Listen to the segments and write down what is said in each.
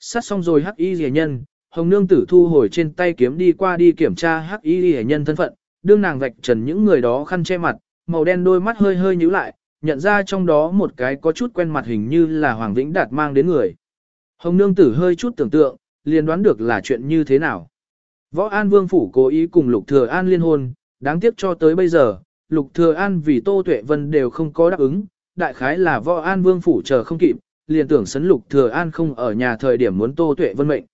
Sát xong rồi hắc y rìa nhân, hồng nương tử thu hồi trên tay kiếm đi qua đi kiểm tra hắc y rìa nhân thân phận, đương nàng vạch trần những người đó khăn che mặt, màu đen đôi mắt hơi hơi nhíu lại, nhận ra trong đó một cái có chút quen mặt hình như là Hoàng Vĩnh Đạt mang đến người. Hồng nương tử hơi chút tưởng tượng, liền đoán được là chuyện như thế nào. Võ An Vương Phủ cố ý cùng Lục Thừa An liên hôn, đáng tiếc cho tới bây giờ, Lục Thừa An vì Tô Tuệ Vân đều không có đáp ứng, đại khái là Võ An Vương Phủ chờ không kịp, liền tưởng sấn Lục Thừa An không ở nhà thời điểm muốn Tô Tuệ Vân mệnh.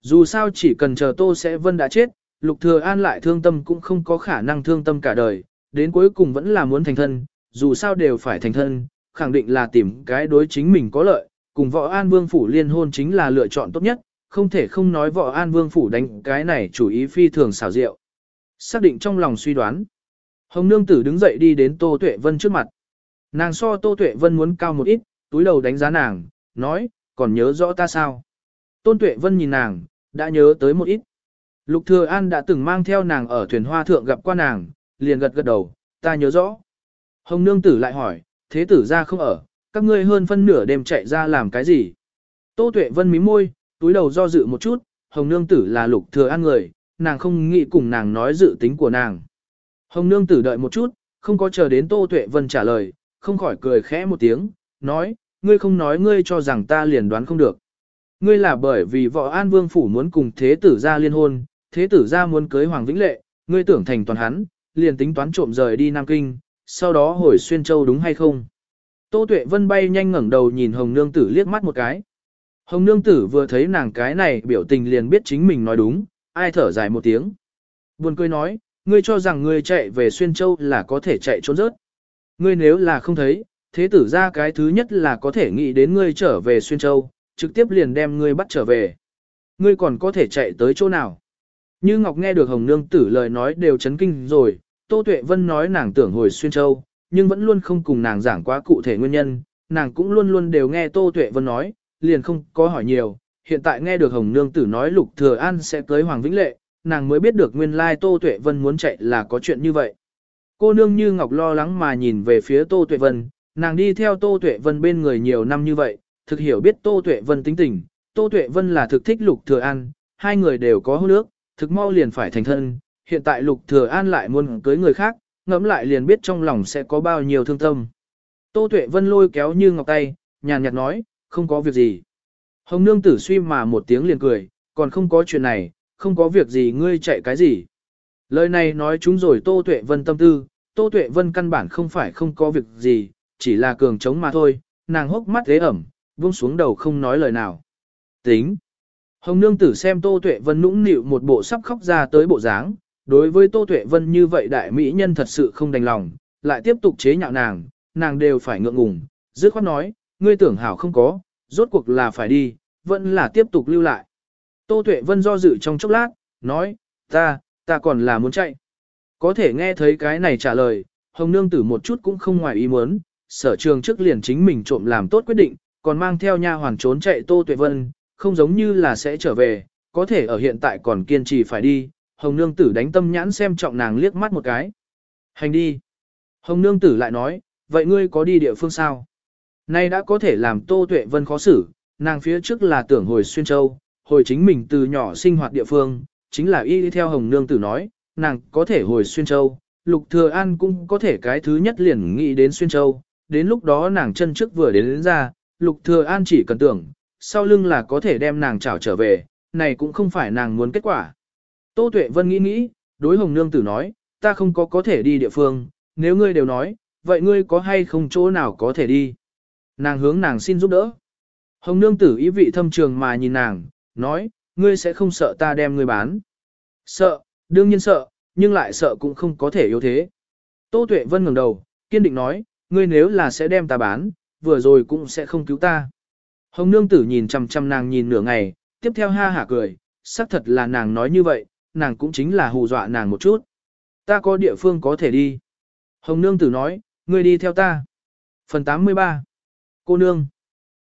Dù sao chỉ cần chờ Tô sẽ Vân đã chết, Lục Thừa An lại thương tâm cũng không có khả năng thương tâm cả đời, đến cuối cùng vẫn là muốn thành thân, dù sao đều phải thành thân, khẳng định là tìm cái đối chính mình có lợi, cùng Võ An Vương Phủ liên hôn chính là lựa chọn tốt nhất, không thể không nói Võ An Vương Phủ đánh cái này chủ ý phi thường xảo diệu. Xác định trong lòng suy đoán. Hồng Nương Tử đứng dậy đi đến Tô Tuệ Vân trước mặt. Nàng so Tô Tuệ Vân muốn cao một ít, túi đầu đánh giá nàng, nói, còn nhớ rõ ta sao? Tôn Tuệ Vân nhìn nàng, đã nhớ tới một ít. Lục Thừa An đã từng mang theo nàng ở thuyền hoa thượng gặp qua nàng, liền gật gật đầu, ta nhớ rõ. Hồng Nương Tử lại hỏi, thế tử ra không ở, các ngươi hơn phân nửa đêm chạy ra làm cái gì? Tô Tuệ Vân mím môi, túi đầu do dự một chút, Hồng Nương Tử là Lục Thừa An người, nàng không nghĩ cùng nàng nói dự tính của nàng. Hồng Nương Tử đợi một chút, không có chờ đến Tô Tuệ Vân trả lời, không khỏi cười khẽ một tiếng, nói, ngươi không nói ngươi cho rằng ta liền đoán không được. Ngươi là bởi vì võ an vương phủ muốn cùng thế tử gia liên hôn, thế tử gia muốn cưới Hoàng Vĩnh Lệ, ngươi tưởng thành toàn hắn, liền tính toán trộm rời đi Nam Kinh, sau đó hồi xuyên châu đúng hay không? Tô Tuệ Vân bay nhanh ngẩng đầu nhìn Hồng Nương Tử liếc mắt một cái. Hồng Nương Tử vừa thấy nàng cái này biểu tình liền biết chính mình nói đúng, ai thở dài một tiếng. Buồn cười nói, ngươi cho rằng ngươi chạy về xuyên châu là có thể chạy trốn rớt. Ngươi nếu là không thấy, thế tử ra cái thứ nhất là có thể nghĩ đến ngươi trở về xuyên châu, trực tiếp liền đem ngươi bắt trở về. Ngươi còn có thể chạy tới chỗ nào? Như Ngọc nghe được Hồng Nương Tử lời nói đều chấn kinh rồi, Tô Tuệ Vân nói nàng tưởng hồi xuyên châu, nhưng vẫn luôn không cùng nàng giảng quá cụ thể nguyên nhân, nàng cũng luôn luôn đều nghe Tô Tuệ Vân nói, liền không có hỏi nhiều, hiện tại nghe được Hồng Nương Tử nói Lục Thừa An sẽ cưới Hoàng Vĩnh Lệ, nàng mới biết được nguyên lai Tô Tuệ Vân muốn chạy là có chuyện như vậy. Cô nương như Ngọc lo lắng mà nhìn về phía Tô Tuệ Vân, nàng đi theo Tô Tuệ Vân bên người nhiều năm như vậy, thực hiểu biết Tô Tuệ Vân tính tình, Tô Tuệ Vân là thực thích Lục Thừa An, hai người đều có hôn nước, thực mau liền phải thành thân, hiện tại Lục Thừa An lại muốn cưới người khác, ngẫm lại liền biết trong lòng sẽ có bao nhiêu thương tâm. Tô Tuệ Vân lôi kéo Như Ngọc tay, nhàn nhạt nói, không có việc gì. Hồng Nương Tử suy mà một tiếng liền cười, còn không có chuyện này, không có việc gì ngươi chạy cái gì. Lời này nói chúng rồi Tô Tuệ Vân tâm tư, Tô Tuệ Vân căn bản không phải không có việc gì, chỉ là cường chống mà thôi, nàng hốc mắt ghế ẩm, buông xuống đầu không nói lời nào. Tính. Hồng Nương Tử xem Tô Tuệ Vân nũng nịu một bộ sắp khóc ra tới bộ dáng, đối với Tô Tuệ Vân như vậy đại mỹ nhân thật sự không đành lòng, lại tiếp tục chế nhạo nàng, nàng đều phải ngượng ngùng, dứt khoát nói, ngươi tưởng hảo không có, rốt cuộc là phải đi, vẫn là tiếp tục lưu lại. Tô Tuệ Vân do dự trong chốc lát, nói, ta, ta còn là muốn chạy. Có thể nghe thấy cái này trả lời, Hồng Nương Tử một chút cũng không ngoài ý muốn, sở trường trước liền chính mình trộm làm tốt quyết định, còn mang theo nha hoàn trốn chạy Tô Tuệ Vân, không giống như là sẽ trở về, có thể ở hiện tại còn kiên trì phải đi, Hồng Nương Tử đánh tâm nhãn xem trọng nàng liếc mắt một cái. Hành đi. Hồng Nương Tử lại nói, vậy ngươi có đi địa phương sao? Nay đã có thể làm Tô Tuệ Vân khó xử, nàng phía trước là tưởng hồi xuyên châu, hồi chính mình từ nhỏ sinh hoạt địa phương, chính là y theo Hồng Nương Tử nói, nàng có thể hồi xuyên châu, Lục Thừa An cũng có thể cái thứ nhất liền nghĩ đến xuyên châu, đến lúc đó nàng chân trước vừa đến, đến ra, Lục Thừa An chỉ cần tưởng, sau lưng là có thể đem nàng trảo trở về, này cũng không phải nàng muốn kết quả. Tô Tuệ Vân nghĩ nghĩ, đối Hồng Nương Tử nói, ta không có có thể đi địa phương, nếu ngươi đều nói, vậy ngươi có hay không chỗ nào có thể đi? Nàng hướng nàng xin giúp đỡ. Hồng Nương Tử ý vị thâm trường mà nhìn nàng, nói, ngươi sẽ không sợ ta đem ngươi bán. Sợ, đương nhiên sợ, nhưng lại sợ cũng không có thể yếu thế. Tô Tuệ Vân ngẩng đầu, kiên định nói, ngươi nếu là sẽ đem ta bán, vừa rồi cũng sẽ không cứu ta. Hồng Nương Tử nhìn chằm chằm nàng nhìn nửa ngày, tiếp theo ha hả cười, xác thật là nàng nói như vậy, nàng cũng chính là hù dọa nàng một chút. Ta có địa phương có thể đi. Hồng Nương Tử nói, ngươi đi theo ta. Phần 83 Cô Nương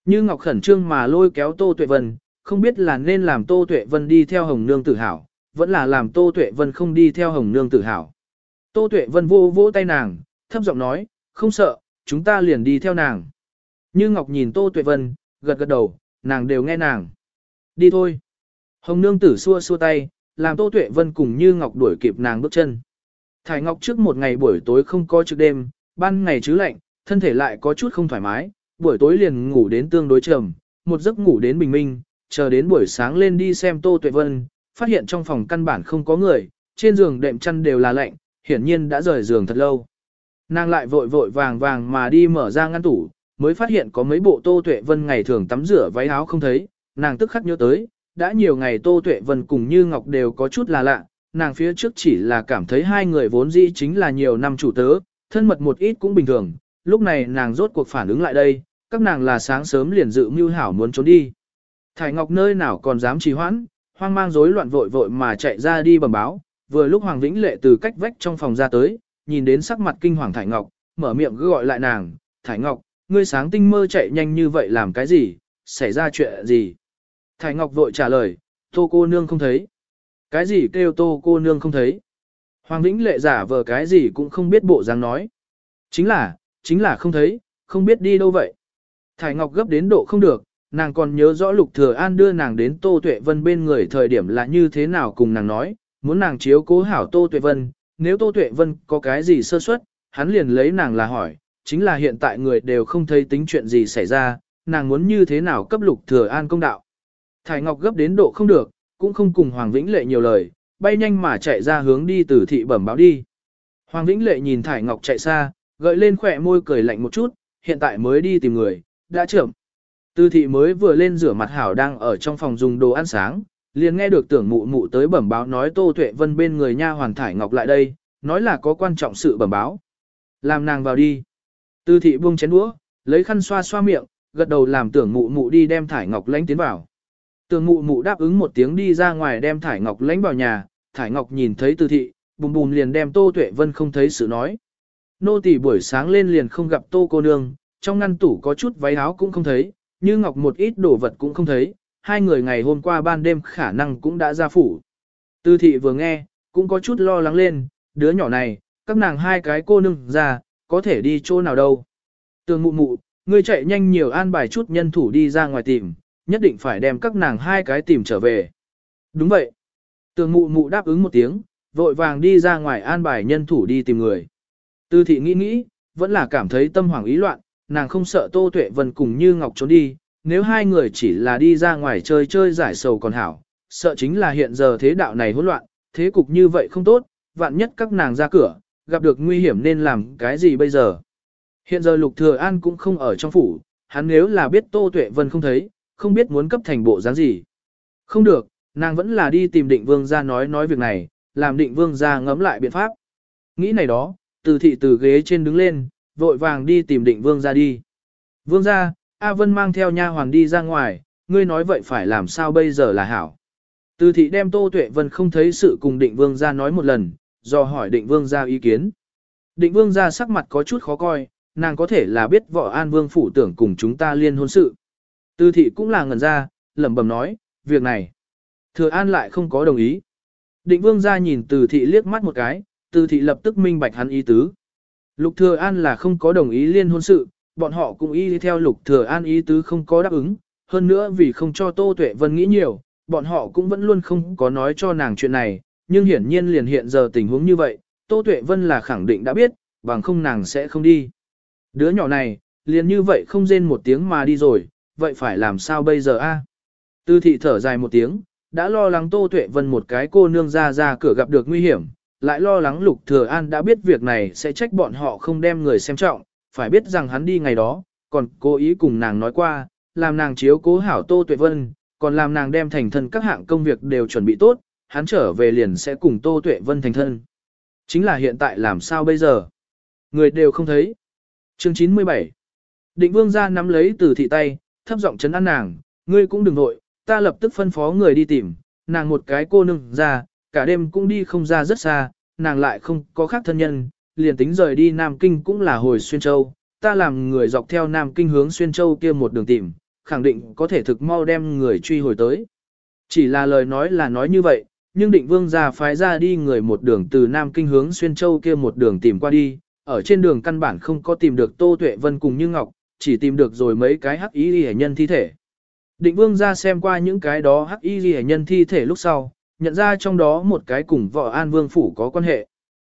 Như Ngọc khẩn trương mà lôi kéo Tô Tuệ Vân, không biết là nên làm Tô Tuệ Vân đi theo Hồng Nương Tử hảo, vẫn là làm Tô Tuệ Vân không đi theo Hồng Nương Tử hảo. Tô Tuệ Vân vô vỗ tay nàng, thấp giọng nói, không sợ, chúng ta liền đi theo nàng. Như Ngọc nhìn Tô Tuệ Vân, gật gật đầu, nàng đều nghe nàng. Đi thôi. Hồng nương tử xua xua tay, làm Tô Tuệ Vân cùng Như Ngọc đuổi kịp nàng bước chân. Thải Ngọc trước một ngày buổi tối không có trực đêm, ban ngày chứ lạnh, thân thể lại có chút không thoải mái, buổi tối liền ngủ đến tương đối trầm, một giấc ngủ đến bình minh, chờ đến buổi sáng lên đi xem Tô Tuệ Vân, phát hiện trong phòng căn bản không có người, trên giường đệm chăn đều là lạnh, hiển nhiên đã rời giường thật lâu. Nàng lại vội vội vàng vàng mà đi mở ra ngăn tủ, mới phát hiện có mấy bộ Tô Tuệ Vân ngày thường tắm rửa váy áo không thấy, nàng tức khắc nhớ tới, đã nhiều ngày Tô Tuệ Vân cùng Như Ngọc đều có chút là lạ, nàng phía trước chỉ là cảm thấy hai người vốn dĩ chính là nhiều năm chủ tớ, thân mật một ít cũng bình thường, lúc này nàng rốt cuộc phản ứng lại đây, các nàng là sáng sớm liền dự mưu hảo muốn trốn đi. Thải Ngọc nơi nào còn dám trì hoãn, hoang mang rối loạn vội vội mà chạy ra đi bẩm báo, vừa lúc Hoàng Vĩnh Lệ từ cách vách trong phòng ra tới, nhìn đến sắc mặt kinh hoàng Thải Ngọc, mở miệng gọi lại nàng, Thải Ngọc, ngươi sáng tinh mơ chạy nhanh như vậy làm cái gì, xảy ra chuyện gì? Thải Ngọc vội trả lời, tô cô nương không thấy. Cái gì kêu tô cô nương không thấy? Hoàng Vĩnh Lệ giả vờ cái gì cũng không biết bộ dáng nói. Chính là, chính là không thấy, không biết đi đâu vậy. Thải Ngọc gấp đến độ không được, nàng còn nhớ rõ Lục Thừa An đưa nàng đến Tô Tuệ Vân bên người thời điểm là như thế nào cùng nàng nói, muốn nàng chiếu cố hảo Tô Tuệ Vân, nếu Tô Tuệ Vân có cái gì sơ suất, hắn liền lấy nàng là hỏi, chính là hiện tại người đều không thấy tính chuyện gì xảy ra, nàng muốn như thế nào cấp Lục Thừa An công đạo. Thải Ngọc gấp đến độ không được, cũng không cùng Hoàng Vĩnh Lệ nhiều lời, bay nhanh mà chạy ra hướng đi từ thị bẩm báo đi. Hoàng Vĩnh Lệ nhìn Thải Ngọc chạy xa, gợi lên khóe môi cười lạnh một chút, hiện tại mới đi tìm người, đã trưởng. Từ thị mới vừa lên rửa mặt hảo đang ở trong phòng dùng đồ ăn sáng, liền nghe được tưởng mụ mụ tới bẩm báo nói Tô Tuệ Vân bên người nha hoàn Thải Ngọc lại đây, nói là có quan trọng sự bẩm báo. Làm nàng vào đi. tư thị buông chén đũa, lấy khăn xoa xoa miệng, gật đầu làm tưởng mụ mụ đi đem Thải Ngọc lãnh tiến vào. Tưởng mụ mụ đáp ứng một tiếng đi ra ngoài đem Thải Ngọc lãnh vào nhà, Thải Ngọc nhìn thấy tư thị, bùm bùm liền đem Tô Tuệ Vân không thấy sự nói. Nô tỳ buổi sáng lên liền không gặp Tô cô nương, trong ngăn tủ có chút váy áo cũng không thấy, như ngọc một ít đồ vật cũng không thấy, hai người ngày hôm qua ban đêm khả năng cũng đã ra phủ. Tư thị vừa nghe, cũng có chút lo lắng lên, đứa nhỏ này, các nàng hai cái cô nương ra, có thể đi chỗ nào đâu. Tường mụ mụ, ngươi chạy nhanh nhiều an bài chút nhân thủ đi ra ngoài tìm, nhất định phải đem các nàng hai cái tìm trở về. Đúng vậy. Tường mụ mụ đáp ứng một tiếng, vội vàng đi ra ngoài an bài nhân thủ đi tìm người. Tư thị nghĩ nghĩ, vẫn là cảm thấy tâm hoảng ý loạn, nàng không sợ Tô Tuệ Vân cùng Như Ngọc trốn đi, nếu hai người chỉ là đi ra ngoài chơi chơi giải sầu còn hảo, sợ chính là hiện giờ thế đạo này hỗn loạn, thế cục như vậy không tốt, vạn nhất các nàng ra cửa, gặp được nguy hiểm nên làm cái gì bây giờ. Hiện giờ Lục Thừa An cũng không ở trong phủ, hắn nếu là biết Tô Tuệ Vân không thấy, không biết muốn cấp thành bộ dáng gì. Không được, nàng vẫn là đi tìm định vương ra nói nói việc này, làm định vương ra ngẫm lại biện pháp. Nghĩ này đó, từ thị từ ghế trên đứng lên, vội vàng đi tìm định vương ra đi. Vương ra, A Vân mang theo nha hoàng đi ra ngoài, ngươi nói vậy phải làm sao bây giờ là hảo. Từ thị đem Tô Tuệ Vân không thấy sự cùng định vương ra nói một lần, do hỏi định vương ra ý kiến. Định vương ra sắc mặt có chút khó coi, nàng có thể là biết võ an vương phủ tưởng cùng chúng ta liên hôn sự. Từ thị cũng là ngần ra, lẩm bẩm nói, việc này. Thừa an lại không có đồng ý. Định vương ra nhìn từ thị liếc mắt một cái, từ thị lập tức minh bạch hắn ý tứ. Lục Thừa An là không có đồng ý liên hôn sự, bọn họ cũng y theo Lục Thừa An ý tứ không có đáp ứng, hơn nữa vì không cho Tô Tuệ Vân nghĩ nhiều, bọn họ cũng vẫn luôn không có nói cho nàng chuyện này, nhưng hiển nhiên liền hiện giờ tình huống như vậy, Tô Tuệ Vân là khẳng định đã biết, bằng không nàng sẽ không đi. Đứa nhỏ này, liền như vậy không rên một tiếng mà đi rồi, vậy phải làm sao bây giờ a? Tư thị thở dài một tiếng, đã lo lắng Tô Tuệ Vân một cái cô nương ra ra cửa gặp được nguy hiểm, lại lo lắng Lục Thừa An đã biết việc này sẽ trách bọn họ không đem người xem trọng, phải biết rằng hắn đi ngày đó, còn cố ý cùng nàng nói qua, làm nàng chiếu cố hảo Tô Tuệ Vân, còn làm nàng đem thành thân các hạng công việc đều chuẩn bị tốt, hắn trở về liền sẽ cùng Tô Tuệ Vân thành thân. Chính là hiện tại làm sao bây giờ? Người đều không thấy. Chương 97 Định vương ra nắm lấy từ thị tay, thấp giọng chấn an nàng, ngươi cũng đừng nội, ta lập tức phân phó người đi tìm, nàng một cái cô nương ra, cả đêm cũng đi không ra rất xa, nàng lại không có khác thân nhân, liền tính rời đi Nam Kinh cũng là hồi Xuyên Châu, ta làm người dọc theo Nam Kinh hướng Xuyên Châu kia một đường tìm, khẳng định có thể thực mau đem người truy hồi tới. Chỉ là lời nói là nói như vậy, nhưng định vương gia phái ra đi người một đường từ Nam Kinh hướng Xuyên Châu kia một đường tìm qua đi, ở trên đường căn bản không có tìm được Tô Tuệ Vân cùng Như Ngọc, chỉ tìm được rồi mấy cái hắc ý hệ nhân thi thể. Định vương ra xem qua những cái đó hắc y ghi nhân thi thể lúc sau, nhận ra trong đó một cái cùng vợ an vương phủ có quan hệ.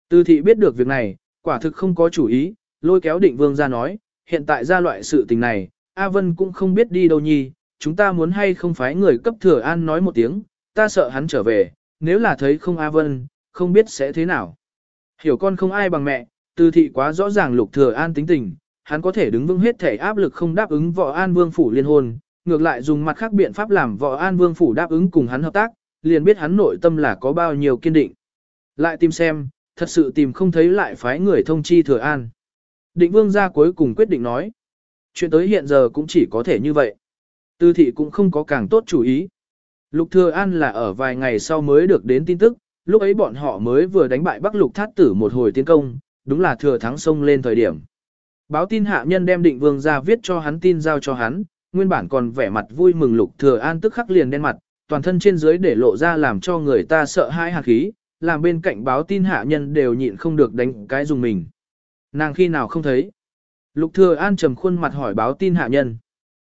Từ thị biết được việc này, quả thực không có chủ ý, lôi kéo định vương ra nói, hiện tại ra loại sự tình này, A Vân cũng không biết đi đâu nhi, chúng ta muốn hay không phải người cấp thừa an nói một tiếng, ta sợ hắn trở về, nếu là thấy không A Vân, không biết sẽ thế nào. Hiểu con không ai bằng mẹ, từ thị quá rõ ràng lục thừa an tính tình, hắn có thể đứng vững hết thể áp lực không đáp ứng võ an vương phủ liên hôn, ngược lại dùng mặt khác biện pháp làm võ an vương phủ đáp ứng cùng hắn hợp tác, liền biết hắn nội tâm là có bao nhiêu kiên định. Lại tìm xem, thật sự tìm không thấy lại phái người thông chi thừa an. Định vương gia cuối cùng quyết định nói. Chuyện tới hiện giờ cũng chỉ có thể như vậy. Tư thị cũng không có càng tốt chủ ý. Lục thừa an là ở vài ngày sau mới được đến tin tức, lúc ấy bọn họ mới vừa đánh bại Bắc Lục Thát Tử một hồi tiến công, đúng là thừa thắng sông lên thời điểm. Báo tin hạ nhân đem định vương ra viết cho hắn tin giao cho hắn, nguyên bản còn vẻ mặt vui mừng Lục Thừa An tức khắc liền đen mặt, toàn thân trên dưới để lộ ra làm cho người ta sợ hãi hạt khí, làm bên cạnh báo tin hạ nhân đều nhịn không được đánh cái dùng mình. Nàng khi nào không thấy? Lục Thừa An trầm khuôn mặt hỏi báo tin hạ nhân.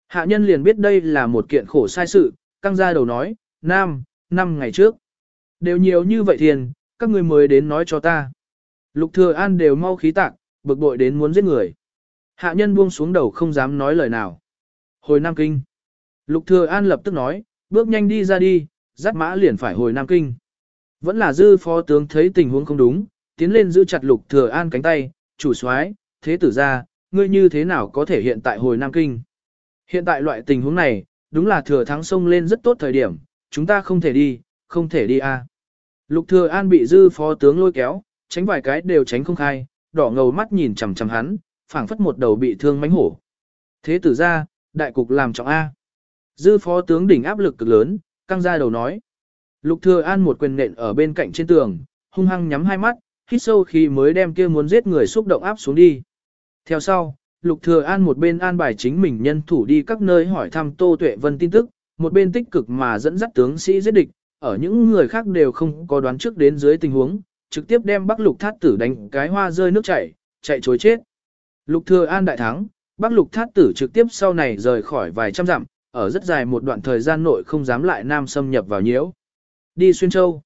Hạ nhân liền biết đây là một kiện khổ sai sự, căng ra đầu nói, Nam, năm ngày trước. Đều nhiều như vậy thiền, các ngươi mới đến nói cho ta. Lục Thừa An đều mau khí tạc, bực bội đến muốn giết người. Hạ nhân buông xuống đầu không dám nói lời nào. Hồi Nam Kinh. Lục Thừa An lập tức nói, bước nhanh đi ra đi, dắt mã liền phải hồi Nam Kinh. Vẫn là dư phó tướng thấy tình huống không đúng, tiến lên giữ chặt Lục Thừa An cánh tay, chủ soái, thế tử ra, ngươi như thế nào có thể hiện tại hồi Nam Kinh. Hiện tại loại tình huống này, đúng là thừa thắng sông lên rất tốt thời điểm, chúng ta không thể đi, không thể đi a. À. Lục Thừa An bị dư phó tướng lôi kéo, tránh vài cái đều tránh không khai, đỏ ngầu mắt nhìn chằm chằm hắn, phảng phất một đầu bị thương mánh hổ. Thế tử ra, đại cục làm trọng A. Dư phó tướng đỉnh áp lực cực lớn, căng ra đầu nói. Lục thừa an một quyền nện ở bên cạnh trên tường, hung hăng nhắm hai mắt, hít sâu khi mới đem kia muốn giết người xúc động áp xuống đi. Theo sau, Lục Thừa An một bên an bài chính mình nhân thủ đi các nơi hỏi thăm Tô Tuệ Vân tin tức, một bên tích cực mà dẫn dắt tướng sĩ giết địch, ở những người khác đều không có đoán trước đến dưới tình huống, trực tiếp đem Bắc Lục Thát Tử đánh cái hoa rơi nước chảy, chạy trối chết. Lục Thừa An đại thắng, Bắc Lục Thát Tử trực tiếp sau này rời khỏi vài trăm dặm, ở rất dài một đoạn thời gian nội không dám lại nam xâm nhập vào nhiễu. Đi xuyên châu.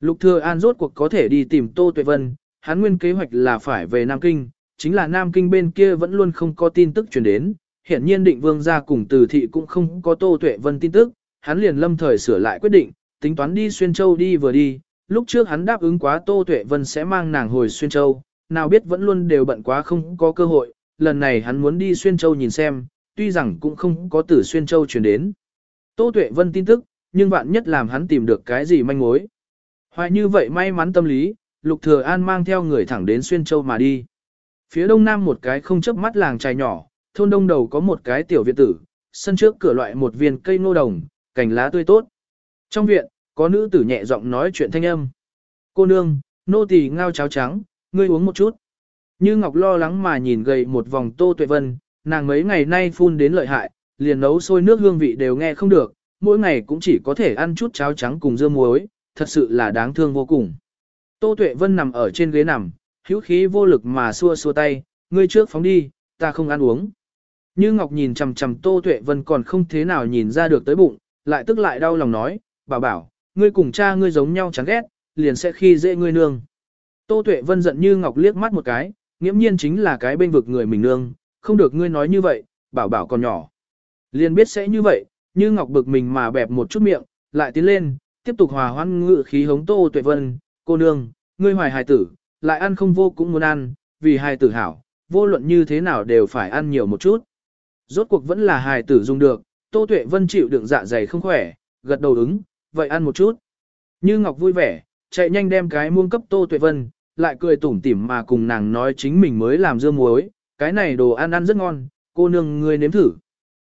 Lục Thừa An rốt cuộc có thể đi tìm Tô Tuệ Vân, hắn nguyên kế hoạch là phải về Nam Kinh, chính là Nam Kinh bên kia vẫn luôn không có tin tức truyền đến, hiện nhiên định vương gia cùng từ thị cũng không có Tô Tuệ Vân tin tức, hắn liền lâm thời sửa lại quyết định, tính toán đi xuyên châu đi vừa đi, lúc trước hắn đáp ứng quá Tô Tuệ Vân sẽ mang nàng hồi xuyên châu, nào biết vẫn luôn đều bận quá không có cơ hội, lần này hắn muốn đi xuyên châu nhìn xem, tuy rằng cũng không có từ xuyên châu truyền đến. Tô Tuệ Vân tin tức, nhưng vạn nhất làm hắn tìm được cái gì manh mối. Hoài như vậy may mắn tâm lý, Lục Thừa An mang theo người thẳng đến xuyên châu mà đi. Phía đông nam một cái không chớp mắt làng trài nhỏ, thôn đông đầu có một cái tiểu viện tử, sân trước cửa loại một viên cây ngô đồng, cành lá tươi tốt. Trong viện, có nữ tử nhẹ giọng nói chuyện thanh âm. Cô nương, nô tỳ ngao cháo trắng, ngươi uống một chút. Như Ngọc lo lắng mà nhìn gầy một vòng tô tuệ vân, nàng mấy ngày nay phun đến lợi hại, liền nấu sôi nước hương vị đều nghe không được, mỗi ngày cũng chỉ có thể ăn chút cháo trắng cùng dưa muối, thật sự là đáng thương vô cùng. Tô tuệ vân nằm ở trên ghế nằm, hữu khí vô lực mà xua xua tay, ngươi trước phóng đi, ta không ăn uống. Như Ngọc nhìn chằm chằm Tô Tuệ Vân còn không thế nào nhìn ra được tới bụng, lại tức lại đau lòng nói, bảo bảo, ngươi cùng cha ngươi giống nhau chán ghét, liền sẽ khi dễ ngươi nương. Tô Tuệ Vân giận Như Ngọc liếc mắt một cái, nghiễm nhiên chính là cái bên vực người mình nương, không được ngươi nói như vậy, bảo bảo còn nhỏ. Liền biết sẽ như vậy, như Ngọc bực mình mà bẹp một chút miệng, lại tiến lên, tiếp tục hòa hoãn ngự khí hống Tô Tuệ Vân, cô nương, ngươi hoài hài tử, lại ăn không vô cũng muốn ăn, vì hài tử hảo, vô luận như thế nào đều phải ăn nhiều một chút. Rốt cuộc vẫn là hài tử dùng được, Tô Tuệ Vân chịu đựng dạ dày không khỏe, gật đầu ứng, vậy ăn một chút. Như Ngọc vui vẻ, chạy nhanh đem cái muông cấp Tô Tuệ Vân, lại cười tủm tỉm mà cùng nàng nói chính mình mới làm dưa muối, cái này đồ ăn ăn rất ngon, cô nương ngươi nếm thử.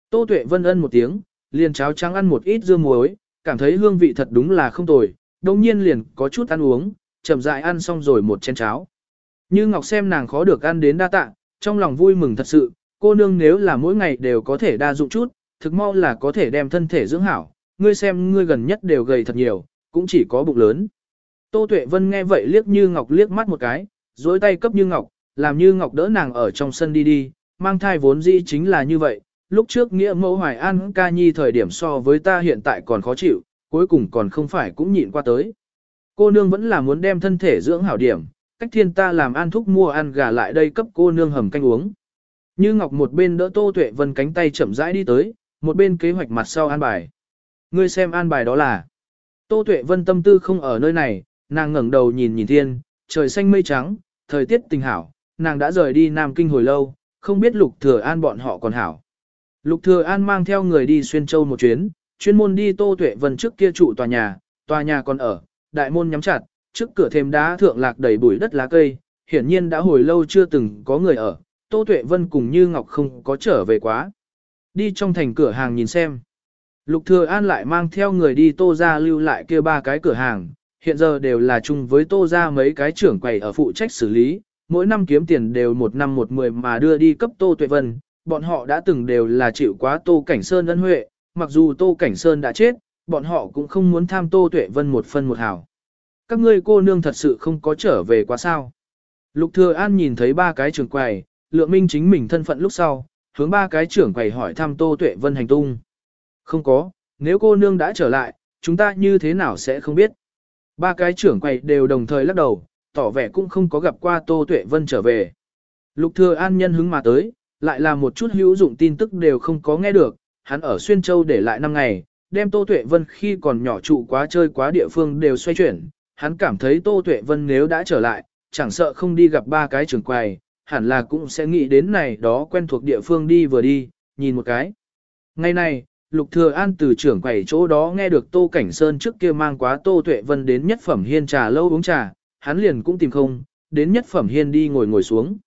Tô Tuệ Vân ân một tiếng, liền cháo trắng ăn một ít dưa muối, cảm thấy hương vị thật đúng là không tồi, đồng nhiên liền có chút ăn uống, chậm rãi ăn xong rồi một chén cháo. Như Ngọc xem nàng khó được ăn đến đa tạ, trong lòng vui mừng thật sự, cô nương nếu là mỗi ngày đều có thể đa dụng chút, thực mau là có thể đem thân thể dưỡng hảo, ngươi xem ngươi gần nhất đều gầy thật nhiều, cũng chỉ có bụng lớn. Tô Tuệ Vân nghe vậy liếc Như Ngọc liếc mắt một cái, duỗi tay cấp Như Ngọc, làm Như Ngọc đỡ nàng ở trong sân đi đi, mang thai vốn dĩ chính là như vậy, lúc trước nghĩa mẫu hoài an ca nhi thời điểm so với ta hiện tại còn khó chịu, cuối cùng còn không phải cũng nhịn qua tới. Cô nương vẫn là muốn đem thân thể dưỡng hảo điểm, cách thiên ta làm an thúc mua ăn gà lại đây cấp cô nương hầm canh uống. Như Ngọc một bên đỡ Tô Tuệ Vân cánh tay chậm rãi đi tới, một bên kế hoạch mặt sau an bài. Ngươi xem an bài đó là. Tô Tuệ Vân tâm tư không ở nơi này, nàng ngẩng đầu nhìn nhìn thiên, trời xanh mây trắng, thời tiết tình hảo, nàng đã rời đi Nam Kinh hồi lâu, không biết Lục Thừa An bọn họ còn hảo. Lục Thừa An mang theo người đi xuyên châu một chuyến, chuyên môn đi Tô Tuệ Vân trước kia trụ tòa nhà, tòa nhà còn ở, đại môn nhắm chặt, trước cửa thêm đá thượng lạc đầy bụi đất lá cây, hiển nhiên đã hồi lâu chưa từng có người ở, Tô Tuệ Vân cùng Như Ngọc không có trở về quá. Đi trong thành cửa hàng nhìn xem. Lục Thừa An lại mang theo người đi Tô gia lưu lại kia ba cái cửa hàng, hiện giờ đều là chung với Tô gia mấy cái trưởng quầy ở phụ trách xử lý, mỗi năm kiếm tiền đều một năm một mười mà đưa đi cấp Tô Tuệ Vân, bọn họ đã từng đều là chịu quá Tô Cảnh Sơn ân huệ, mặc dù Tô Cảnh Sơn đã chết, bọn họ cũng không muốn tham Tô Tuệ Vân một phân một hào. Các ngươi cô nương thật sự không có trở về quá sao. Lục Thừa An nhìn thấy ba cái trưởng quầy, lượng minh chính mình thân phận lúc sau, hướng ba cái trưởng quầy hỏi thăm Tô Tuệ Vân hành tung. Không có, nếu cô nương đã trở lại, chúng ta như thế nào sẽ không biết. Ba cái trưởng quầy đều đồng thời lắc đầu, tỏ vẻ cũng không có gặp qua Tô Tuệ Vân trở về. Lục Thừa An nhân hứng mà tới, lại là một chút hữu dụng tin tức đều không có nghe được, hắn ở Xuyên Châu để lại 5 ngày, đem Tô Tuệ Vân khi còn nhỏ trụ quá chơi quá địa phương đều xoay chuyển, hắn cảm thấy Tô Tuệ Vân nếu đã trở lại, chẳng sợ không đi gặp ba cái trưởng quầy, hẳn là cũng sẽ nghĩ đến này đó quen thuộc địa phương đi vừa đi, nhìn một cái. Ngày này, Lục Thừa An từ trưởng quầy chỗ đó nghe được Tô Cảnh Sơn trước kia mang quá Tô Tuệ Vân đến nhất phẩm hiên trà lâu uống trà, hắn liền cũng tìm không, đến nhất phẩm hiên đi ngồi ngồi xuống.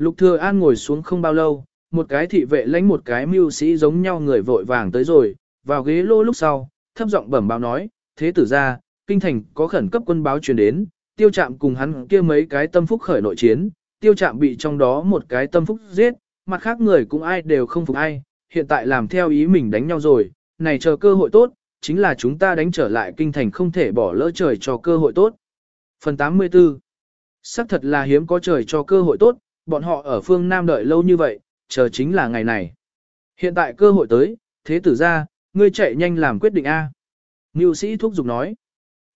Lục Thừa An ngồi xuống không bao lâu, một cái thị vệ lãnh một cái mưu sĩ giống nhau người vội vàng tới rồi, vào ghế lô lúc sau, thấp giọng bẩm báo nói, thế tử ra, kinh thành có khẩn cấp quân báo truyền đến, tiêu trạm cùng hắn kia mấy cái tâm phúc khởi nội chiến, tiêu trạm bị trong đó một cái tâm phúc giết, mặt khác người cũng ai đều không phục ai, hiện tại làm theo ý mình đánh nhau rồi, này chờ cơ hội tốt, chính là chúng ta đánh trở lại kinh thành không thể bỏ lỡ trời cho cơ hội tốt. Phần 84 Sắc thật là hiếm có trời cho cơ hội tốt, bọn họ ở phương Nam đợi lâu như vậy, chờ chính là ngày này. Hiện tại cơ hội tới, thế tử ra, ngươi chạy nhanh làm quyết định A. Ngưu sĩ thúc giục nói.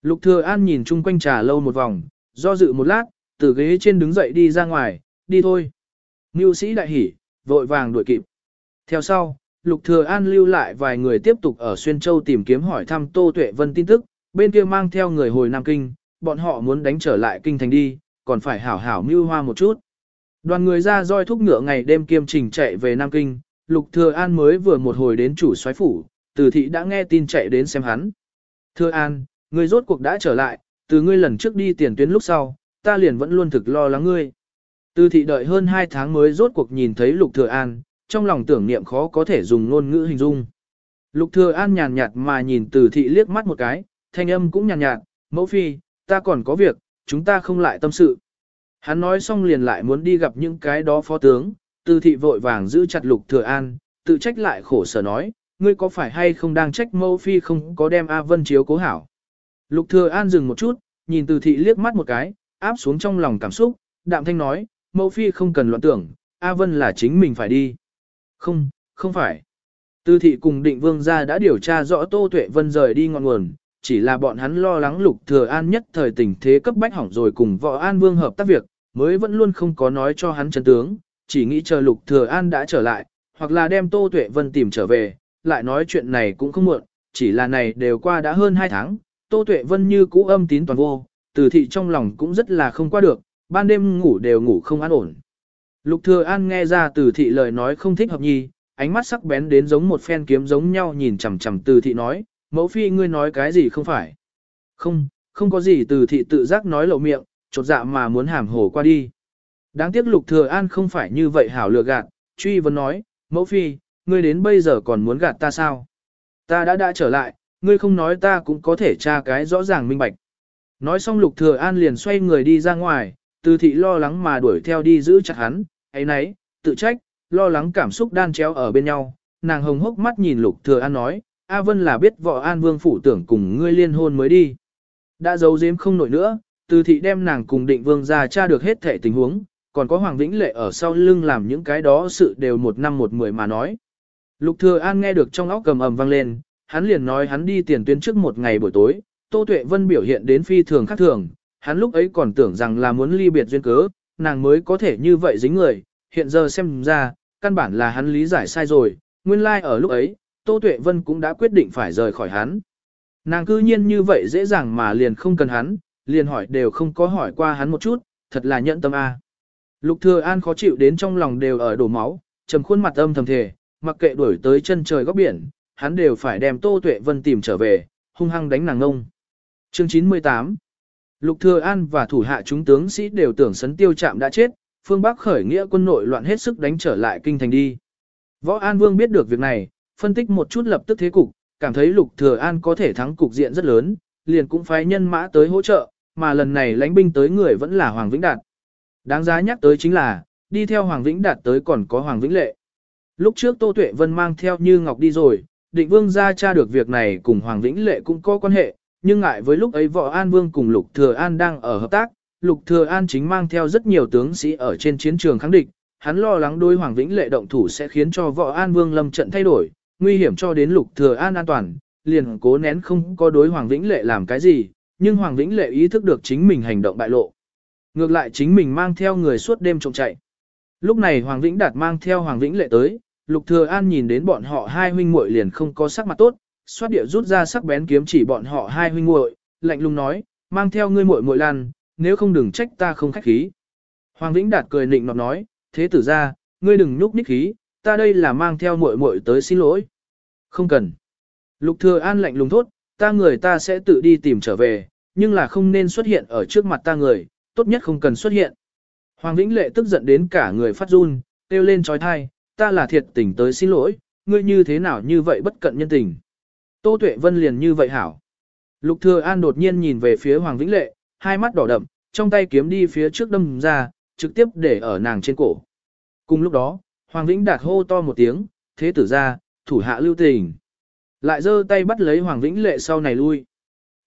Lục thừa an nhìn chung quanh trà lâu một vòng, do dự một lát, từ ghế trên đứng dậy đi ra ngoài, đi thôi. Ngưu sĩ đại hỉ, vội vàng đuổi kịp. Theo sau, Lục Thừa An lưu lại vài người tiếp tục ở Xuyên Châu tìm kiếm hỏi thăm Tô Tuệ Vân tin tức, bên kia mang theo người hồi Nam Kinh, bọn họ muốn đánh trở lại kinh thành đi, còn phải hảo hảo mưu hoa một chút. Đoàn người ra roi thúc ngựa ngày đêm kiêm trình chạy về Nam Kinh, Lục Thừa An mới vừa một hồi đến chủ soái phủ, Từ thị đã nghe tin chạy đến xem hắn. Thừa An, ngươi rốt cuộc đã trở lại, từ ngươi lần trước đi tiền tuyến lúc sau, ta liền vẫn luôn thực lo lắng ngươi. Từ thị đợi hơn 2 tháng mới rốt cuộc nhìn thấy Lục Thừa An, trong lòng tưởng niệm khó có thể dùng ngôn ngữ hình dung. Lục Thừa An nhàn nhạt mà nhìn Từ thị liếc mắt một cái, thanh âm cũng nhàn nhạt, mẫu phi, ta còn có việc, chúng ta không lại tâm sự. Hắn nói xong liền lại muốn đi gặp những cái đó phó tướng, Từ thị vội vàng giữ chặt Lục Thừa An, tự trách lại khổ sở nói, ngươi có phải hay không đang trách mâu phi không có đem A Vân chiếu cố hảo. Lục Thừa An dừng một chút, nhìn Từ thị liếc mắt một cái, áp xuống trong lòng cảm xúc, đạm thanh nói, mẫu phi không cần loạn tưởng, A Vân là chính mình phải đi. Không, không phải. Tư thị cùng định vương gia đã điều tra rõ Tô Tuệ Vân rời đi ngọn nguồn, chỉ là bọn hắn lo lắng lục thừa an nhất thời tình thế cấp bách hỏng rồi cùng võ an vương hợp tác việc, mới vẫn luôn không có nói cho hắn chân tướng, chỉ nghĩ chờ lục thừa an đã trở lại, hoặc là đem Tô Tuệ Vân tìm trở về, lại nói chuyện này cũng không muộn, chỉ là này đều qua đã hơn 2 tháng, Tô Tuệ Vân như cũ âm tín toàn vô, từ thị trong lòng cũng rất là không qua được, ban đêm ngủ đều ngủ không an ổn. Lục Thừa An nghe ra từ thị lời nói không thích hợp nhi, ánh mắt sắc bén đến giống một phen kiếm giống nhau nhìn chằm chằm từ thị nói, mẫu phi ngươi nói cái gì không phải. Không, không có gì từ thị tự giác nói lậu miệng, chột dạ mà muốn hàm hồ qua đi. Đáng tiếc Lục Thừa An không phải như vậy hảo lừa gạt, truy vấn nói, mẫu phi, ngươi đến bây giờ còn muốn gạt ta sao? Ta đã đã trở lại, ngươi không nói ta cũng có thể tra cái rõ ràng minh bạch. Nói xong Lục Thừa An liền xoay người đi ra ngoài, từ thị lo lắng mà đuổi theo đi giữ chặt hắn, ấy nấy, tự trách, lo lắng cảm xúc đan chéo ở bên nhau, nàng hồng hốc mắt nhìn Lục Thừa An nói, A Vân là biết vợ An Vương phủ tưởng cùng ngươi liên hôn mới đi. Đã giấu giếm không nổi nữa, từ thị đem nàng cùng định vương ra tra được hết thể tình huống, còn có Hoàng Vĩnh Lệ ở sau lưng làm những cái đó sự đều một năm một mười mà nói. Lục Thừa An nghe được trong óc cầm ầm vang lên, hắn liền nói hắn đi tiền tuyến trước một ngày buổi tối, Tô Tuệ Vân biểu hiện đến phi thường khác thường, hắn lúc ấy còn tưởng rằng là muốn ly biệt duyên cớ, nàng mới có thể như vậy dính người, hiện giờ xem ra, căn bản là hắn lý giải sai rồi, nguyên lai like ở lúc ấy, Tô Tuệ Vân cũng đã quyết định phải rời khỏi hắn. Nàng cư nhiên như vậy dễ dàng mà liền không cần hắn, liền hỏi đều không có hỏi qua hắn một chút, thật là nhẫn tâm a. Lục Thừa An khó chịu đến trong lòng đều ở đổ máu, trầm khuôn mặt âm thầm thề, mặc kệ đuổi tới chân trời góc biển, hắn đều phải đem Tô Tuệ Vân tìm trở về, hung hăng đánh nàng ngông. Chương 98 Lục Thừa An và thủ hạ chúng tướng sĩ đều tưởng sấn tiêu trạm đã chết, phương Bắc khởi nghĩa quân nội loạn hết sức đánh trở lại kinh thành đi. Võ An Vương biết được việc này, phân tích một chút lập tức thế cục, cảm thấy Lục Thừa An có thể thắng cục diện rất lớn, liền cũng phái nhân mã tới hỗ trợ, mà lần này lãnh binh tới người vẫn là Hoàng Vĩnh Đạt. Đáng giá nhắc tới chính là, đi theo Hoàng Vĩnh Đạt tới còn có Hoàng Vĩnh Lệ. Lúc trước Tô Tuệ Vân mang theo Như Ngọc đi rồi, định vương gia tra được việc này cùng Hoàng Vĩnh Lệ cũng có quan hệ, nhưng ngại với lúc ấy Võ An Vương cùng Lục Thừa An đang ở hợp tác, Lục Thừa An chính mang theo rất nhiều tướng sĩ ở trên chiến trường kháng địch, hắn lo lắng đối Hoàng Vĩnh Lệ động thủ sẽ khiến cho Võ An Vương lâm trận thay đổi, nguy hiểm cho đến Lục Thừa An an toàn, liền cố nén không có đối Hoàng Vĩnh Lệ làm cái gì, nhưng Hoàng Vĩnh Lệ ý thức được chính mình hành động bại lộ. Ngược lại chính mình mang theo người suốt đêm trộm chạy. Lúc này Hoàng Vĩnh Đạt mang theo Hoàng Vĩnh Lệ tới, Lục Thừa An nhìn đến bọn họ hai huynh muội liền không có sắc mặt tốt, xoát địa rút ra sắc bén kiếm chỉ bọn họ hai huynh muội, lạnh lùng nói, mang theo ngươi muội muội lan, nếu không đừng trách ta không khách khí. Hoàng Vĩnh Đạt cười nịnh nọt nói, thế tử ra, ngươi đừng nhúc nhích khí, ta đây là mang theo muội muội tới xin lỗi. Không cần. Lục Thừa An lạnh lùng thốt, ta người ta sẽ tự đi tìm trở về, nhưng là không nên xuất hiện ở trước mặt ta người, tốt nhất không cần xuất hiện. Hoàng Vĩnh Lệ tức giận đến cả người phát run, kêu lên trói thai, ta là thiệt tình tới xin lỗi, ngươi như thế nào như vậy bất cận nhân tình. Tô Tuệ Vân liền như vậy hảo. Lục Thừa An đột nhiên nhìn về phía Hoàng Vĩnh Lệ, hai mắt đỏ đậm, trong tay kiếm đi phía trước đâm ra, trực tiếp để ở nàng trên cổ. Cùng lúc đó, Hoàng Vĩnh Đạt hô to một tiếng, thế tử ra, thủ hạ lưu tình. Lại giơ tay bắt lấy Hoàng Vĩnh Lệ sau này lui.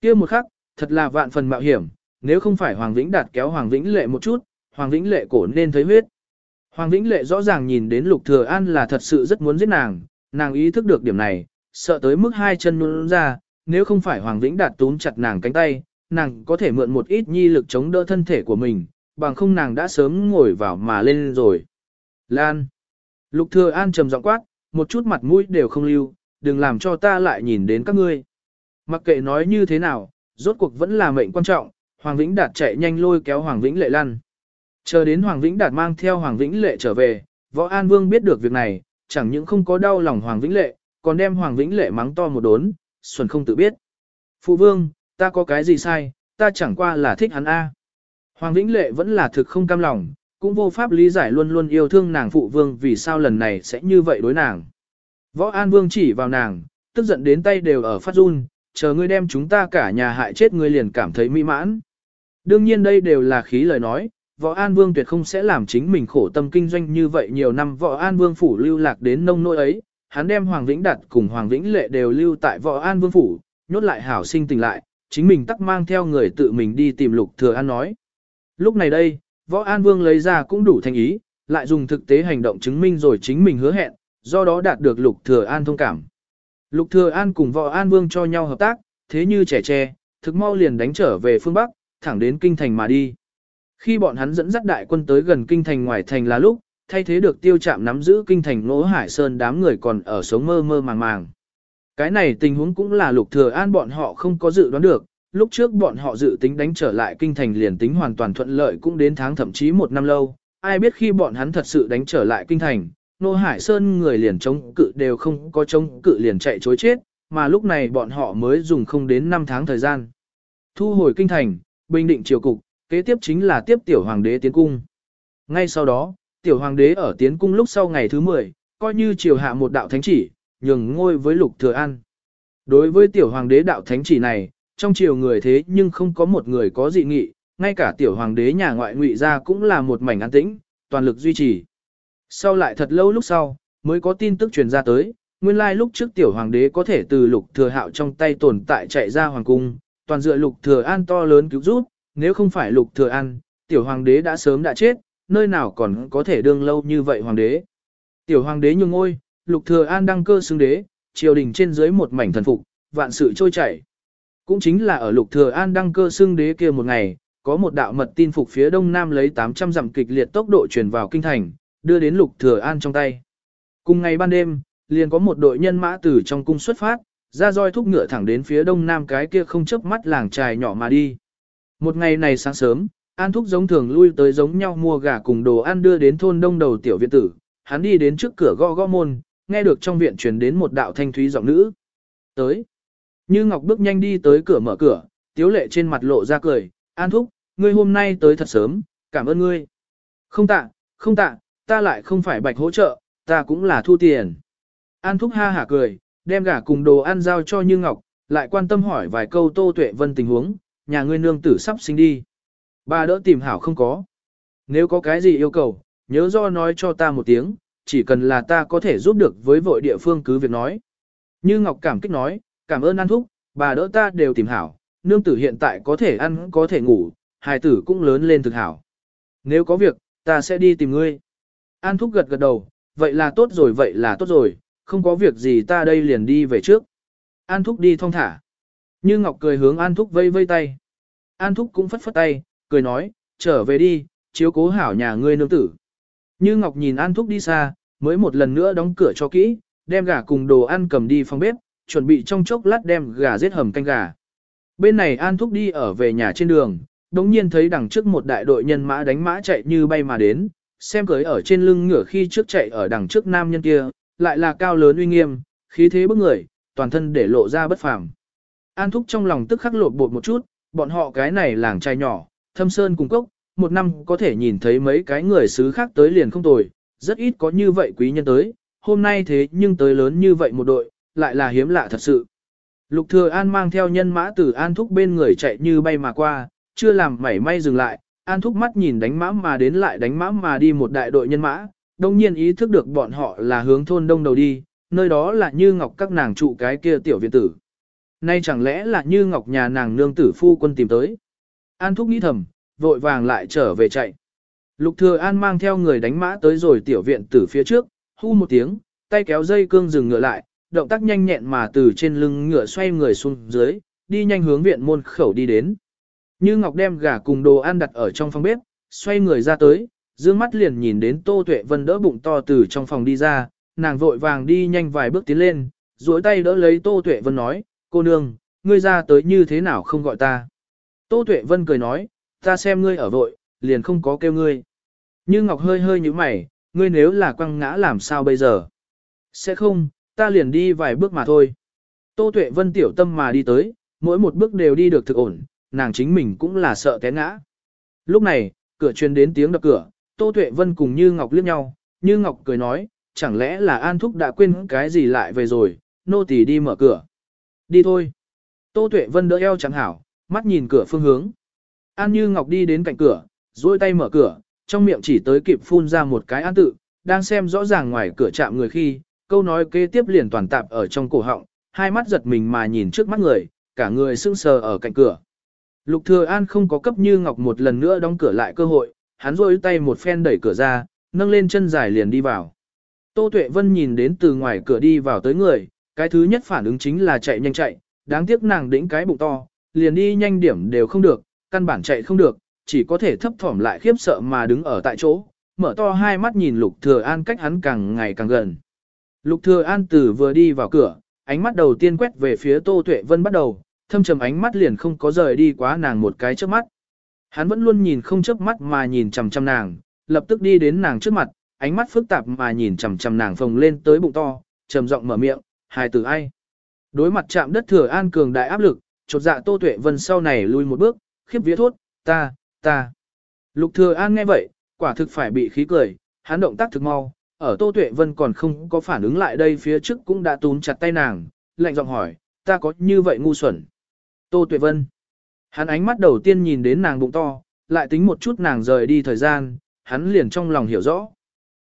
kia một khắc, thật là vạn phần mạo hiểm, nếu không phải Hoàng Vĩnh Đạt kéo Hoàng Vĩnh Lệ một chút, Hoàng Vĩnh Lệ cổ nên thấy huyết. Hoàng Vĩnh Lệ rõ ràng nhìn đến Lục Thừa An là thật sự rất muốn giết nàng, nàng ý thức được điểm này, sợ tới mức hai chân nhún ra, nếu không phải Hoàng Vĩnh Đạt túm chặt nàng cánh tay, nàng có thể mượn một ít nhi lực chống đỡ thân thể của mình, bằng không nàng đã sớm ngồi vào mà lên rồi. Lan. Lục Thừa An trầm giọng quát, một chút mặt mũi đều không lưu, đừng làm cho ta lại nhìn đến các ngươi. Mặc kệ nói như thế nào, rốt cuộc vẫn là mệnh quan trọng, Hoàng Vĩnh Đạt chạy nhanh lôi kéo Hoàng Vĩnh Lệ lăn. Chờ đến Hoàng Vĩnh Đạt mang theo Hoàng Vĩnh Lệ trở về, Võ An Vương biết được việc này, chẳng những không có đau lòng Hoàng Vĩnh Lệ, còn đem Hoàng Vĩnh Lệ mắng to một đốn, xuân không tự biết. Phụ Vương, ta có cái gì sai, ta chẳng qua là thích hắn A. Hoàng Vĩnh Lệ vẫn là thực không cam lòng, cũng vô pháp lý giải luôn luôn yêu thương nàng Phụ Vương vì sao lần này sẽ như vậy đối nàng. Võ An Vương chỉ vào nàng, tức giận đến tay đều ở phát run, chờ ngươi đem chúng ta cả nhà hại chết ngươi liền cảm thấy mỹ mãn. Đương nhiên đây đều là khí lời nói, Võ An Vương tuyệt không sẽ làm chính mình khổ tâm kinh doanh như vậy nhiều năm Võ An Vương phủ lưu lạc đến nông nỗi ấy, hắn đem Hoàng Vĩnh Đạt cùng Hoàng Vĩnh Lệ đều lưu tại Võ An Vương phủ, nhốt lại hảo sinh tình lại, chính mình tắc mang theo người tự mình đi tìm Lục Thừa An nói. Lúc này đây, Võ An Vương lấy ra cũng đủ thành ý, lại dùng thực tế hành động chứng minh rồi chính mình hứa hẹn, do đó đạt được Lục Thừa An thông cảm. Lục Thừa An cùng Võ An Vương cho nhau hợp tác, thế như trẻ tre, thực mau liền đánh trở về phương Bắc, thẳng đến kinh thành mà đi. Khi bọn hắn dẫn dắt đại quân tới gần kinh thành ngoài thành là lúc, thay thế được tiêu chạm nắm giữ kinh thành Ngỗ Hải Sơn đám người còn ở sống mơ mơ màng màng. Cái này tình huống cũng là Lục Thừa An bọn họ không có dự đoán được, lúc trước bọn họ dự tính đánh trở lại kinh thành liền tính hoàn toàn thuận lợi cũng đến tháng thậm chí một năm lâu, ai biết khi bọn hắn thật sự đánh trở lại kinh thành, Nô Hải Sơn người liền chống cự đều không có chống cự liền chạy chối chết, mà lúc này bọn họ mới dùng không đến 5 tháng thời gian. Thu hồi kinh thành, bình định triều cục, kế tiếp chính là tiếp tiểu hoàng đế tiến cung. Ngay sau đó, tiểu hoàng đế ở tiến cung lúc sau ngày thứ 10, coi như triều hạ một đạo thánh chỉ, nhường ngôi với lục thừa an. Đối với tiểu hoàng đế đạo thánh chỉ này, trong triều người thế nhưng không có một người có dị nghị, ngay cả tiểu hoàng đế nhà ngoại ngụy gia cũng là một mảnh an tĩnh, toàn lực duy trì. Sau lại thật lâu lúc sau, mới có tin tức truyền ra tới, nguyên lai lúc trước tiểu hoàng đế có thể từ lục thừa hạo trong tay tồn tại chạy ra hoàng cung, toàn dựa lục thừa an to lớn cứu giúp, nếu không phải lục thừa an, tiểu hoàng đế đã sớm đã chết, nơi nào còn có thể đương lâu như vậy hoàng đế. Tiểu hoàng đế nhường ngôi, Lục Thừa An đăng cơ xứng đế, triều đình trên dưới một mảnh thần phục, vạn sự trôi chảy. Cũng chính là ở Lục Thừa An đăng cơ xưng đế kia một ngày, có một đạo mật tin phục phía đông nam lấy 800 dặm kịch liệt tốc độ truyền vào kinh thành, đưa đến Lục Thừa An trong tay. Cùng ngày ban đêm, liền có một đội nhân mã từ trong cung xuất phát, ra roi thúc ngựa thẳng đến phía đông nam cái kia không chớp mắt làng trài nhỏ mà đi. Một ngày này sáng sớm, An thúc giống thường lui tới giống nhau mua gà cùng đồ ăn đưa đến thôn đông đầu tiểu viện tử, hắn đi đến trước cửa gõ gõ môn, nghe được trong viện truyền đến một đạo thanh thúy giọng nữ. Tới. Như Ngọc bước nhanh đi tới cửa mở cửa, tiếu lệ trên mặt lộ ra cười, An thúc, ngươi hôm nay tới thật sớm, cảm ơn ngươi. Không tạ, không tạ, ta lại không phải bạch hỗ trợ, ta cũng là thu tiền. An thúc ha hả cười, đem gà cùng đồ ăn giao cho Như Ngọc, lại quan tâm hỏi vài câu Tô Tuệ Vân tình huống, nhà ngươi nương tử sắp sinh đi. Bà đỡ tìm hảo không có. Nếu có cái gì yêu cầu, nhớ do nói cho ta một tiếng, chỉ cần là ta có thể giúp được với vội địa phương cứ việc nói. Như Ngọc cảm kích nói, cảm ơn An Thúc, bà đỡ ta đều tìm hảo, nương tử hiện tại có thể ăn có thể ngủ, hài tử cũng lớn lên thực hảo. Nếu có việc, ta sẽ đi tìm ngươi. An Thúc gật gật đầu, vậy là tốt rồi vậy là tốt rồi, không có việc gì ta đây liền đi về trước. An Thúc đi thong thả. Như Ngọc cười hướng An Thúc vây vây tay. An Thúc cũng phất phất tay, cười nói, trở về đi, chiếu cố hảo nhà ngươi nương tử. Như Ngọc nhìn An Thúc đi xa, mới một lần nữa đóng cửa cho kỹ, đem gà cùng đồ ăn cầm đi phòng bếp, chuẩn bị trong chốc lát đem gà giết hầm canh gà. Bên này An Thúc đi ở về nhà trên đường, đống nhiên thấy đằng trước một đại đội nhân mã đánh mã chạy như bay mà đến, xem cưới ở trên lưng ngửa khi trước chạy ở đằng trước nam nhân kia, lại là cao lớn uy nghiêm, khí thế bức người, toàn thân để lộ ra bất phàm. An Thúc trong lòng tức khắc lột bột một chút, bọn họ cái này làng trai nhỏ, thâm sơn cùng cốc, một năm có thể nhìn thấy mấy cái người xứ khác tới liền không tồi, rất ít có như vậy quý nhân tới, hôm nay thế nhưng tới lớn như vậy một đội, lại là hiếm lạ thật sự. Lục Thừa An mang theo nhân mã từ An Thúc bên người chạy như bay mà qua, chưa làm mảy may dừng lại, An Thúc mắt nhìn đánh mã mà đến lại đánh mã mà đi một đại đội nhân mã, đồng nhiên ý thức được bọn họ là hướng thôn đông đầu đi, nơi đó là như ngọc các nàng trụ cái kia tiểu viện tử. Nay chẳng lẽ là như ngọc nhà nàng nương tử phu quân tìm tới. An Thúc nghĩ thầm, vội vàng lại trở về chạy. Lục Thừa An mang theo người đánh mã tới rồi tiểu viện tử phía trước, hu một tiếng, tay kéo dây cương dừng ngựa lại, động tác nhanh nhẹn mà từ trên lưng ngựa xoay người xuống dưới, đi nhanh hướng viện môn khẩu đi đến. Như Ngọc đem gà cùng đồ ăn đặt ở trong phòng bếp, xoay người ra tới, dương mắt liền nhìn đến Tô Tuệ Vân đỡ bụng to từ trong phòng đi ra, nàng vội vàng đi nhanh vài bước tiến lên, duỗi tay đỡ lấy Tô Tuệ Vân nói, cô nương, ngươi ra tới như thế nào không gọi ta. Tô Tuệ Vân cười nói, ta xem ngươi ở vội, liền không có kêu ngươi. Như Ngọc hơi hơi như mày, ngươi nếu là quăng ngã làm sao bây giờ? Sẽ không, ta liền đi vài bước mà thôi. Tô Tuệ Vân tiểu tâm mà đi tới, mỗi một bước đều đi được thực ổn, nàng chính mình cũng là sợ té ngã. Lúc này, cửa truyền đến tiếng đập cửa, Tô Tuệ Vân cùng Như Ngọc liếc nhau, Như Ngọc cười nói, chẳng lẽ là An Thúc đã quên cái gì lại về rồi, nô tỳ đi mở cửa. Đi thôi. Tô Tuệ Vân đỡ eo chẳng hảo, mắt nhìn cửa phương hướng. An Như Ngọc đi đến cạnh cửa, duỗi tay mở cửa, trong miệng chỉ tới kịp phun ra một cái an tự, đang xem rõ ràng ngoài cửa chạm người khi, câu nói kế tiếp liền toàn tạp ở trong cổ họng, hai mắt giật mình mà nhìn trước mắt người, cả người sững sờ ở cạnh cửa. Lục Thừa An không có cấp Như Ngọc một lần nữa đóng cửa lại cơ hội, hắn rôi tay một phen đẩy cửa ra, nâng lên chân dài liền đi vào. Tô Tuệ Vân nhìn đến từ ngoài cửa đi vào tới người, cái thứ nhất phản ứng chính là chạy nhanh chạy, đáng tiếc nàng đĩnh cái bụng to, liền đi nhanh điểm đều không được, căn bản chạy không được, chỉ có thể thấp thỏm lại khiếp sợ mà đứng ở tại chỗ, mở to hai mắt nhìn Lục Thừa An cách hắn càng ngày càng gần. Lục Thừa An từ vừa đi vào cửa, ánh mắt đầu tiên quét về phía Tô Tuệ Vân bắt đầu, thâm trầm ánh mắt liền không có rời đi quá nàng một cái chớp mắt. Hắn vẫn luôn nhìn không chớp mắt mà nhìn chằm chằm nàng, lập tức đi đến nàng trước mặt, ánh mắt phức tạp mà nhìn chằm chằm nàng phồng lên tới bụng to, trầm giọng mở miệng, "Hài tử ai?" Đối mặt chạm đất Thừa An cường đại áp lực, chột dạ Tô Tuệ Vân sau này lui một bước, khiếp vía thốt, "Ta, ta." Lục Thừa An nghe vậy, quả thực phải bị khí cười, hắn động tác thực mau, ở Tô Tuệ Vân còn không có phản ứng lại đây phía trước cũng đã túm chặt tay nàng, lạnh giọng hỏi, ta có như vậy ngu xuẩn? Tô Tuệ Vân. Hắn ánh mắt đầu tiên nhìn đến nàng bụng to, lại tính một chút nàng rời đi thời gian, hắn liền trong lòng hiểu rõ.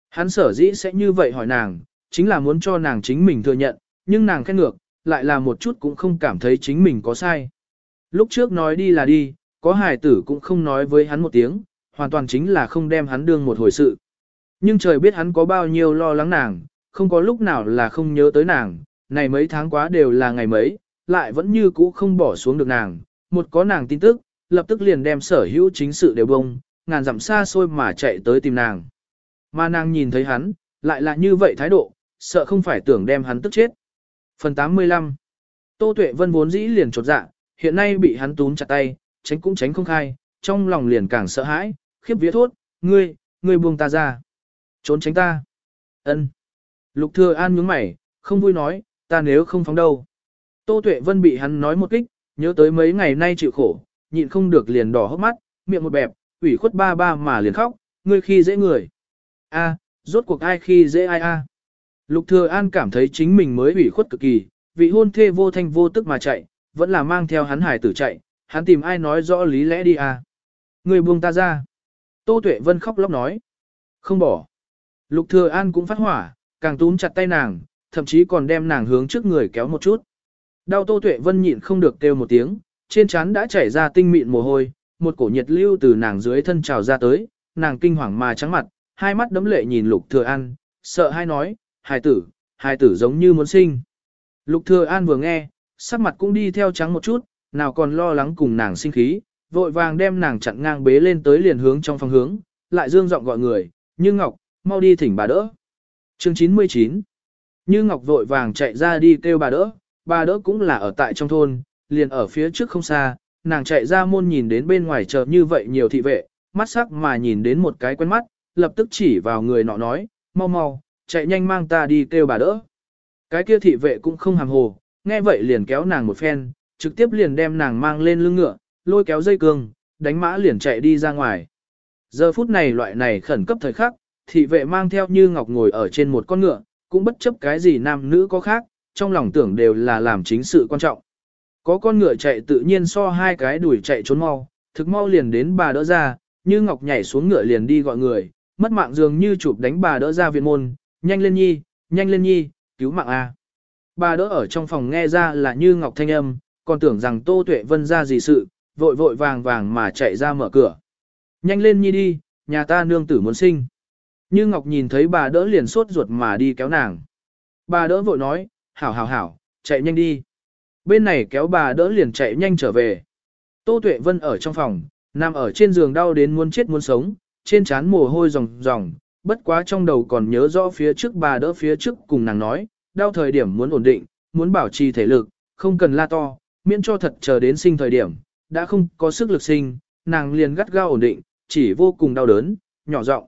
Hắn sở dĩ sẽ như vậy hỏi nàng, chính là muốn cho nàng chính mình thừa nhận, nhưng nàng khẽ ngược, lại là một chút cũng không cảm thấy chính mình có sai. Lúc trước nói đi là đi, có hài tử cũng không nói với hắn một tiếng, hoàn toàn chính là không đem hắn đương một hồi sự. Nhưng trời biết hắn có bao nhiêu lo lắng nàng, không có lúc nào là không nhớ tới nàng, này mấy tháng quá đều là ngày mấy, lại vẫn như cũ không bỏ xuống được nàng, một có nàng tin tức, lập tức liền đem sở hữu chính sự đều bông, ngàn dặm xa xôi mà chạy tới tìm nàng. Mà nàng nhìn thấy hắn, lại là như vậy thái độ, sợ không phải tưởng đem hắn tức chết. Phần 85 Tô Tuệ Vân vốn dĩ liền chột dạ, hiện nay bị hắn túm chặt tay, tránh cũng tránh không khai, trong lòng liền càng sợ hãi, khiếp vía thốt, ngươi, ngươi buông ta ra. Trốn tránh ta. ân Lục thừa an nhướng mày, không vui nói, ta nếu không phóng đâu. Tô Tuệ Vân bị hắn nói một kích, nhớ tới mấy ngày nay chịu khổ, nhịn không được liền đỏ hốc mắt, miệng một bẹp, ủy khuất ba ba mà liền khóc, ngươi khi dễ người. A, rốt cuộc ai khi dễ ai a? Lục Thừa An cảm thấy chính mình mới ủy khuất cực kỳ, vị hôn thê vô thanh vô tức mà chạy, vẫn là mang theo hắn hải tử chạy, hắn tìm ai nói rõ lý lẽ đi a. Ngươi buông ta ra. Tô Tuệ Vân khóc lóc nói. Không bỏ. Lục Thừa An cũng phát hỏa, càng túm chặt tay nàng, thậm chí còn đem nàng hướng trước người kéo một chút. Đau Tô Tuệ Vân nhịn không được kêu một tiếng, trên trán đã chảy ra tinh mịn mồ hôi, một cổ nhiệt lưu từ nàng dưới thân trào ra tới, nàng kinh hoàng mà trắng mặt, hai mắt đấm lệ nhìn Lục Thừa An, sợ hai nói, hài tử, hài tử giống như muốn sinh. Lục Thừa An vừa nghe, sắc mặt cũng đi theo trắng một chút, nào còn lo lắng cùng nàng sinh khí, vội vàng đem nàng chặn ngang bế lên tới liền hướng trong phòng hướng, lại dương giọng gọi người, Như Ngọc, mau đi thỉnh bà đỡ. Chương 99 Như Ngọc vội vàng chạy ra đi kêu bà đỡ, bà đỡ cũng là ở tại trong thôn, liền ở phía trước không xa, nàng chạy ra môn nhìn đến bên ngoài chờ như vậy nhiều thị vệ, mắt sắc mà nhìn đến một cái quen mắt, lập tức chỉ vào người nọ nói, mau mau, chạy nhanh mang ta đi kêu bà đỡ. Cái kia thị vệ cũng không hàm hồ, nghe vậy liền kéo nàng một phen, trực tiếp liền đem nàng mang lên lưng ngựa, lôi kéo dây cương, đánh mã liền chạy đi ra ngoài. Giờ phút này loại này khẩn cấp thời khắc, thị vệ mang theo như ngọc ngồi ở trên một con ngựa, cũng bất chấp cái gì nam nữ có khác, trong lòng tưởng đều là làm chính sự quan trọng. Có con ngựa chạy tự nhiên so hai cái đuổi chạy trốn mau, thực mau liền đến bà đỡ ra, như ngọc nhảy xuống ngựa liền đi gọi người, mất mạng dường như chụp đánh bà đỡ ra viện môn, nhanh lên nhi, nhanh lên nhi, cứu mạng a. Bà đỡ ở trong phòng nghe ra là như ngọc thanh âm, còn tưởng rằng Tô Tuệ Vân ra gì sự, vội vội vàng vàng mà chạy ra mở cửa. Nhanh lên nhi đi, nhà ta nương tử muốn sinh. Như Ngọc nhìn thấy bà đỡ liền sốt ruột mà đi kéo nàng. Bà đỡ vội nói, hảo hảo hảo, chạy nhanh đi. Bên này kéo bà đỡ liền chạy nhanh trở về. Tô Tuệ Vân ở trong phòng, nằm ở trên giường đau đến muốn chết muốn sống, trên trán mồ hôi ròng ròng, bất quá trong đầu còn nhớ rõ phía trước bà đỡ phía trước cùng nàng nói, đau thời điểm muốn ổn định, muốn bảo trì thể lực, không cần la to, miễn cho thật chờ đến sinh thời điểm, đã không có sức lực sinh, nàng liền gắt gao ổn định, chỉ vô cùng đau đớn, nhỏ giọng.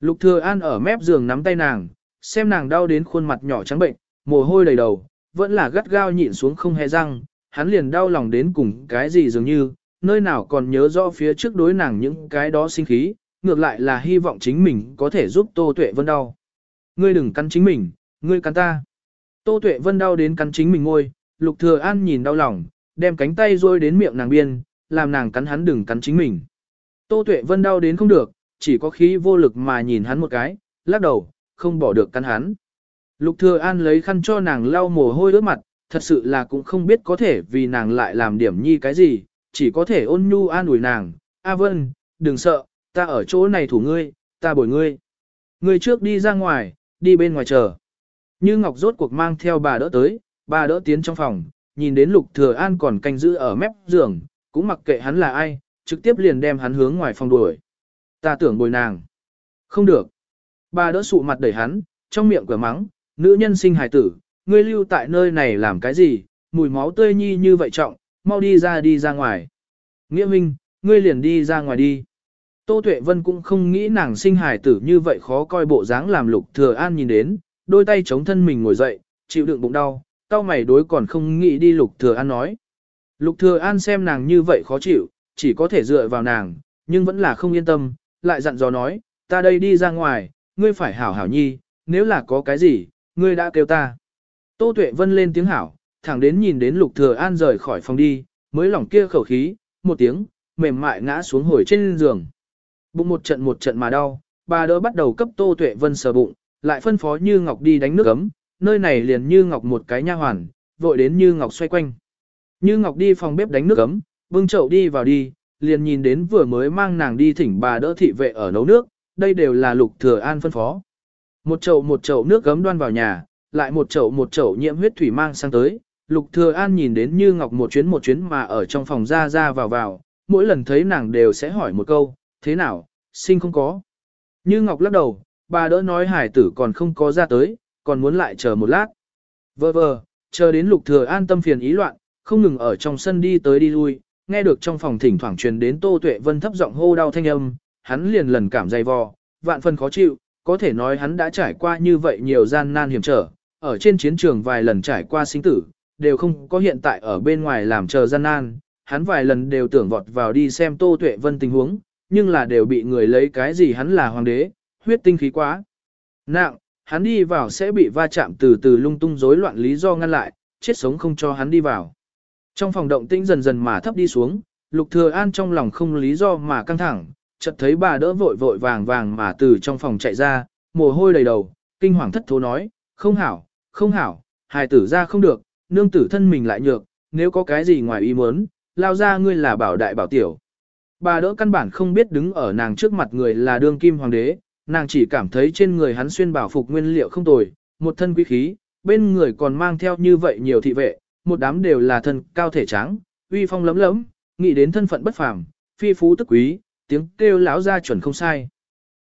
Lục Thừa An ở mép giường nắm tay nàng, xem nàng đau đến khuôn mặt nhỏ trắng bệnh, mồ hôi đầy đầu, vẫn là gắt gao nhịn xuống không hề răng, hắn liền đau lòng đến cùng cái gì dường như, nơi nào còn nhớ rõ phía trước đối nàng những cái đó sinh khí, ngược lại là hy vọng chính mình có thể giúp Tô Tuệ Vân đau. Ngươi đừng cắn chính mình, ngươi cắn ta. Tô Tuệ Vân đau đến cắn chính mình ngôi, Lục Thừa An nhìn đau lòng, đem cánh tay rôi đến miệng nàng biên, làm nàng cắn hắn đừng cắn chính mình. Tô Tuệ Vân đau đến không được, chỉ có khí vô lực mà nhìn hắn một cái, lắc đầu, không bỏ được cắn hắn. Lục Thừa An lấy khăn cho nàng lau mồ hôi ướt mặt, thật sự là cũng không biết có thể vì nàng lại làm điểm nhi cái gì, chỉ có thể ôn nhu an ủi nàng. A Vân, đừng sợ, ta ở chỗ này thủ ngươi, ta bồi ngươi. Ngươi trước đi ra ngoài, đi bên ngoài chờ. Như Ngọc rốt cuộc mang theo bà đỡ tới, bà đỡ tiến trong phòng, nhìn đến Lục Thừa An còn canh giữ ở mép giường, cũng mặc kệ hắn là ai, trực tiếp liền đem hắn hướng ngoài phòng đuổi. Ta tưởng bồi nàng. Không được. Bà đỡ sụ mặt đẩy hắn, trong miệng cửa mắng, nữ nhân sinh hài tử, ngươi lưu tại nơi này làm cái gì, mùi máu tươi nhi như vậy trọng, mau đi ra đi ra ngoài. Nghĩa minh, ngươi liền đi ra ngoài đi. Tô Tuệ Vân cũng không nghĩ nàng sinh hài tử như vậy khó coi bộ dáng làm lục thừa an nhìn đến, đôi tay chống thân mình ngồi dậy, chịu đựng bụng đau, cao mày đối còn không nghĩ đi lục thừa an nói. Lục thừa an xem nàng như vậy khó chịu, chỉ có thể dựa vào nàng, nhưng vẫn là không yên tâm, lại dặn dò nói, ta đây đi ra ngoài, ngươi phải hảo hảo nhi, nếu là có cái gì, ngươi đã kêu ta. Tô Tuệ Vân lên tiếng hảo, thẳng đến nhìn đến Lục Thừa An rời khỏi phòng đi, mới lỏng kia khẩu khí, một tiếng, mềm mại ngã xuống hồi trên giường. Bụng một trận một trận mà đau, bà đỡ bắt đầu cấp Tô Tuệ Vân sờ bụng, lại phân phó Như Ngọc đi đánh nước ấm, nơi này liền Như Ngọc một cái nha hoàn, vội đến Như Ngọc xoay quanh. Như Ngọc đi phòng bếp đánh nước ấm, bưng chậu đi vào đi, liền nhìn đến vừa mới mang nàng đi thỉnh bà đỡ thị vệ ở nấu nước, đây đều là Lục Thừa An phân phó. Một chậu một chậu nước gấm đoan vào nhà, lại một chậu một chậu nhiễm huyết thủy mang sang tới. Lục Thừa An nhìn đến Như Ngọc một chuyến một chuyến mà ở trong phòng ra ra vào vào, mỗi lần thấy nàng đều sẽ hỏi một câu, thế nào, sinh không có. Như Ngọc lắc đầu, bà đỡ nói hải tử còn không có ra tới, còn muốn lại chờ một lát. Vơ vơ, chờ đến Lục Thừa An tâm phiền ý loạn, không ngừng ở trong sân đi tới đi lui, nghe được trong phòng thỉnh thoảng truyền đến Tô Tuệ Vân thấp giọng hô đau thanh âm, hắn liền lần cảm dày vò, vạn phần khó chịu, có thể nói hắn đã trải qua như vậy nhiều gian nan hiểm trở, ở trên chiến trường vài lần trải qua sinh tử, đều không có hiện tại ở bên ngoài làm chờ gian nan, hắn vài lần đều tưởng vọt vào đi xem Tô Tuệ Vân tình huống, nhưng là đều bị người lấy cái gì hắn là hoàng đế, huyết tinh khí quá. Nặng, hắn đi vào sẽ bị va chạm từ từ lung tung rối loạn lý do ngăn lại, chết sống không cho hắn đi vào. Trong phòng động tĩnh dần dần mà thấp đi xuống, Lục Thừa An trong lòng không lý do mà căng thẳng, chợt thấy bà đỡ vội vội vàng vàng mà từ trong phòng chạy ra, mồ hôi đầy đầu, kinh hoàng thất thố nói, không hảo, không hảo, hài tử ra không được, nương tử thân mình lại nhược, nếu có cái gì ngoài ý muốn, lao ra ngươi là bảo đại bảo tiểu. Bà đỡ căn bản không biết đứng ở nàng trước mặt người là đương kim hoàng đế, nàng chỉ cảm thấy trên người hắn xuyên bảo phục nguyên liệu không tồi, một thân quý khí, bên người còn mang theo như vậy nhiều thị vệ, một đám đều là thân cao thể trắng, uy phong lấm lấm, nghĩ đến thân phận bất phàm, phi phú tức quý, tiếng kêu lão ra chuẩn không sai.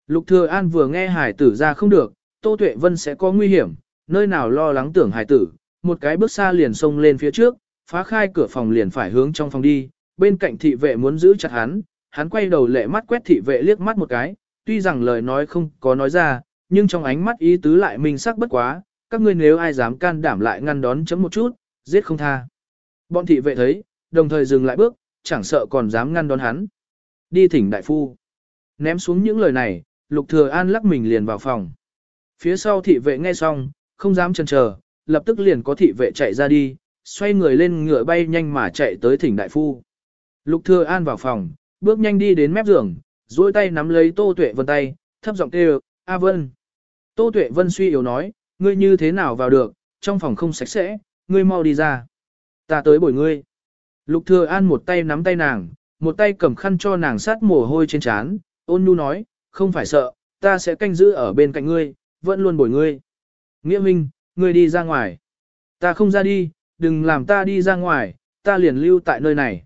Lục Thừa An vừa nghe hải tử ra không được, Tô Tuệ Vân sẽ có nguy hiểm, nơi nào lo lắng tưởng hải tử, một cái bước xa liền xông lên phía trước, phá khai cửa phòng liền phải hướng trong phòng đi, bên cạnh thị vệ muốn giữ chặt hắn, hắn quay đầu lệ mắt quét thị vệ liếc mắt một cái, tuy rằng lời nói không có nói ra, nhưng trong ánh mắt ý tứ lại minh sắc bất quá, các ngươi nếu ai dám can đảm lại ngăn đón chấm một chút, giết không tha. Bọn thị vệ thấy, đồng thời dừng lại bước, chẳng sợ còn dám ngăn đón hắn. Đi thỉnh đại phu. Ném xuống những lời này, Lục Thừa An lắc mình liền vào phòng. Phía sau thị vệ nghe xong, không dám chần chờ, lập tức liền có thị vệ chạy ra đi, xoay người lên ngựa bay nhanh mà chạy tới thỉnh đại phu. Lục Thừa An vào phòng, bước nhanh đi đến mép giường, duỗi tay nắm lấy Tô Tuệ Vân tay, thấp giọng kêu, "A Vân." Tô Tuệ Vân suy yếu nói, "Ngươi như thế nào vào được, trong phòng không sạch sẽ, ngươi mau đi ra. Ta tới bồi ngươi." Lục Thừa An một tay nắm tay nàng, một tay cầm khăn cho nàng sát mồ hôi trên trán, ôn nhu nói, "Không phải sợ, ta sẽ canh giữ ở bên cạnh ngươi, vẫn luôn bồi ngươi." Nghĩa Minh, ngươi đi ra ngoài. Ta không ra đi, đừng làm ta đi ra ngoài, ta liền lưu tại nơi này.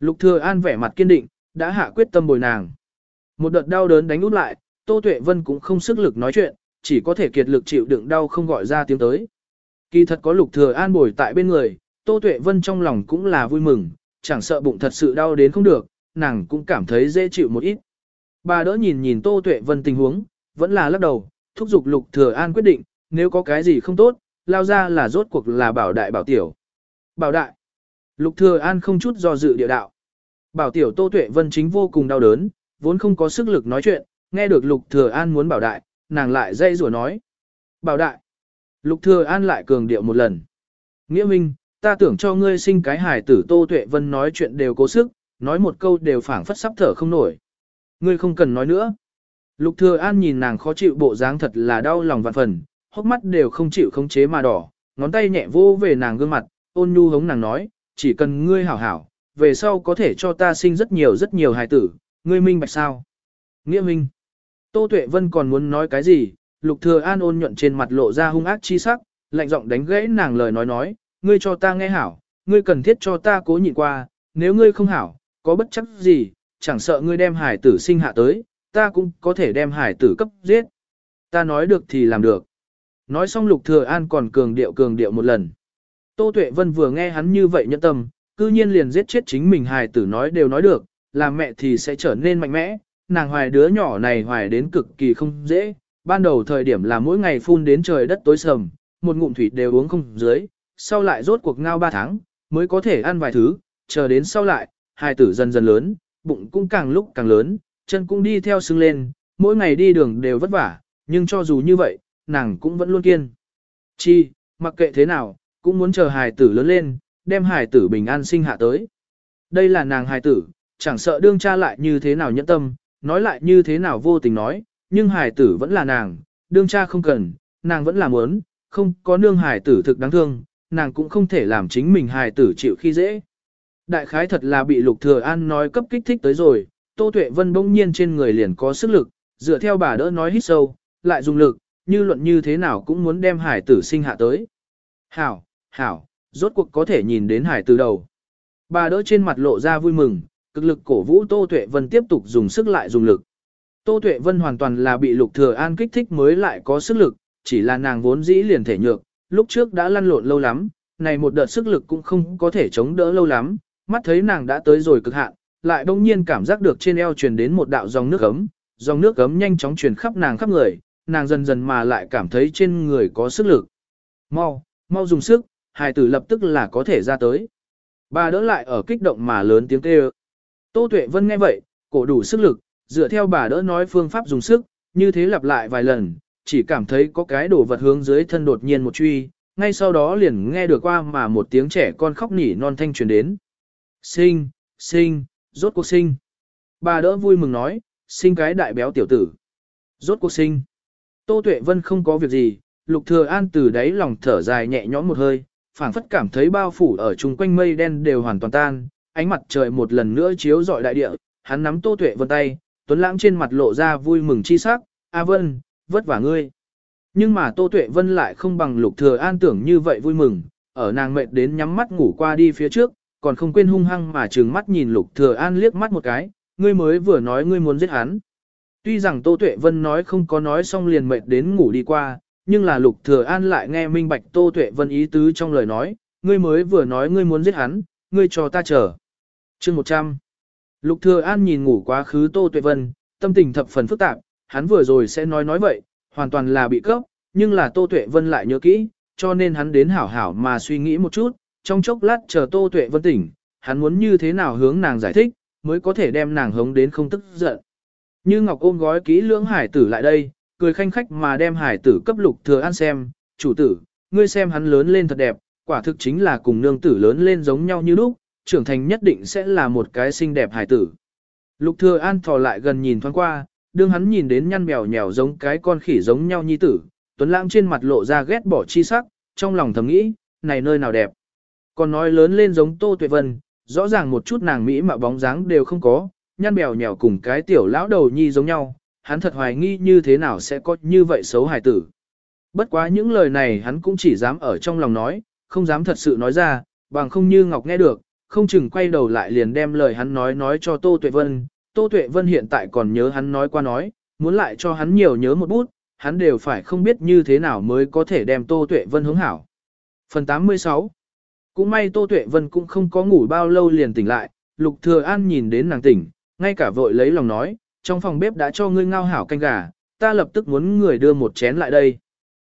Lục Thừa An vẻ mặt kiên định, đã hạ quyết tâm bồi nàng. Một đợt đau đớn đánh út lại, Tô Tuệ Vân cũng không sức lực nói chuyện, chỉ có thể kiệt lực chịu đựng đau không gọi ra tiếng tới. Kỳ thật có Lục Thừa An bồi tại bên người, Tô Tuệ Vân trong lòng cũng là vui mừng, chẳng sợ bụng thật sự đau đến không được, nàng cũng cảm thấy dễ chịu một ít. Bà đỡ nhìn nhìn Tô Tuệ Vân tình huống, vẫn là lắc đầu, thúc giục Lục Thừa An quyết định, nếu có cái gì không tốt, lao ra là rốt cuộc là bảo đại bảo tiểu. Bảo đại. Lục Thừa An không chút do dự địa đạo. Bảo tiểu Tô Tuệ Vân chính vô cùng đau đớn, vốn không có sức lực nói chuyện, nghe được Lục Thừa An muốn bảo đại, nàng lại dây rủa nói. Bảo đại. Lục Thừa An lại cường điệu một lần. Nghĩa Minh, ta tưởng cho ngươi sinh cái hài tử Tô Tuệ Vân nói chuyện đều cố sức, nói một câu đều phảng phất sắp thở không nổi. Ngươi không cần nói nữa. Lục Thừa An nhìn nàng khó chịu bộ dáng thật là đau lòng vạn phần, hốc mắt đều không chịu khống chế mà đỏ, ngón tay nhẹ vô về nàng gương mặt, ôn nhu hống nàng nói, chỉ cần ngươi hảo hảo, về sau có thể cho ta sinh rất nhiều rất nhiều hài tử, ngươi minh bạch sao? Nghĩa minh. Tô Tuệ Vân còn muốn nói cái gì, Lục Thừa An ôn nhuận trên mặt lộ ra hung ác chi sắc, lạnh giọng đánh gãy nàng lời nói nói, ngươi cho ta nghe hảo, ngươi cần thiết cho ta cố nhịn qua, nếu ngươi không hảo, có bất chấp gì, chẳng sợ ngươi đem hải tử sinh hạ tới, ta cũng có thể đem hải tử cấp giết. Ta nói được thì làm được. Nói xong Lục Thừa An còn cường điệu cường điệu một lần. Tô Tuệ Vân vừa nghe hắn như vậy nhẫn tâm, cư nhiên liền giết chết chính mình hài tử nói đều nói được, làm mẹ thì sẽ trở nên mạnh mẽ, nàng hoài đứa nhỏ này hoài đến cực kỳ không dễ, ban đầu thời điểm là mỗi ngày phun đến trời đất tối sầm, một ngụm thủy đều uống không dưới, sau lại rốt cuộc ngao 3 tháng, mới có thể ăn vài thứ, chờ đến sau lại, hài tử dần dần lớn, bụng cũng càng lúc càng lớn, chân cũng đi theo sưng lên, mỗi ngày đi đường đều vất vả, nhưng cho dù như vậy, nàng cũng vẫn luôn kiên. Chi, mặc kệ thế nào, cũng muốn chờ hài tử lớn lên, đem hài tử bình an sinh hạ tới. Đây là nàng hài tử, chẳng sợ đương cha lại như thế nào nhẫn tâm, nói lại như thế nào vô tình nói, nhưng hài tử vẫn là nàng, đương cha không cần, nàng vẫn là muốn, không có nương hài tử thực đáng thương, nàng cũng không thể làm chính mình hài tử chịu khi dễ. Đại khái thật là bị Lục Thừa An nói cấp kích thích tới rồi, Tô Tuệ Vân bỗng nhiên trên người liền có sức lực, dựa theo bà đỡ nói hít sâu, lại dùng lực, như luận như thế nào cũng muốn đem hải tử sinh hạ tới. Hảo, hảo, rốt cuộc có thể nhìn đến hải tử đầu. Bà đỡ trên mặt lộ ra vui mừng, cực lực cổ vũ Tô Tuệ Vân tiếp tục dùng sức lại dùng lực. Tô Tuệ Vân hoàn toàn là bị Lục Thừa An kích thích mới lại có sức lực, chỉ là nàng vốn dĩ liền thể nhược, lúc trước đã lăn lộn lâu lắm, này một đợt sức lực cũng không có thể chống đỡ lâu lắm, mắt thấy nàng đã tới rồi cực hạn, lại bỗng nhiên cảm giác được trên eo truyền đến một đạo dòng nước ấm, dòng nước ấm nhanh chóng truyền khắp nàng khắp người, nàng dần dần mà lại cảm thấy trên người có sức lực. Mau, mau dùng sức, hài tử lập tức là có thể ra tới. Bà đỡ lại ở kích động mà lớn tiếng kêu. Tô Tuệ Vân nghe vậy, cổ đủ sức lực, dựa theo bà đỡ nói phương pháp dùng sức, như thế lặp lại vài lần, chỉ cảm thấy có cái đồ vật hướng dưới thân đột nhiên một truy, ngay sau đó liền nghe được qua mà một tiếng trẻ con khóc nỉ non thanh truyền đến. Sinh, sinh, rốt cuộc sinh. Bà đỡ vui mừng nói, sinh cái đại béo tiểu tử. Rốt cuộc sinh. Tô Tuệ Vân không có việc gì, Lục Thừa An từ đáy lòng thở dài nhẹ nhõm một hơi, phảng phất cảm thấy bao phủ ở chung quanh mây đen đều hoàn toàn tan, ánh mặt trời một lần nữa chiếu rọi đại địa, hắn nắm Tô Tuệ Vân tay, Tuấn Lãng trên mặt lộ ra vui mừng chi sắc, "A Vân, vất vả ngươi." Nhưng mà Tô Tuệ Vân lại không bằng Lục Thừa An tưởng như vậy vui mừng, ở nàng mệt đến nhắm mắt ngủ qua đi phía trước, còn không quên hung hăng mà trừng mắt nhìn Lục Thừa An liếc mắt một cái, "Ngươi mới vừa nói ngươi muốn giết hắn." Tuy rằng Tô Tuệ Vân nói không có nói xong liền mệt đến ngủ đi qua, nhưng là Lục Thừa An lại nghe minh bạch Tô Tuệ Vân ý tứ trong lời nói, ngươi mới vừa nói ngươi muốn giết hắn, ngươi cho ta chờ. Chương 100 Lục Thừa An nhìn ngủ quá khứ Tô Tuệ Vân, tâm tình thập phần phức tạp, hắn vừa rồi sẽ nói nói vậy, hoàn toàn là bị cấp, nhưng là Tô Tuệ Vân lại nhớ kỹ, cho nên hắn đến hảo hảo mà suy nghĩ một chút, trong chốc lát chờ Tô Tuệ Vân tỉnh, hắn muốn như thế nào hướng nàng giải thích, mới có thể đem nàng hống đến không tức giận. Như Ngọc ôm gói kỹ lưỡng hải tử lại đây, cười khanh khách mà đem hải tử cấp lục thừa an xem, chủ tử, ngươi xem hắn lớn lên thật đẹp, quả thực chính là cùng nương tử lớn lên giống nhau như lúc, trưởng thành nhất định sẽ là một cái xinh đẹp hải tử. Lục thừa an thò lại gần nhìn thoáng qua, đương hắn nhìn đến nhăn mèo nhèo giống cái con khỉ giống nhau nhi tử, tuấn lãng trên mặt lộ ra ghét bỏ chi sắc, trong lòng thầm nghĩ, này nơi nào đẹp. Còn nói lớn lên giống Tô Tuệ Vân, rõ ràng một chút nàng mỹ mà bóng dáng đều không có, nhăn bèo nhèo cùng cái tiểu lão đầu nhi giống nhau, hắn thật hoài nghi như thế nào sẽ có như vậy xấu hài tử. Bất quá những lời này hắn cũng chỉ dám ở trong lòng nói, không dám thật sự nói ra, bằng không như Ngọc nghe được, không chừng quay đầu lại liền đem lời hắn nói nói cho Tô Tuệ Vân. Tô Tuệ Vân hiện tại còn nhớ hắn nói qua nói, muốn lại cho hắn nhiều nhớ một bút, hắn đều phải không biết như thế nào mới có thể đem Tô Tuệ Vân hướng hảo. Phần 86 Cũng may Tô Tuệ Vân cũng không có ngủ bao lâu liền tỉnh lại, Lục Thừa An nhìn đến nàng tỉnh, ngay cả vội lấy lòng nói, trong phòng bếp đã cho ngươi ngao hảo canh gà, ta lập tức muốn người đưa một chén lại đây.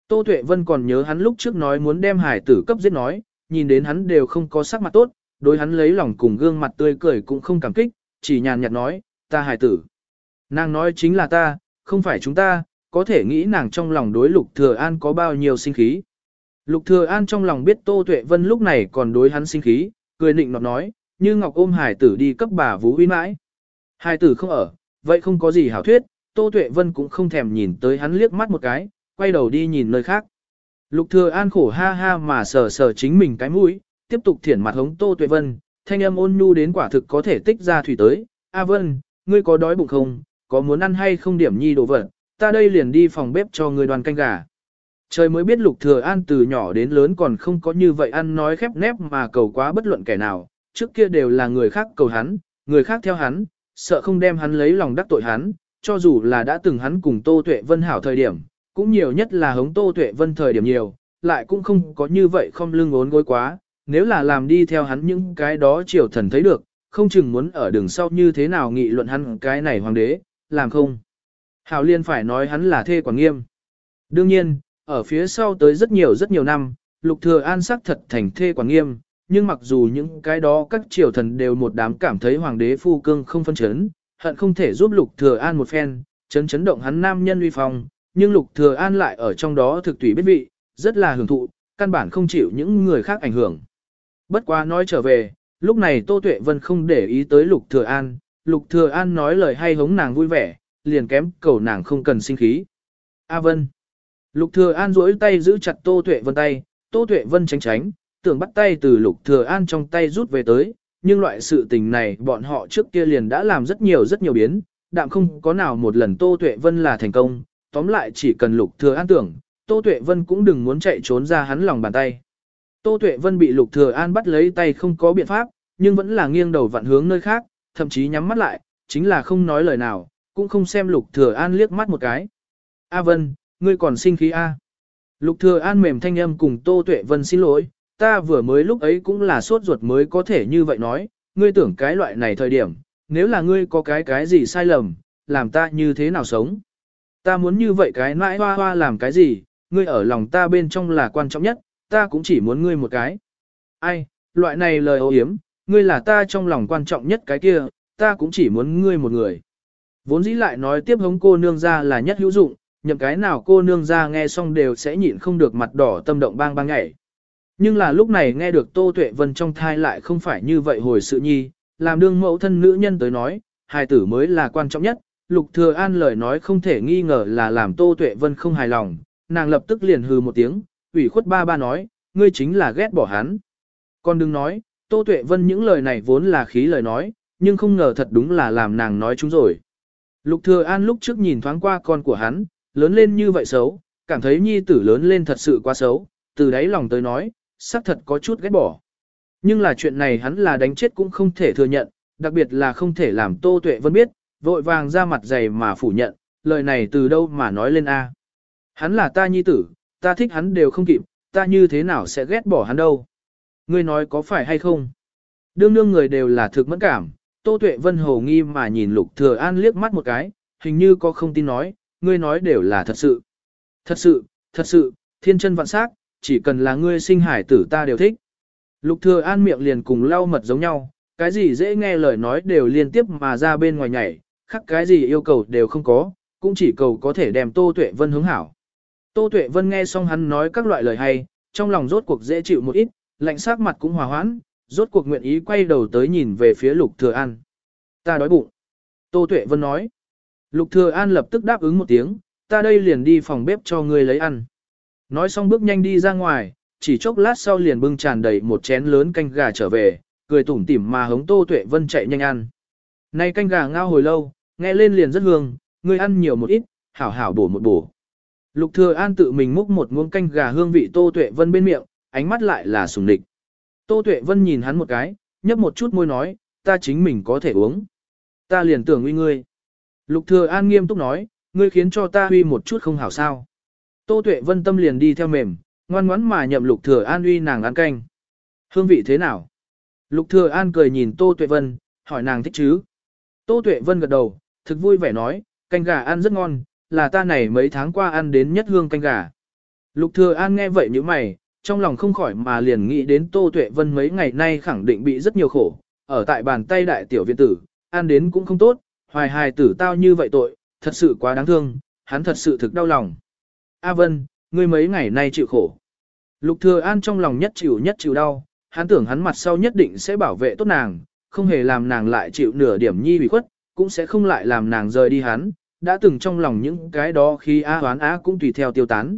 Tô Tuệ Vân còn nhớ hắn lúc trước nói muốn đem hải tử cấp giết nói, nhìn đến hắn đều không có sắc mặt tốt, đối hắn lấy lòng cùng gương mặt tươi cười cũng không cảm kích, chỉ nhàn nhạt nói, ta hải tử. Nàng nói chính là ta, không phải chúng ta, có thể nghĩ nàng trong lòng đối Lục Thừa An có bao nhiêu sinh khí. Lục Thừa An trong lòng biết Tô Tuệ Vân lúc này còn đối hắn sinh khí, cười nịnh nọt nói, như Ngọc ôm hải tử đi cấp bà Vũ uy mãi. Hài tử không ở, vậy không có gì hảo thuyết, Tô Tuệ Vân cũng không thèm nhìn tới hắn liếc mắt một cái, quay đầu đi nhìn nơi khác. Lục Thừa An khổ ha ha mà sờ sờ chính mình cái mũi, tiếp tục thiển mặt hống Tô Tuệ Vân, thanh âm ôn nhu đến quả thực có thể tích ra thủy tới. A Vân, ngươi có đói bụng không? Có muốn ăn hay không điểm nhi đồ vật? Ta đây liền đi phòng bếp cho ngươi đoàn canh gà. Trời mới biết Lục Thừa An từ nhỏ đến lớn còn không có như vậy ăn nói khép nép mà cầu quá bất luận kẻ nào, trước kia đều là người khác cầu hắn, người khác theo hắn, sợ không đem hắn lấy lòng đắc tội hắn, cho dù là đã từng hắn cùng Tô Tuệ Vân hảo thời điểm, cũng nhiều nhất là hống Tô Tuệ Vân thời điểm nhiều, lại cũng không có như vậy không lưng ốn gối quá, nếu là làm đi theo hắn những cái đó triều thần thấy được, không chừng muốn ở đường sau như thế nào nghị luận hắn cái này hoàng đế, làm không. Hảo liên phải nói hắn là thê quản nghiêm. Đương nhiên, ở phía sau tới rất nhiều rất nhiều năm, Lục Thừa An sắc thật thành thê quản nghiêm, nhưng mặc dù những cái đó các triều thần đều một đám cảm thấy hoàng đế phu cương không phân chấn, hận không thể giúp lục thừa an một phen, chấn chấn động hắn nam nhân uy phong, nhưng lục thừa an lại ở trong đó thực tùy biết vị, rất là hưởng thụ, căn bản không chịu những người khác ảnh hưởng. Bất quá nói trở về, lúc này Tô Tuệ Vân không để ý tới lục thừa an, lục thừa an nói lời hay hống nàng vui vẻ, liền kém cầu nàng không cần sinh khí. A Vân. Lục thừa an duỗi tay giữ chặt Tô Tuệ Vân tay, Tô Tuệ Vân tránh tránh, tưởng bắt tay từ lục thừa an trong tay rút về tới, nhưng loại sự tình này bọn họ trước kia liền đã làm rất nhiều rất nhiều biến, đạm không có nào một lần Tô Tuệ Vân là thành công, tóm lại chỉ cần Lục Thừa An tưởng, Tô Tuệ Vân cũng đừng muốn chạy trốn ra hắn lòng bàn tay. Tô Tuệ Vân bị Lục Thừa An bắt lấy tay không có biện pháp, nhưng vẫn là nghiêng đầu vặn hướng nơi khác, thậm chí nhắm mắt lại, chính là không nói lời nào, cũng không xem Lục Thừa An liếc mắt một cái. A Vân, ngươi còn sinh khí A. Lục Thừa An mềm thanh âm cùng Tô Tuệ Vân xin lỗi, ta vừa mới lúc ấy cũng là sốt ruột mới có thể như vậy nói, ngươi tưởng cái loại này thời điểm, nếu là ngươi có cái cái gì sai lầm, làm ta như thế nào sống. Ta muốn như vậy cái nãi hoa hoa làm cái gì, ngươi ở lòng ta bên trong là quan trọng nhất, ta cũng chỉ muốn ngươi một cái. Ai, loại này lời ô hiếm, ngươi là ta trong lòng quan trọng nhất cái kia, ta cũng chỉ muốn ngươi một người. Vốn dĩ lại nói tiếp hống cô nương ra là nhất hữu dụng, nhậm cái nào cô nương ra nghe xong đều sẽ nhịn không được mặt đỏ tâm động bang bang nhảy. Nhưng là lúc này nghe được Tô Tuệ Vân trong thai lại không phải như vậy hồi sự nhi, làm đương mẫu thân nữ nhân tới nói, hài tử mới là quan trọng nhất. Lục Thừa An lời nói không thể nghi ngờ là làm Tô Tuệ Vân không hài lòng, nàng lập tức liền hừ một tiếng, ủy khuất ba ba nói, ngươi chính là ghét bỏ hắn. Còn đừng nói, Tô Tuệ Vân những lời này vốn là khí lời nói, nhưng không ngờ thật đúng là làm nàng nói chúng rồi. Lục Thừa An lúc trước nhìn thoáng qua con của hắn, lớn lên như vậy xấu, cảm thấy nhi tử lớn lên thật sự quá xấu, từ đấy lòng tới nói, xác thật có chút ghét bỏ. Nhưng là chuyện này hắn là đánh chết cũng không thể thừa nhận, đặc biệt là không thể làm Tô Tuệ Vân biết, vội vàng ra mặt dày mà phủ nhận, lời này từ đâu mà nói lên a? Hắn là ta nhi tử, ta thích hắn đều không kịp, ta như thế nào sẽ ghét bỏ hắn đâu? Ngươi nói có phải hay không? Đương đương người đều là thực mẫn cảm, Tô Tuệ Vân hồ nghi mà nhìn Lục Thừa An liếc mắt một cái, hình như có không tin nói, ngươi nói đều là thật sự. Thật sự, thật sự, thiên chân vạn sắc, chỉ cần là ngươi sinh hải tử ta đều thích. Lục Thừa An miệng liền cùng lau mật giống nhau, cái gì dễ nghe lời nói đều liên tiếp mà ra bên ngoài nhảy, khắc cái gì yêu cầu đều không có, cũng chỉ cầu có thể đem Tô Tuệ Vân hướng hảo. Tô Tuệ Vân nghe xong hắn nói các loại lời hay, trong lòng rốt cuộc dễ chịu một ít, lạnh sắc mặt cũng hòa hoãn, rốt cuộc nguyện ý quay đầu tới nhìn về phía Lục Thừa An. Ta đói bụng. Tô Tuệ Vân nói. Lục Thừa An lập tức đáp ứng một tiếng, ta đây liền đi phòng bếp cho ngươi lấy ăn. Nói xong bước nhanh đi ra ngoài, chỉ chốc lát sau liền bưng tràn đầy một chén lớn canh gà trở về, cười tủm tỉm mà hống Tô Tuệ Vân chạy nhanh ăn. Này canh gà ngao hồi lâu, nghe lên liền rất hương, ngươi ăn nhiều một ít, hảo hảo bổ một bổ. Lục Thừa An tự mình múc một muỗng canh gà hương vị Tô Tuệ Vân bên miệng, ánh mắt lại là sùng địch. Tô Tuệ Vân nhìn hắn một cái, nhấp một chút môi nói, ta chính mình có thể uống. Ta liền tưởng uy ngươi. Lục Thừa An nghiêm túc nói, ngươi khiến cho ta uy một chút không hảo sao. Tô Tuệ Vân tâm liền đi theo mềm, ngoan ngoãn mà nhậm Lục Thừa An uy nàng ăn canh. Hương vị thế nào? Lục Thừa An cười nhìn Tô Tuệ Vân, hỏi nàng thích chứ? Tô Tuệ Vân gật đầu, thực vui vẻ nói, canh gà ăn rất ngon, là ta này mấy tháng qua ăn đến nhất hương canh gà. Lục Thừa An nghe vậy như mày, trong lòng không khỏi mà liền nghĩ đến Tô Tuệ Vân mấy ngày nay khẳng định bị rất nhiều khổ, ở tại bàn tay đại tiểu viện tử, ăn đến cũng không tốt, hoài hài tử tao như vậy tội, thật sự quá đáng thương, hắn thật sự thực đau lòng. A Vân, ngươi mấy ngày nay chịu khổ. Lục Thừa An trong lòng nhất chịu nhất chịu đau, hắn tưởng hắn mặt sau nhất định sẽ bảo vệ tốt nàng, không hề làm nàng lại chịu nửa điểm nhi bị khuất, cũng sẽ không lại làm nàng rời đi hắn, đã từng trong lòng những cái đó khi A hoán Á cũng tùy theo tiêu tán.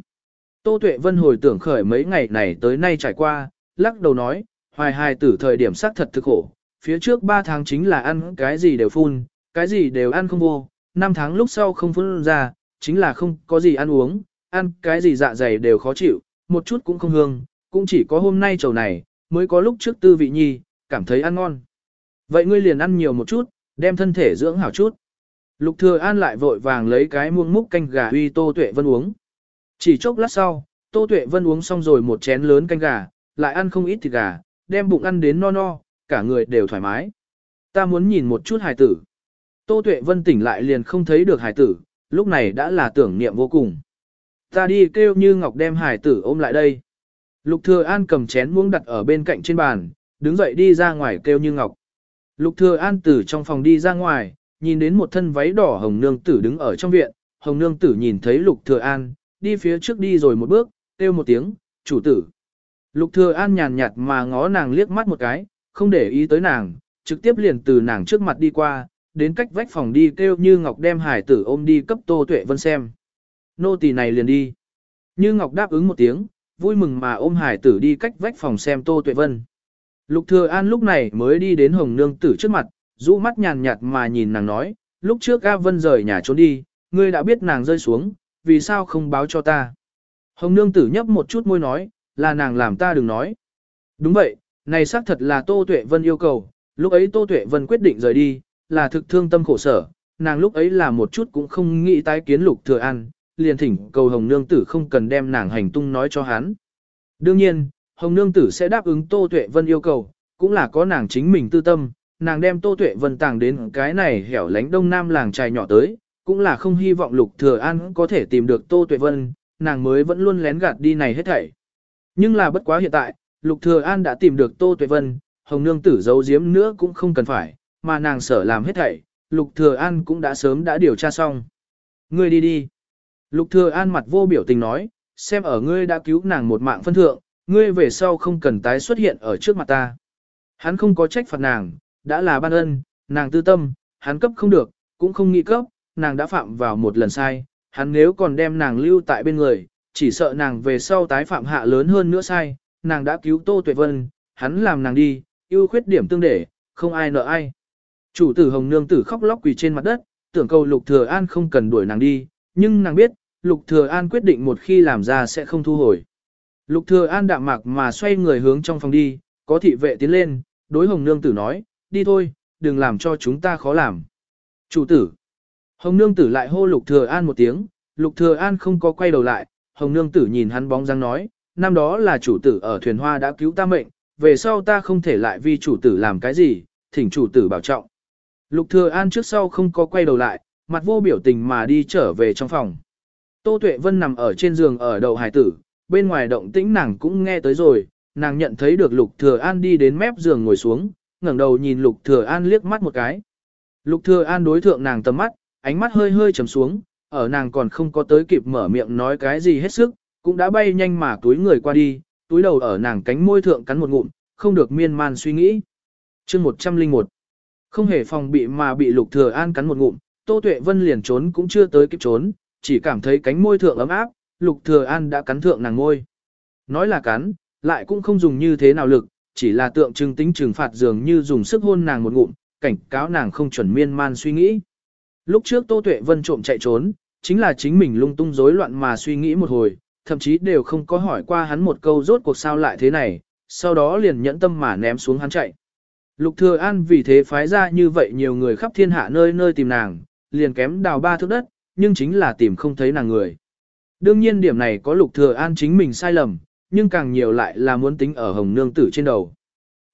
Tô Tuệ Vân hồi tưởng khởi mấy ngày này tới nay trải qua, lắc đầu nói, hoài hài tử thời điểm xác thật thực khổ, phía trước 3 tháng chính là ăn cái gì đều phun, cái gì đều ăn không vô, 5 tháng lúc sau không phun ra, chính là không có gì ăn uống, ăn cái gì dạ dày đều khó chịu, một chút cũng không hương, cũng chỉ có hôm nay trầu này, mới có lúc trước tư vị nhi, cảm thấy ăn ngon. Vậy ngươi liền ăn nhiều một chút, đem thân thể dưỡng hảo chút. Lục thừa an lại vội vàng lấy cái muông múc canh gà uy Tô Tuệ Vân uống. Chỉ chốc lát sau, Tô Tuệ Vân uống xong rồi một chén lớn canh gà, lại ăn không ít thịt gà, đem bụng ăn đến no no, cả người đều thoải mái. Ta muốn nhìn một chút hài tử. Tô Tuệ Vân tỉnh lại liền không thấy được hài tử, lúc này đã là tưởng niệm vô cùng. Ta đi kêu như Ngọc đem hài tử ôm lại đây. Lục Thừa An cầm chén muỗng đặt ở bên cạnh trên bàn, đứng dậy đi ra ngoài kêu như Ngọc. Lục Thừa An từ trong phòng đi ra ngoài, nhìn đến một thân váy đỏ hồng nương tử đứng ở trong viện, hồng nương tử nhìn thấy Lục Thừa An, đi phía trước đi rồi một bước, kêu một tiếng, chủ tử. Lục Thừa An nhàn nhạt mà ngó nàng liếc mắt một cái, không để ý tới nàng, trực tiếp liền từ nàng trước mặt đi qua, đến cách vách phòng đi kêu Như Ngọc đem hải tử ôm đi cấp Tô Tuệ Vân xem. Nô tỳ này liền đi. Như Ngọc đáp ứng một tiếng, vui mừng mà ôm hải tử đi cách vách phòng xem Tô Tuệ Vân. Lục Thừa An lúc này mới đi đến Hồng Nương tử trước mặt, rũ mắt nhàn nhạt mà nhìn nàng nói, lúc trước A Vân rời nhà trốn đi, ngươi đã biết nàng rơi xuống, vì sao không báo cho ta. Hồng nương tử nhấp một chút môi nói, là nàng làm ta đừng nói. Đúng vậy, này xác thật là Tô Tuệ Vân yêu cầu, lúc ấy Tô Tuệ Vân quyết định rời đi, là thực thương tâm khổ sở, nàng lúc ấy là một chút cũng không nghĩ tái kiến lục thừa an, liền thỉnh cầu Hồng Nương Tử không cần đem nàng hành tung nói cho hắn. Đương nhiên, Hồng Nương Tử sẽ đáp ứng Tô Tuệ Vân yêu cầu, cũng là có nàng chính mình tư tâm, nàng đem Tô Tuệ Vân tàng đến cái này hẻo lánh đông nam làng trài nhỏ tới, cũng là không hy vọng Lục Thừa An có thể tìm được Tô Tuệ Vân, nàng mới vẫn luôn lén gạt đi này hết thảy. Nhưng là bất quá hiện tại, Lục Thừa An đã tìm được Tô Tuệ Vân, Hồng Nương Tử giấu giếm nữa cũng không cần phải, mà nàng sở làm hết thảy, Lục Thừa An cũng đã sớm đã điều tra xong. Ngươi đi đi. Lục Thừa An mặt vô biểu tình nói, xem ở ngươi đã cứu nàng một mạng phân thượng, ngươi về sau không cần tái xuất hiện ở trước mặt ta. Hắn không có trách phạt nàng, đã là ban ân, nàng tư tâm, hắn cấp không được, cũng không nghĩ cấp, nàng đã phạm vào một lần sai, hắn nếu còn đem nàng lưu tại bên người, chỉ sợ nàng về sau tái phạm hạ lớn hơn nữa sai, nàng đã cứu Tô Tuệ Vân, hắn làm nàng đi, ưu khuyết điểm tương để, không ai nợ ai. Chủ tử Hồng Nương tử khóc lóc quỳ trên mặt đất, tưởng cầu Lục Thừa An không cần đuổi nàng đi, nhưng nàng biết, Lục Thừa An quyết định một khi làm ra sẽ không thu hồi. Lục Thừa An đạm mạc mà xoay người hướng trong phòng đi, có thị vệ tiến lên, đối Hồng Nương tử nói, đi thôi, đừng làm cho chúng ta khó làm. Chủ tử. Hồng Nương tử lại hô Lục Thừa An một tiếng, Lục Thừa An không có quay đầu lại, Hồng Nương tử nhìn hắn bóng dáng nói, năm đó là chủ tử ở thuyền hoa đã cứu ta mệnh, về sau ta không thể lại vì chủ tử làm cái gì, thỉnh chủ tử bảo trọng. Lục Thừa An trước sau không có quay đầu lại, mặt vô biểu tình mà đi trở về trong phòng. Tô Tuệ Vân nằm ở trên giường ở đầu hải tử, bên ngoài động tĩnh nàng cũng nghe tới rồi, nàng nhận thấy được Lục Thừa An đi đến mép giường ngồi xuống, ngẩng đầu nhìn Lục Thừa An liếc mắt một cái. Lục Thừa An đối thượng nàng tầm mắt, ánh mắt hơi hơi trầm xuống, ở nàng còn không có tới kịp mở miệng nói cái gì hết sức, cũng đã bay nhanh mà túi người qua đi, túi đầu ở nàng cánh môi thượng cắn một ngụm, không được miên man suy nghĩ. Chương 101 Không hề phòng bị mà bị Lục Thừa An cắn một ngụm, Tô Tuệ Vân liền trốn cũng chưa tới kịp trốn, chỉ cảm thấy cánh môi thượng ấm áp, Lục Thừa An đã cắn thượng nàng môi. Nói là cắn, lại cũng không dùng như thế nào lực, chỉ là tượng trưng tính trừng phạt dường như dùng sức hôn nàng một ngụm, cảnh cáo nàng không chuẩn miên man suy nghĩ. Lúc trước Tô Tuệ Vân trộm chạy trốn, chính là chính mình lung tung rối loạn mà suy nghĩ một hồi, thậm chí đều không có hỏi qua hắn một câu rốt cuộc sao lại thế này, sau đó liền nhẫn tâm mà ném xuống hắn chạy. Lục Thừa An vì thế phái ra như vậy nhiều người khắp thiên hạ nơi nơi tìm nàng, liền kém đào ba thước đất, nhưng chính là tìm không thấy nàng người. Đương nhiên điểm này có Lục Thừa An chính mình sai lầm, nhưng càng nhiều lại là muốn tính ở Hồng Nương Tử trên đầu.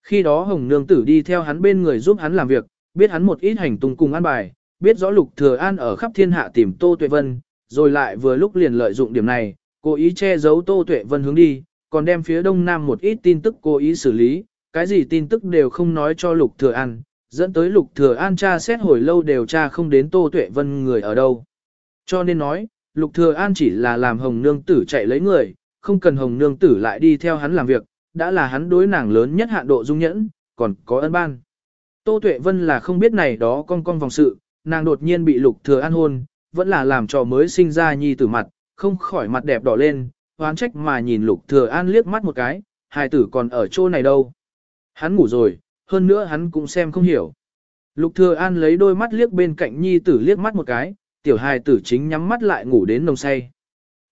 Khi đó Hồng Nương Tử đi theo hắn bên người giúp hắn làm việc, biết hắn một ít hành tung cùng an bài, biết rõ Lục Thừa An ở khắp thiên hạ tìm Tô Tuệ Vân, rồi lại vừa lúc liền lợi dụng điểm này, cố ý che giấu Tô Tuệ Vân hướng đi, còn đem phía đông nam một ít tin tức cố ý xử lý, cái gì tin tức đều không nói cho Lục Thừa An, dẫn tới Lục Thừa An tra xét hồi lâu đều tra không đến Tô Tuệ Vân người ở đâu. Cho nên nói, Lục Thừa An chỉ là làm Hồng Nương Tử chạy lấy người, không cần Hồng Nương Tử lại đi theo hắn làm việc, đã là hắn đối nàng lớn nhất hạn độ dung nhẫn, còn có ân ban. Tô Tuệ Vân là không biết này đó con con vòng sự, nàng đột nhiên bị Lục Thừa An hôn, vẫn là làm trò mới sinh ra nhi tử mặt, không khỏi mặt đẹp đỏ lên, hoán trách mà nhìn Lục Thừa An liếc mắt một cái, hài tử còn ở chỗ này đâu. Hắn ngủ rồi, hơn nữa hắn cũng xem không hiểu. Lục Thừa An lấy đôi mắt liếc bên cạnh nhi tử liếc mắt một cái, tiểu hài tử chính nhắm mắt lại ngủ đến nồng say.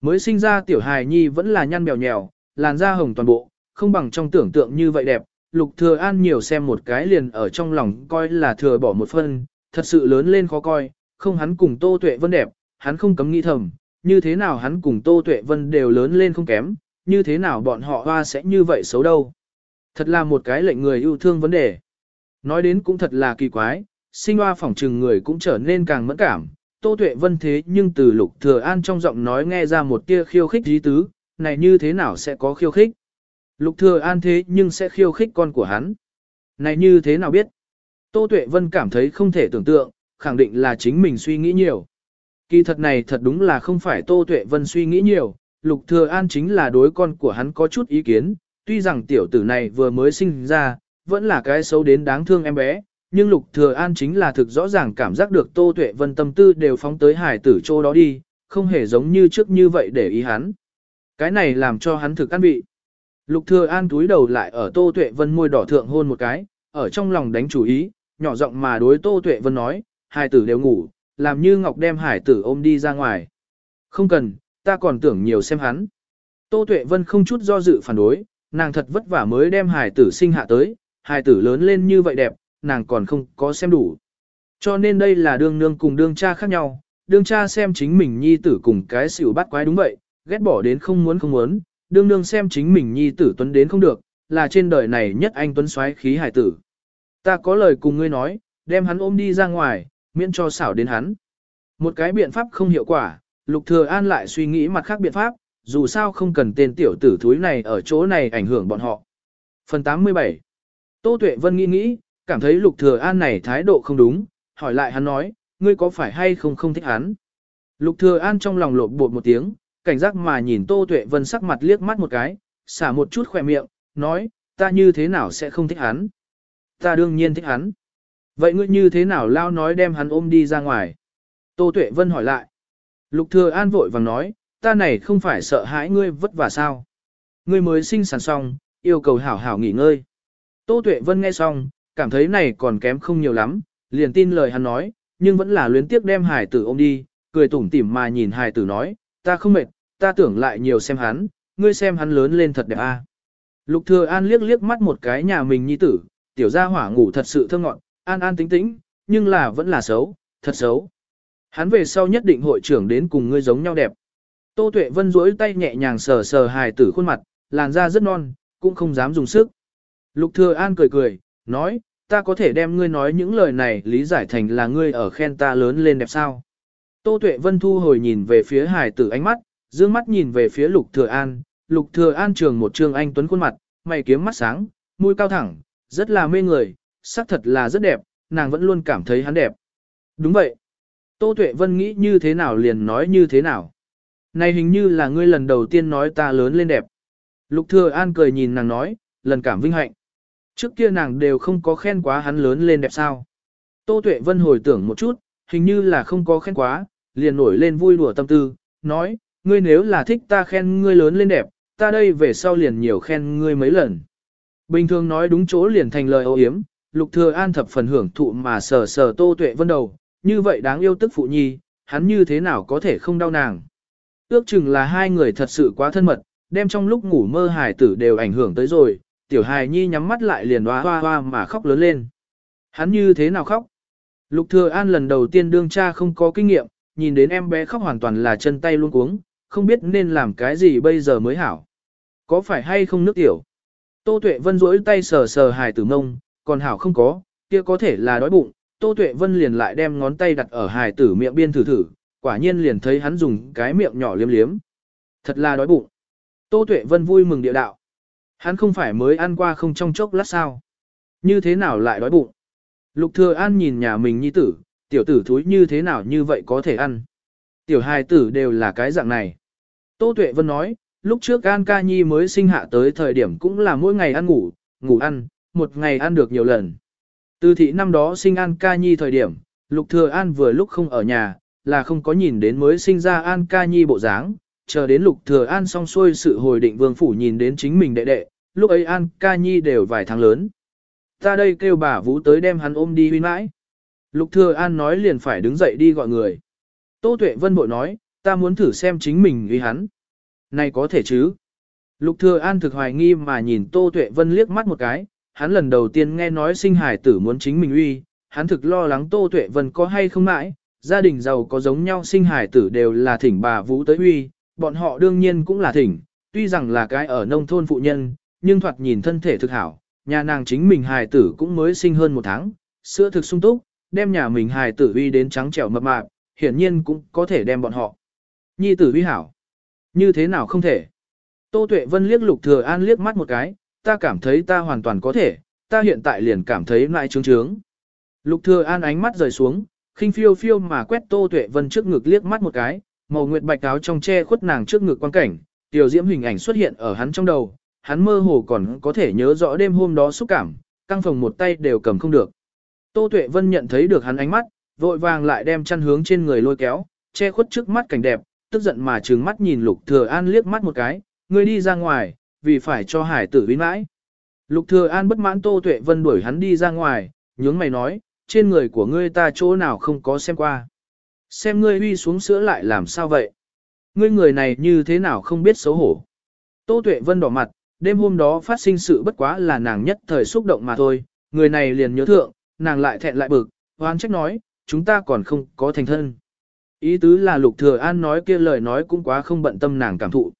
Mới sinh ra tiểu hài nhi vẫn là nhăn bèo nhèo, làn da hồng toàn bộ, không bằng trong tưởng tượng như vậy đẹp. Lục Thừa An nhiều xem một cái liền ở trong lòng coi là thừa bỏ một phân, thật sự lớn lên khó coi, không hắn cùng Tô Tuệ Vân đẹp, hắn không cấm nghĩ thầm, như thế nào hắn cùng Tô Tuệ Vân đều lớn lên không kém, như thế nào bọn họ hoa sẽ như vậy xấu đâu. Thật là một cái lệnh người yêu thương vấn đề. Nói đến cũng thật là kỳ quái, sinh hoa phỏng trừng người cũng trở nên càng mẫn cảm. Tô Tuệ Vân thế nhưng từ Lục Thừa An trong giọng nói nghe ra một tia khiêu khích dí tứ, này như thế nào sẽ có khiêu khích? Lục Thừa An thế nhưng sẽ khiêu khích con của hắn. Này như thế nào biết? Tô Tuệ Vân cảm thấy không thể tưởng tượng, khẳng định là chính mình suy nghĩ nhiều. Kỳ thật này thật đúng là không phải Tô Tuệ Vân suy nghĩ nhiều, Lục Thừa An chính là đối con của hắn có chút ý kiến, tuy rằng tiểu tử này vừa mới sinh ra, vẫn là cái xấu đến đáng thương em bé, nhưng Lục Thừa An chính là thực rõ ràng cảm giác được Tô Tuệ Vân tâm tư đều phóng tới hải tử chỗ đó đi, không hề giống như trước như vậy để ý hắn. Cái này làm cho hắn thực căn bị. Lục Thừa An túi đầu lại ở Tô Tuệ Vân môi đỏ thượng hôn một cái, ở trong lòng đánh chủ ý, nhỏ giọng mà đối Tô Tuệ Vân nói, hải tử đều ngủ, làm như Ngọc đem hải tử ôm đi ra ngoài. Không cần, ta còn tưởng nhiều xem hắn. Tô Tuệ Vân không chút do dự phản đối, nàng thật vất vả mới đem hài tử sinh hạ tới, hài tử lớn lên như vậy đẹp, nàng còn không có xem đủ. Cho nên đây là đương nương cùng đương cha khác nhau, đương cha xem chính mình nhi tử cùng cái xỉu bắt quái đúng vậy, ghét bỏ đến không muốn không muốn, đương nương xem chính mình nhi tử tuấn đến không được, là trên đời này nhất anh tuấn xoáy khí hải tử. Ta có lời cùng ngươi nói, đem hắn ôm đi ra ngoài, miễn cho xảo đến hắn. Một cái biện pháp không hiệu quả, Lục Thừa An lại suy nghĩ mặt khác biện pháp, dù sao không cần tên tiểu tử thúi này ở chỗ này ảnh hưởng bọn họ. Phần 87 Tô Tuệ Vân nghĩ nghĩ, cảm thấy Lục Thừa An này thái độ không đúng, hỏi lại hắn nói, ngươi có phải hay không không thích hắn? Lục Thừa An trong lòng lộn bột một tiếng, cảnh giác mà nhìn Tô Tuệ Vân sắc mặt liếc mắt một cái, xả một chút khỏe miệng, nói, ta như thế nào sẽ không thích hắn? Ta đương nhiên thích hắn. Vậy ngươi như thế nào lao nói đem hắn ôm đi ra ngoài? Tô Tuệ Vân hỏi lại. Lục Thừa An vội vàng nói, ta này không phải sợ hãi ngươi vất vả sao? Ngươi mới sinh sản xong, yêu cầu hảo hảo nghỉ ngơi. Tô Tuệ Vân nghe xong, cảm thấy này còn kém không nhiều lắm, liền tin lời hắn nói, nhưng vẫn là luyến tiếc đem hải tử ôm đi, cười tủm tỉm mà nhìn hải tử nói, ta không mệt, ta tưởng lại nhiều xem hắn, ngươi xem hắn lớn lên thật đẹp a. À. Lục Thừa An liếc liếc mắt một cái nhà mình nhi tử, tiểu gia hỏa ngủ thật sự thơ ngọn, an an tính tĩnh, nhưng là vẫn là xấu, thật xấu. Hắn về sau nhất định hội trưởng đến cùng ngươi giống nhau đẹp. Tô Tuệ Vân duỗi tay nhẹ nhàng sờ sờ hài tử khuôn mặt, làn da rất non, cũng không dám dùng sức. Lục Thừa An cười cười, nói, ta có thể đem ngươi nói những lời này lý giải thành là ngươi ở khen ta lớn lên đẹp sao. Tô Tuệ Vân thu hồi nhìn về phía hài tử ánh mắt, dương mắt nhìn về phía Lục Thừa An, Lục Thừa An trường một trương anh tuấn khuôn mặt, mày kiếm mắt sáng, mũi cao thẳng, rất là mê người, sắc thật là rất đẹp, nàng vẫn luôn cảm thấy hắn đẹp. Đúng vậy. Tô Tuệ Vân nghĩ như thế nào liền nói như thế nào. Này hình như là ngươi lần đầu tiên nói ta lớn lên đẹp. Lục Thừa An cười nhìn nàng nói, lần cảm vinh hạnh. Trước kia nàng đều không có khen quá hắn lớn lên đẹp sao. Tô Tuệ Vân hồi tưởng một chút, hình như là không có khen quá, liền nổi lên vui đùa tâm tư, nói, ngươi nếu là thích ta khen ngươi lớn lên đẹp, ta đây về sau liền nhiều khen ngươi mấy lần. Bình thường nói đúng chỗ liền thành lời ô yếm, Lục Thừa An thập phần hưởng thụ mà sờ sờ Tô Tuệ Vân đầu, như vậy đáng yêu tức phụ nhi, hắn như thế nào có thể không đau nàng. Ước chừng là hai người thật sự quá thân mật, đem trong lúc ngủ mơ hài tử đều ảnh hưởng tới rồi, tiểu hài nhi nhắm mắt lại liền hoa hoa hoa mà khóc lớn lên. Hắn như thế nào khóc? Lục Thừa An lần đầu tiên đương cha không có kinh nghiệm, nhìn đến em bé khóc hoàn toàn là chân tay luôn cuống, không biết nên làm cái gì bây giờ mới hảo. Có phải hay không nước tiểu? Tô Tuệ Vân duỗi tay sờ sờ hài tử mông, còn hảo không có, kia có thể là đói bụng. Tô Tuệ Vân liền lại đem ngón tay đặt ở hài tử miệng biên thử thử, quả nhiên liền thấy hắn dùng cái miệng nhỏ liếm liếm. Thật là đói bụng. Tô Tuệ Vân vui mừng địa đạo. Hắn không phải mới ăn qua không trong chốc lát sao. Như thế nào lại đói bụng? Lục Thừa An nhìn nhà mình nhi tử, tiểu tử thúi như thế nào như vậy có thể ăn. Tiểu hài tử đều là cái dạng này. Tô Tuệ Vân nói, lúc trước An Ca Nhi mới sinh hạ tới thời điểm cũng là mỗi ngày ăn ngủ, ngủ ăn, một ngày ăn được nhiều lần. Từ thị năm đó sinh An Ca Nhi thời điểm, Lục Thừa An vừa lúc không ở nhà, là không có nhìn đến mới sinh ra An Ca Nhi bộ dáng, chờ đến Lục Thừa An xong xuôi sự hồi định vương phủ nhìn đến chính mình đệ đệ, lúc ấy An Ca Nhi đều vài tháng lớn. Ta đây kêu bà Vũ tới đem hắn ôm đi huy mãi. Lục Thừa An nói liền phải đứng dậy đi gọi người. Tô Tuệ Vân bội nói, ta muốn thử xem chính mình ghi hắn. Này có thể chứ? Lục Thừa An thực hoài nghi mà nhìn Tô Tuệ Vân liếc mắt một cái, hắn lần đầu tiên nghe nói sinh hải tử muốn chính mình uy, hắn thực lo lắng Tô Tuệ Vân có hay không mãi, gia đình giàu có giống nhau sinh hải tử đều là thỉnh bà Vũ tới uy, bọn họ đương nhiên cũng là thỉnh, tuy rằng là cái ở nông thôn phụ nhân, nhưng thoạt nhìn thân thể thực hảo, nhà nàng chính mình hài tử cũng mới sinh hơn một tháng, sữa thực sung túc, đem nhà mình hài tử uy đến trắng trẻo mập mạp, hiển nhiên cũng có thể đem bọn họ. Nhi tử uy hảo. Như thế nào không thể? Tô Tuệ Vân liếc Lục Thừa An liếc mắt một cái, ta cảm thấy ta hoàn toàn có thể, ta hiện tại liền cảm thấy lại trướng trướng. Lục Thừa An ánh mắt rời xuống, khinh phiêu phiêu mà quét Tô Tuệ Vân trước ngực liếc mắt một cái, màu nguyệt bạch áo trong che khuất nàng trước ngực quan cảnh, tiểu diễm hình ảnh xuất hiện ở hắn trong đầu, hắn mơ hồ còn có thể nhớ rõ đêm hôm đó xúc cảm, căng phòng một tay đều cầm không được. Tô Tuệ Vân nhận thấy được hắn ánh mắt, vội vàng lại đem chăn hướng trên người lôi kéo, che khuất trước mắt cảnh đẹp, tức giận mà trừng mắt nhìn Lục Thừa An liếc mắt một cái, ngươi đi ra ngoài, vì phải cho hải tử vinh mãi. Lục Thừa An bất mãn Tô Tuệ Vân đuổi hắn đi ra ngoài, nhướng mày nói, trên người của ngươi ta chỗ nào không có xem qua. Xem ngươi uy xuống sữa lại làm sao vậy? ngươi người này như thế nào không biết xấu hổ. Tô Tuệ Vân đỏ mặt, đêm hôm đó phát sinh sự bất quá là nàng nhất thời xúc động mà thôi, người này liền nhớ thượng, nàng lại thẹn lại bực, hoán trách nói, chúng ta còn không có thành thân. Ý tứ là Lục Thừa An nói kia lời nói cũng quá không bận tâm nàng cảm thụ.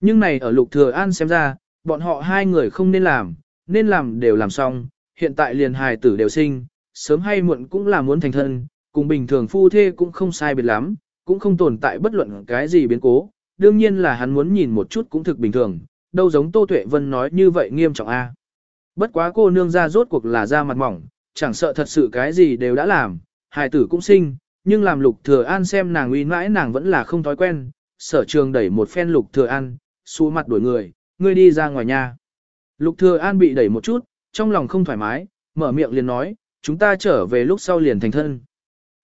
Nhưng này ở Lục Thừa An xem ra, bọn họ hai người không nên làm, nên làm đều làm xong, hiện tại liền hài tử đều sinh, sớm hay muộn cũng là muốn thành thân, cùng bình thường phu thê cũng không sai biệt lắm, cũng không tồn tại bất luận cái gì biến cố, đương nhiên là hắn muốn nhìn một chút cũng thực bình thường, đâu giống Tô Tuệ Vân nói như vậy nghiêm trọng a. Bất quá cô nương ra rốt cuộc là da mặt mỏng, chẳng sợ thật sự cái gì đều đã làm, hài tử cũng sinh, nhưng làm lục thừa an xem nàng uy mãi nàng vẫn là không thói quen, sở trường đẩy một phen lục thừa an, xu mặt đuổi người, ngươi đi ra ngoài nhà. Lục thừa an bị đẩy một chút, trong lòng không thoải mái, mở miệng liền nói, chúng ta trở về lúc sau liền thành thân.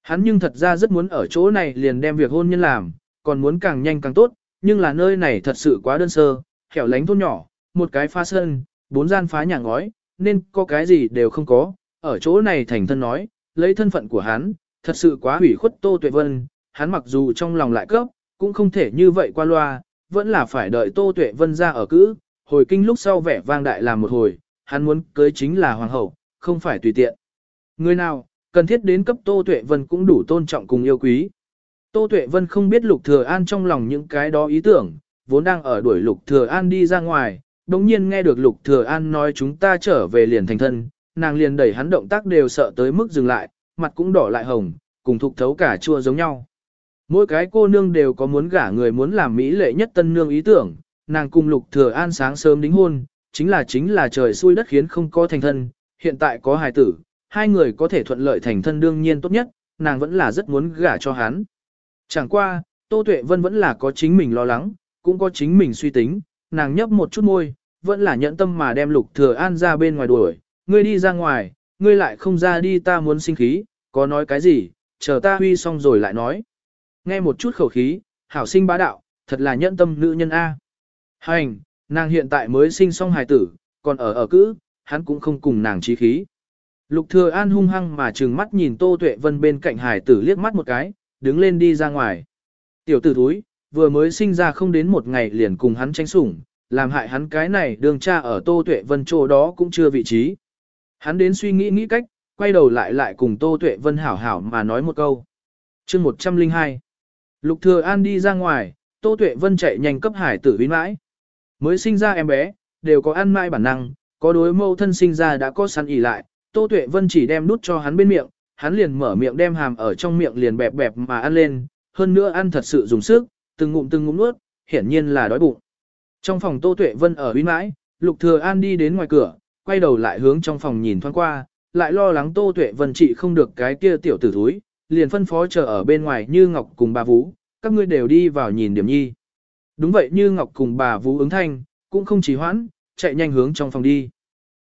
Hắn nhưng thật ra rất muốn ở chỗ này liền đem việc hôn nhân làm, còn muốn càng nhanh càng tốt, nhưng là nơi này thật sự quá đơn sơ, hẻo lánh thôn nhỏ, một cái phá sân, bốn gian phá nhà ngói, nên có cái gì đều không có, ở chỗ này thành thân nói, lấy thân phận của hắn, thật sự quá hủy khuất Tô Tuệ Vân, hắn mặc dù trong lòng lại cấp, cũng không thể như vậy qua loa, vẫn là phải đợi Tô Tuệ Vân ra ở cữ, hồi kinh lúc sau vẻ vang đại làm một hồi, hắn muốn cưới chính là hoàng hậu, không phải tùy tiện. Người nào, cần thiết đến cấp Tô Tuệ Vân cũng đủ tôn trọng cùng yêu quý. Tô Tuệ Vân không biết Lục Thừa An trong lòng những cái đó ý tưởng, vốn đang ở đuổi Lục Thừa An đi ra ngoài, đột nhiên nghe được Lục Thừa An nói chúng ta trở về liền thành thân, nàng liền đẩy hắn động tác đều sợ tới mức dừng lại, mặt cũng đỏ lại hồng, cùng thục thấu cả chua giống nhau. Mỗi cái cô nương đều có muốn gả người muốn làm mỹ lệ nhất tân nương ý tưởng, nàng cùng Lục Thừa An sáng sớm đính hôn, chính là chính là trời xui đất khiến không có thành thân, hiện tại có hài tử, hai người có thể thuận lợi thành thân đương nhiên tốt nhất, nàng vẫn là rất muốn gả cho hắn. Chẳng qua, Tô Tuệ Vân vẫn là có chính mình lo lắng, cũng có chính mình suy tính, nàng nhấp một chút môi, vẫn là nhẫn tâm mà đem Lục Thừa An ra bên ngoài đuổi, ngươi đi ra ngoài, ngươi lại không ra đi ta muốn sinh khí, có nói cái gì, chờ ta huy xong rồi lại nói. Nghe một chút khẩu khí, hảo sinh bá đạo, thật là nhẫn tâm nữ nhân A. Hành, nàng hiện tại mới sinh xong hài tử, còn ở ở cữ, hắn cũng không cùng nàng trí khí. Lục thừa an hung hăng mà trừng mắt nhìn Tô Tuệ Vân bên cạnh Hải tử liếc mắt một cái, đứng lên đi ra ngoài. Tiểu tử thúi, vừa mới sinh ra không đến một ngày liền cùng hắn tranh sủng, làm hại hắn cái này đường cha ở Tô Tuệ Vân chỗ đó cũng chưa vị trí. Hắn đến suy nghĩ nghĩ cách, quay đầu lại lại cùng Tô Tuệ Vân hảo hảo mà nói một câu. Chương 102 Lục Thừa An đi ra ngoài, Tô Tuệ Vân chạy nhanh cấp hải tử vĩnh mãi. Mới sinh ra em bé, đều có ăn mãi bản năng, có đối mâu thân sinh ra đã có sẵn ỉ lại, Tô Tuệ Vân chỉ đem nút cho hắn bên miệng, hắn liền mở miệng đem hàm ở trong miệng liền bẹp bẹp mà ăn lên, hơn nữa ăn thật sự dùng sức, từng ngụm từng ngụm nuốt, hiển nhiên là đói bụng. Trong phòng Tô Tuệ Vân ở uy mãi, Lục Thừa An đi đến ngoài cửa, quay đầu lại hướng trong phòng nhìn thoáng qua, lại lo lắng Tô Tuệ Vân trị không được cái kia tiểu tử thúi, liền phân phó chờ ở bên ngoài Như Ngọc cùng bà Vũ, các ngươi đều đi vào nhìn điểm nhi. Đúng vậy Như Ngọc cùng bà Vũ ứng thanh, cũng không trì hoãn, chạy nhanh hướng trong phòng đi.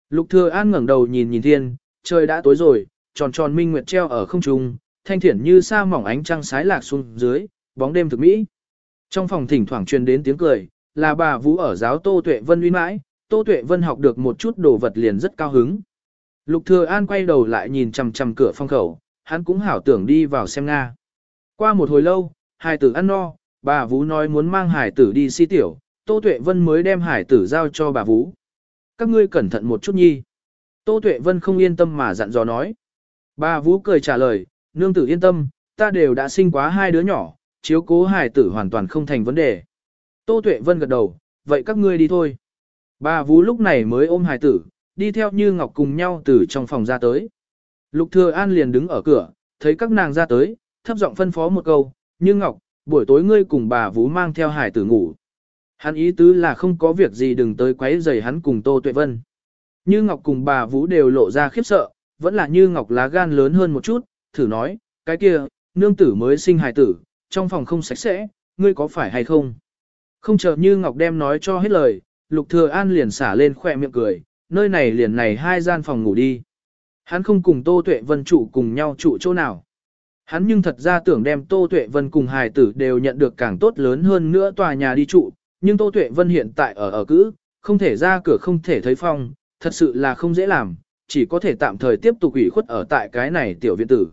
Lục Thừa An ngẩng đầu nhìn nhìn thiên, trời đã tối rồi, tròn tròn minh nguyệt treo ở không trung, thanh thiển như sa mỏng ánh trăng sái lạc xuống dưới, bóng đêm thực mỹ. Trong phòng thỉnh thoảng truyền đến tiếng cười, là bà Vũ ở giáo Tô Tuệ Vân uy mãi, Tô Tuệ Vân học được một chút đồ vật liền rất cao hứng. Lục Thừa An quay đầu lại nhìn chằm chằm cửa phong khẩu, hắn cũng hảo tưởng đi vào xem Nga. Qua một hồi lâu, hài tử ăn no, bà Vũ nói muốn mang hải tử đi si tiểu, Tô Tuệ Vân mới đem hải tử giao cho bà Vũ. Các ngươi cẩn thận một chút nhi. Tô Tuệ Vân không yên tâm mà dặn dò nói. Bà Vũ cười trả lời, nương tử yên tâm, ta đều đã sinh quá hai đứa nhỏ, chiếu cố hải tử hoàn toàn không thành vấn đề. Tô Tuệ Vân gật đầu, vậy các ngươi đi thôi. Bà Vũ lúc này mới ôm hải tử, đi theo Như Ngọc cùng nhau từ trong phòng ra tới. Lục Thừa An liền đứng ở cửa, thấy các nàng ra tới, thấp giọng phân phó một câu, Như Ngọc, buổi tối ngươi cùng bà Vũ mang theo hải tử ngủ. Hắn ý tứ là không có việc gì đừng tới quấy rầy hắn cùng Tô Tuệ Vân. Như Ngọc cùng bà Vũ đều lộ ra khiếp sợ, vẫn là Như Ngọc lá gan lớn hơn một chút, thử nói, cái kia, nương tử mới sinh hài tử, trong phòng không sạch sẽ, ngươi có phải hay không? Không chờ Như Ngọc đem nói cho hết lời, Lục Thừa An liền xả lên khóe miệng cười, nơi này liền này hai gian phòng ngủ đi. Hắn không cùng Tô Tuệ Vân trụ cùng nhau trụ chỗ nào. Hắn nhưng thật ra tưởng đem Tô Tuệ Vân cùng hài tử đều nhận được càng tốt lớn hơn nữa tòa nhà đi trụ, nhưng Tô Tuệ Vân hiện tại ở ở cữ, không thể ra cửa không thể thấy phong, thật sự là không dễ làm, chỉ có thể tạm thời tiếp tục ủy khuất ở tại cái này tiểu viện tử.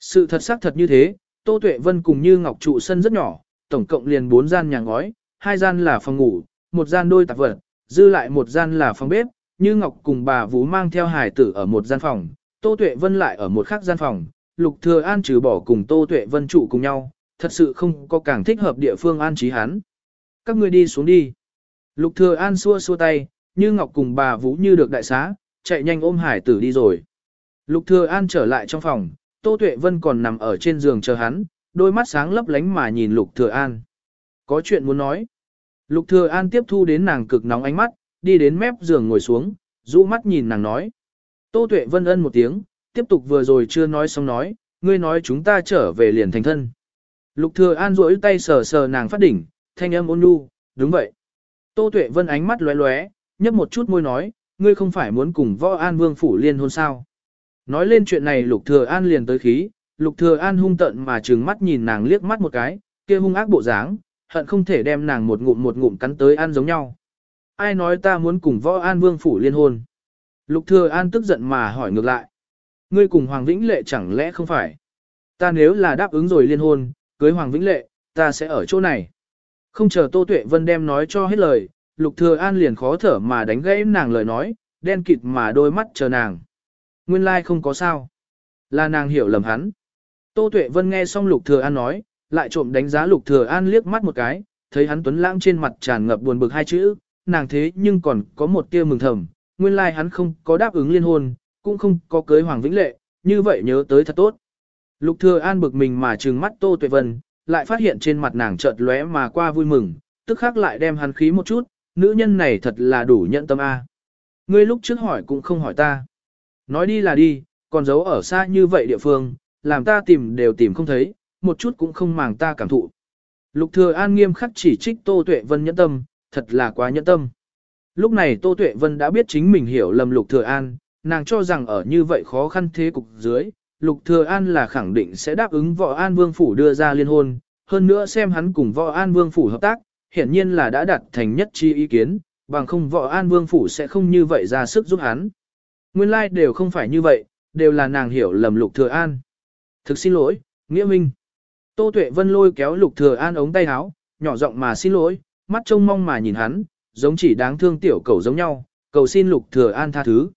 Sự thật xác thật như thế, Tô Tuệ Vân cùng Như Ngọc trụ sân rất nhỏ, tổng cộng liền 4 gian nhà ngói, hai gian là phòng ngủ, một gian đôi tạp vật, dư lại một gian là phòng bếp, như Ngọc cùng bà Vũ mang theo hải tử ở một gian phòng, Tô Tuệ Vân lại ở một khác gian phòng, Lục Thừa An trừ bỏ cùng Tô Tuệ Vân trụ cùng nhau, thật sự không có càng thích hợp địa phương an trí hắn. Các ngươi đi xuống đi. Lục Thừa An xua xua tay, như Ngọc cùng bà Vũ như được đại xá, chạy nhanh ôm hải tử đi rồi. Lục Thừa An trở lại trong phòng, Tô Tuệ Vân còn nằm ở trên giường chờ hắn, đôi mắt sáng lấp lánh mà nhìn Lục Thừa An. Có chuyện muốn nói. Lục Thừa An tiếp thu đến nàng cực nóng ánh mắt, đi đến mép giường ngồi xuống, rũ mắt nhìn nàng nói. Tô Tuệ Vân ân một tiếng, tiếp tục vừa rồi chưa nói xong nói, ngươi nói chúng ta trở về liền thành thân. Lục Thừa An duỗi tay sờ sờ nàng phát đỉnh, thanh âm ôn nhu, đúng vậy. Tô Tuệ Vân ánh mắt lóe lóe, nhấp một chút môi nói, ngươi không phải muốn cùng Võ An Vương phủ liên hôn sao? Nói lên chuyện này Lục Thừa An liền tới khí, Lục Thừa An hung tợn mà trừng mắt nhìn nàng liếc mắt một cái, kia hung ác bộ dáng, hận không thể đem nàng một ngụm một ngụm cắn tới ăn giống nhau. Ai nói ta muốn cùng Võ An Vương phủ liên hôn? Lục Thừa An tức giận mà hỏi ngược lại. Ngươi cùng Hoàng Vĩnh Lệ chẳng lẽ không phải? Ta nếu là đáp ứng rồi liên hôn, cưới Hoàng Vĩnh Lệ, ta sẽ ở chỗ này. Không chờ Tô Tuệ Vân đem nói cho hết lời, Lục Thừa An liền khó thở mà đánh gãy nàng lời nói, đen kịt mà đôi mắt chờ nàng. Nguyên lai like không có sao. Là nàng hiểu lầm hắn. Tô Tuệ Vân nghe xong Lục Thừa An nói, lại trộm đánh giá Lục Thừa An liếc mắt một cái, thấy hắn tuấn lãng trên mặt tràn ngập buồn bực hai chữ, nàng thế nhưng còn có một tia mừng thầm, nguyên lai like hắn không có đáp ứng liên hôn, cũng không có cưới Hoàng Vĩnh Lệ, như vậy nhớ tới thật tốt. Lục Thừa An bực mình mà trừng mắt Tô Tuệ Vân, lại phát hiện trên mặt nàng chợt lóe mà qua vui mừng, tức khắc lại đem hắn khí một chút, nữ nhân này thật là đủ nhận tâm a. Ngươi lúc trước hỏi cũng không hỏi ta. Nói đi là đi, còn giấu ở xa như vậy địa phương, làm ta tìm đều tìm không thấy, một chút cũng không màng ta cảm thụ. Lục Thừa An nghiêm khắc chỉ trích Tô Tuệ Vân nhẫn tâm, thật là quá nhẫn tâm. Lúc này Tô Tuệ Vân đã biết chính mình hiểu lầm Lục Thừa An, nàng cho rằng ở như vậy khó khăn thế cục dưới, Lục Thừa An là khẳng định sẽ đáp ứng Võ An Vương Phủ đưa ra liên hôn, hơn nữa xem hắn cùng Võ An Vương Phủ hợp tác, hiển nhiên là đã đạt thành nhất chi ý kiến, bằng không Võ An Vương Phủ sẽ không như vậy ra sức giúp hắn. Nguyên lai like đều không phải như vậy, đều là nàng hiểu lầm Lục Thừa An. Thực xin lỗi, Nghĩa Minh. Tô Tuệ Vân lôi kéo Lục Thừa An ống tay áo, nhỏ giọng mà xin lỗi, mắt trông mong mà nhìn hắn, giống chỉ đáng thương tiểu cầu giống nhau, cầu xin Lục Thừa An tha thứ.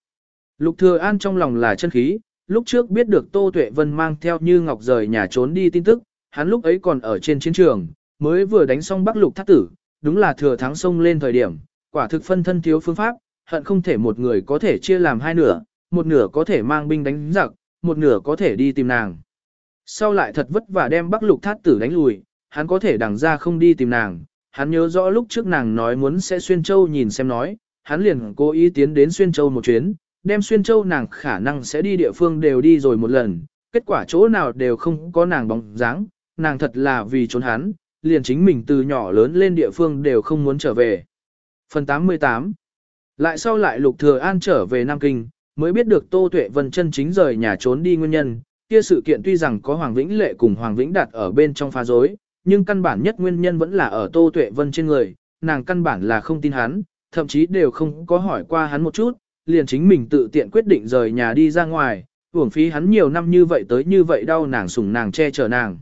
Lục Thừa An trong lòng là chân khí, lúc trước biết được Tô Tuệ Vân mang theo Như Ngọc rời nhà trốn đi tin tức, hắn lúc ấy còn ở trên chiến trường, mới vừa đánh xong Bắc Lục Thác Tử, đúng là thừa thắng xông lên thời điểm, quả thực phân thân thiếu phương pháp, hận không thể một người có thể chia làm hai nửa, một nửa có thể mang binh đánh giặc, một nửa có thể đi tìm nàng. Sau lại thật vất vả đem Bắc Lục thất Tử đánh lùi, hắn có thể đằng ra không đi tìm nàng, hắn nhớ rõ lúc trước nàng nói muốn sẽ xuyên châu nhìn xem nói, hắn liền cố ý tiến đến xuyên châu một chuyến, đem xuyên châu nàng khả năng sẽ đi địa phương đều đi rồi một lần, kết quả chỗ nào đều không có nàng bóng dáng, nàng thật là vì trốn hắn, liền chính mình từ nhỏ lớn lên địa phương đều không muốn trở về. Phần 88 Lại sau lại Lục Thừa An trở về Nam Kinh, mới biết được Tô Tuệ Vân chân chính rời nhà trốn đi nguyên nhân, kia sự kiện tuy rằng có Hoàng Vĩnh Lệ cùng Hoàng Vĩnh Đạt ở bên trong pha rối nhưng căn bản nhất nguyên nhân vẫn là ở Tô Tuệ Vân trên người, nàng căn bản là không tin hắn, thậm chí đều không có hỏi qua hắn một chút, liền chính mình tự tiện quyết định rời nhà đi ra ngoài, uổng phí hắn nhiều năm như vậy tới như vậy đau nàng sủng nàng che chở nàng.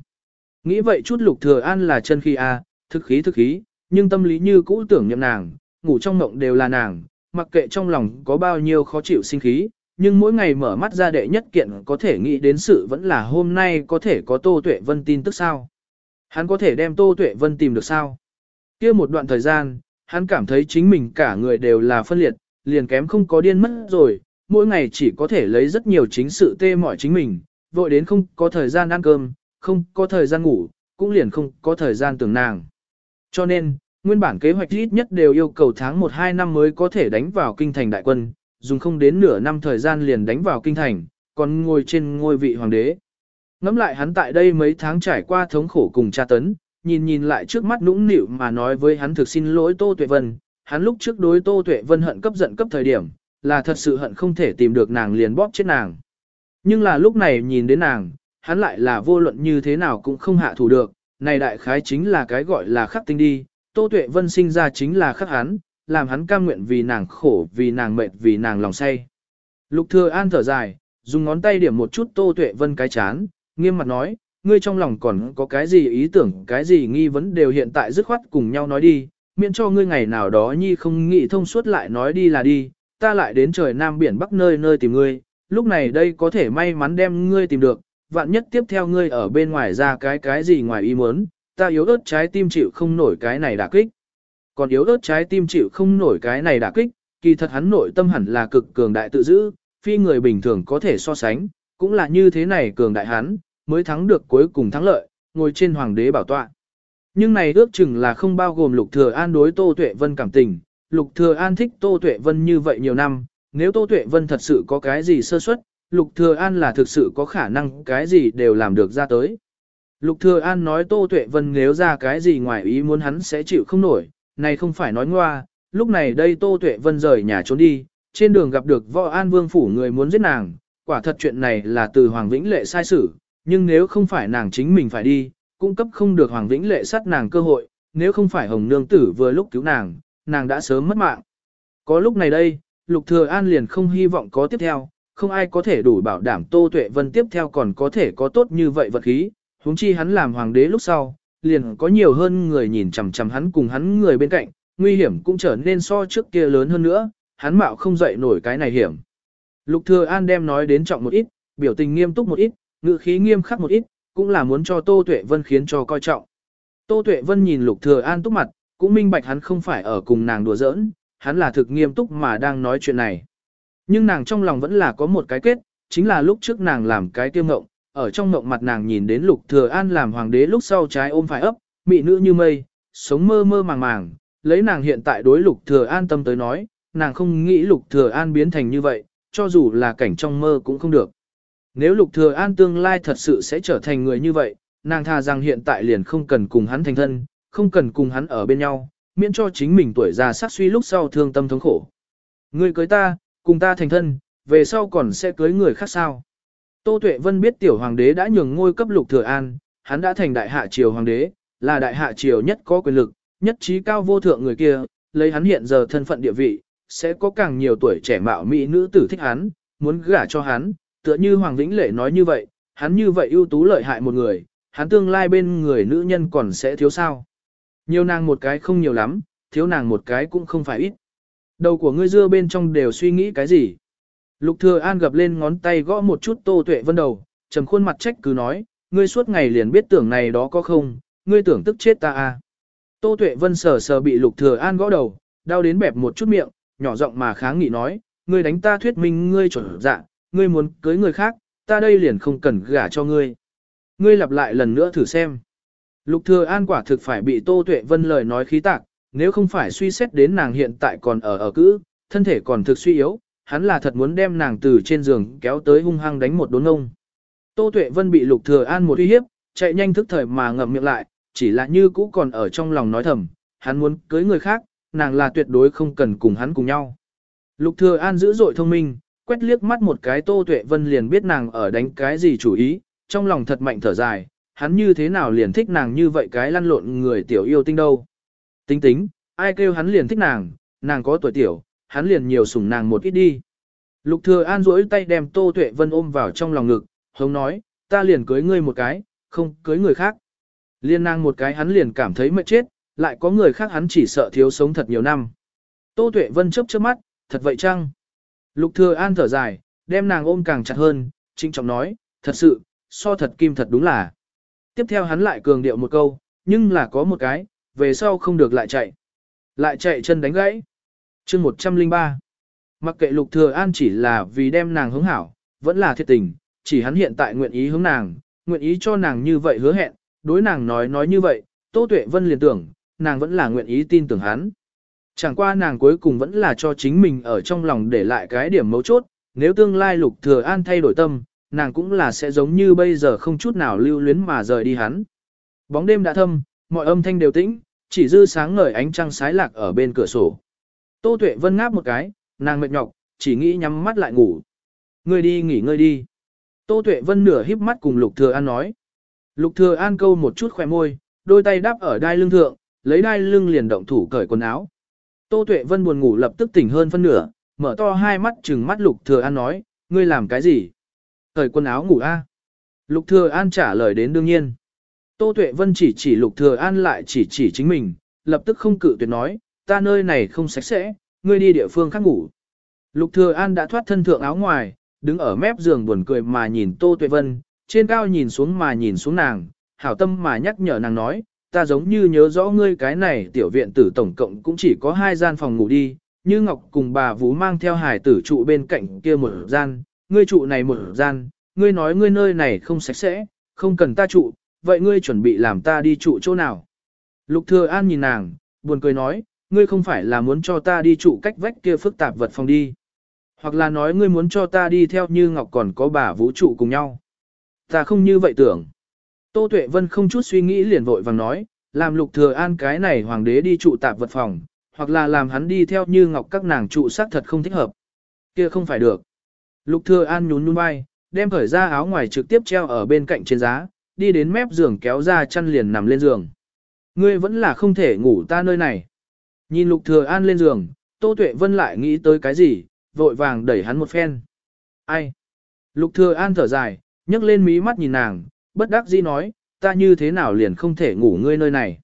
Nghĩ vậy chút lục thừa an là chân khí a, à, thực khí thực khí, nhưng tâm lý như cũ tưởng nhậm nàng, ngủ trong mộng đều là nàng, mặc kệ trong lòng có bao nhiêu khó chịu sinh khí, nhưng mỗi ngày mở mắt ra đệ nhất kiện có thể nghĩ đến sự vẫn là hôm nay có thể có Tô Tuệ Vân tin tức sao. Hắn có thể đem Tô Tuệ Vân tìm được sao? Kia một đoạn thời gian, hắn cảm thấy chính mình cả người đều là phân liệt, liền kém không có điên mất rồi, mỗi ngày chỉ có thể lấy rất nhiều chính sự tê mỏi chính mình, vội đến không có thời gian ăn cơm, không có thời gian ngủ, cũng liền không có thời gian tưởng nàng. Cho nên, nguyên bản kế hoạch ít nhất đều yêu cầu tháng 1-2 năm mới có thể đánh vào kinh thành đại quân, dùng không đến nửa năm thời gian liền đánh vào kinh thành, còn ngồi trên ngôi vị hoàng đế. Ngắm lại hắn tại đây mấy tháng trải qua thống khổ cùng tra tấn, nhìn nhìn lại trước mắt nũng nịu mà nói với hắn thực xin lỗi Tô Tuệ Vân, hắn lúc trước đối Tô Tuệ Vân hận cấp giận cấp thời điểm, là thật sự hận không thể tìm được nàng liền bóp chết nàng. Nhưng là lúc này nhìn đến nàng, hắn lại là vô luận như thế nào cũng không hạ thủ được, này đại khái chính là cái gọi là khắc tinh đi, Tô Tuệ Vân sinh ra chính là khắc hắn, làm hắn cam nguyện vì nàng khổ, vì nàng mệt, vì nàng lòng say. Lục Thừa An thở dài, dùng ngón tay điểm một chút Tô Tuệ Vân cái chán, nghiêm mặt nói, ngươi trong lòng còn có cái gì ý tưởng, cái gì nghi vấn đều hiện tại dứt khoát cùng nhau nói đi, miễn cho ngươi ngày nào đó nhi không nghĩ thông suốt lại nói đi là đi, ta lại đến trời Nam biển Bắc nơi nơi tìm ngươi, lúc này đây có thể may mắn đem ngươi tìm được, vạn nhất tiếp theo ngươi ở bên ngoài ra cái cái gì ngoài ý muốn, ta yếu ớt trái tim chịu không nổi cái này đả kích. Còn yếu ớt trái tim chịu không nổi cái này đả kích, kỳ thật hắn nội tâm hẳn là cực cường đại tự giữ, phi người bình thường có thể so sánh, cũng là như thế này cường đại hắn, mới thắng được cuối cùng thắng lợi, ngồi trên hoàng đế bảo tọa. Nhưng này ước chừng là không bao gồm Lục Thừa An đối Tô Tuệ Vân cảm tình, Lục Thừa An thích Tô Tuệ Vân như vậy nhiều năm, nếu Tô Tuệ Vân thật sự có cái gì sơ suất, Lục Thừa An là thực sự có khả năng cái gì đều làm được ra tới. Lục Thừa An nói Tô Tuệ Vân nếu ra cái gì ngoài ý muốn hắn sẽ chịu không nổi, này không phải nói ngoa, lúc này đây Tô Tuệ Vân rời nhà trốn đi, trên đường gặp được Võ An Vương phủ người muốn giết nàng, quả thật chuyện này là từ Hoàng Vĩnh Lệ sai xử, nhưng nếu không phải nàng chính mình phải đi, cung cấp không được Hoàng Vĩnh Lệ sát nàng cơ hội, nếu không phải Hồng Nương Tử vừa lúc cứu nàng, nàng đã sớm mất mạng. Có lúc này đây, Lục Thừa An liền không hy vọng có tiếp theo, không ai có thể đủ bảo đảm Tô Tuệ Vân tiếp theo còn có thể có tốt như vậy vật khí, huống chi hắn làm hoàng đế lúc sau, liền có nhiều hơn người nhìn chằm chằm hắn cùng hắn người bên cạnh, nguy hiểm cũng trở nên so trước kia lớn hơn nữa, hắn mạo không dậy nổi cái này hiểm. Lục Thừa An đem nói đến trọng một ít, biểu tình nghiêm túc một ít, ngữ khí nghiêm khắc một ít, cũng là muốn cho Tô Tuệ Vân khiến cho coi trọng. Tô Tuệ Vân nhìn Lục Thừa An túc mặt, cũng minh bạch hắn không phải ở cùng nàng đùa giỡn, hắn là thực nghiêm túc mà đang nói chuyện này. Nhưng nàng trong lòng vẫn là có một cái kết, chính là lúc trước nàng làm cái tiêu ngộng, ở trong ngộng mặt nàng nhìn đến Lục Thừa An làm hoàng đế lúc sau trái ôm phải ấp, mỹ nữ như mây, sống mơ mơ màng màng, lấy nàng hiện tại đối Lục Thừa An tâm tới nói, nàng không nghĩ Lục Thừa An biến thành như vậy, cho dù là cảnh trong mơ cũng không được. Nếu Lục Thừa An tương lai thật sự sẽ trở thành người như vậy, nàng tha rằng hiện tại liền không cần cùng hắn thành thân, không cần cùng hắn ở bên nhau, miễn cho chính mình tuổi già sát suy lúc sau thương tâm thống khổ. Ngươi cưới ta, cùng ta thành thân, về sau còn sẽ cưới người khác sao? Tô Tuệ Vân biết tiểu hoàng đế đã nhường ngôi cấp Lục Thừa An, hắn đã thành đại hạ triều hoàng đế, là đại hạ triều nhất có quyền lực, nhất trí cao vô thượng người kia, lấy hắn hiện giờ thân phận địa vị, sẽ có càng nhiều tuổi trẻ mạo mỹ nữ tử thích hắn, muốn gả cho hắn, tựa như Hoàng Vĩnh Lệ nói như vậy, hắn như vậy ưu tú lợi hại một người, hắn tương lai bên người nữ nhân còn sẽ thiếu sao. Nhiều nàng một cái không nhiều lắm, thiếu nàng một cái cũng không phải ít. Đầu của ngươi dưa bên trong đều suy nghĩ cái gì? Lục Thừa An gập lên ngón tay gõ một chút Tô Tuệ Vân đầu, trầm khuôn mặt trách cứ nói, ngươi suốt ngày liền biết tưởng này đó có không, ngươi tưởng tức chết ta à. Tô Tuệ Vân sờ sờ bị Lục Thừa An gõ đầu, đau đến bẹp một chút miệng, nhỏ giọng mà kháng nghị nói, ngươi đánh ta thuyết minh ngươi chuẩn dạ, ngươi muốn cưới người khác, ta đây liền không cần gả cho ngươi. Ngươi lặp lại lần nữa thử xem. Lục Thừa An quả thực phải bị Tô Tuệ Vân lời nói khí tạc, nếu không phải suy xét đến nàng hiện tại còn ở ở cữ, thân thể còn thực suy yếu, hắn là thật muốn đem nàng từ trên giường kéo tới hung hăng đánh một đốn ông. Tô Tuệ Vân bị Lục Thừa An một uy hiếp, chạy nhanh thức thời mà ngậm miệng lại, chỉ là như cũ còn ở trong lòng nói thầm, hắn muốn cưới người khác, nàng là tuyệt đối không cần cùng hắn cùng nhau. Lục Thừa An dữ dội thông minh, quét liếc mắt một cái Tô Tuệ Vân liền biết nàng ở đánh cái gì chủ ý, trong lòng thật mạnh thở dài, hắn như thế nào liền thích nàng như vậy cái lăn lộn người tiểu yêu tinh đâu. Tính tính, ai kêu hắn liền thích nàng, nàng có tuổi tiểu, hắn liền nhiều sủng nàng một ít đi. Lục Thừa An duỗi tay đem Tô Tuệ Vân ôm vào trong lòng ngực, hống nói, ta liền cưới ngươi một cái, không cưới người khác. Liên nàng một cái hắn liền cảm thấy mệt chết, lại có người khác hắn chỉ sợ thiếu sống thật nhiều năm. Tô Tuệ Vân chớp chớp mắt, thật vậy chăng? Lục Thừa An thở dài, đem nàng ôm càng chặt hơn, trinh trọng nói, thật sự, so thật kim thật đúng là. Tiếp theo hắn lại cường điệu một câu, nhưng là có một cái, về sau không được lại chạy. Lại chạy chân đánh gãy. chương 103. Mặc kệ Lục Thừa An chỉ là vì đem nàng hướng hảo, vẫn là thiệt tình, chỉ hắn hiện tại nguyện ý hướng nàng, nguyện ý cho nàng như vậy hứa hẹn, đối nàng nói nói như vậy, Tô Tuệ Vân liền tưởng, nàng vẫn là nguyện ý tin tưởng hắn. Chẳng qua nàng cuối cùng vẫn là cho chính mình ở trong lòng để lại cái điểm mấu chốt, nếu tương lai Lục Thừa An thay đổi tâm, nàng cũng là sẽ giống như bây giờ không chút nào lưu luyến mà rời đi hắn. Bóng đêm đã thâm, mọi âm thanh đều tĩnh, chỉ dư sáng ngời ánh trăng sái lạc ở bên cửa sổ. Tô Tuệ Vân ngáp một cái, nàng mệt nhọc, chỉ nghĩ nhắm mắt lại ngủ. Ngươi đi nghỉ ngơi đi. Tô Tuệ Vân nửa híp mắt cùng Lục Thừa An nói. Lục Thừa An câu một chút khóe môi, đôi tay đáp ở đai lưng thượng, lấy đai lưng liền động thủ cởi quần áo. Tô Tuệ Vân buồn ngủ lập tức tỉnh hơn phân nửa, mở to hai mắt trừng mắt Lục Thừa An nói, ngươi làm cái gì? Cởi quần áo ngủ a? Lục Thừa An trả lời đến đương nhiên. Tô Tuệ Vân chỉ chỉ Lục Thừa An lại chỉ chỉ chính mình, lập tức không cự tuyệt nói, ta nơi này không sạch sẽ, ngươi đi địa phương khác ngủ. Lục Thừa An đã thoát thân thượng áo ngoài, đứng ở mép giường buồn cười mà nhìn Tô Tuệ Vân, trên cao nhìn xuống mà nhìn xuống nàng, hảo tâm mà nhắc nhở nàng nói, ta giống như nhớ rõ ngươi cái này tiểu viện tử tổng cộng cũng chỉ có hai gian phòng ngủ đi, như Ngọc cùng bà Vũ mang theo hải tử trụ bên cạnh kia một gian, ngươi trụ này một gian, ngươi nói ngươi nơi này không sạch sẽ, không cần ta trụ, vậy ngươi chuẩn bị làm ta đi trụ chỗ nào? Lục Thừa An nhìn nàng, buồn cười nói, ngươi không phải là muốn cho ta đi trụ cách vách kia phức tạp vật phòng đi. Hoặc là nói ngươi muốn cho ta đi theo như Ngọc còn có bà vũ trụ cùng nhau. Ta không như vậy tưởng. Tô Tuệ Vân không chút suy nghĩ liền vội vàng nói, làm Lục Thừa An cái này hoàng đế đi trụ tạp vật phòng, hoặc là làm hắn đi theo như Ngọc các nàng trụ xác thật không thích hợp. Kia không phải được. Lục Thừa An nhún nhún vai, đem khởi ra áo ngoài trực tiếp treo ở bên cạnh trên giá, đi đến mép giường kéo ra chăn liền nằm lên giường. Ngươi vẫn là không thể ngủ ta nơi này. Nhìn Lục Thừa An lên giường, Tô Tuệ Vân lại nghĩ tới cái gì, vội vàng đẩy hắn một phen. Ai? Lục Thừa An thở dài, nhấc lên mí mắt nhìn nàng, bất đắc dĩ nói, ta như thế nào liền không thể ngủ ngươi nơi này.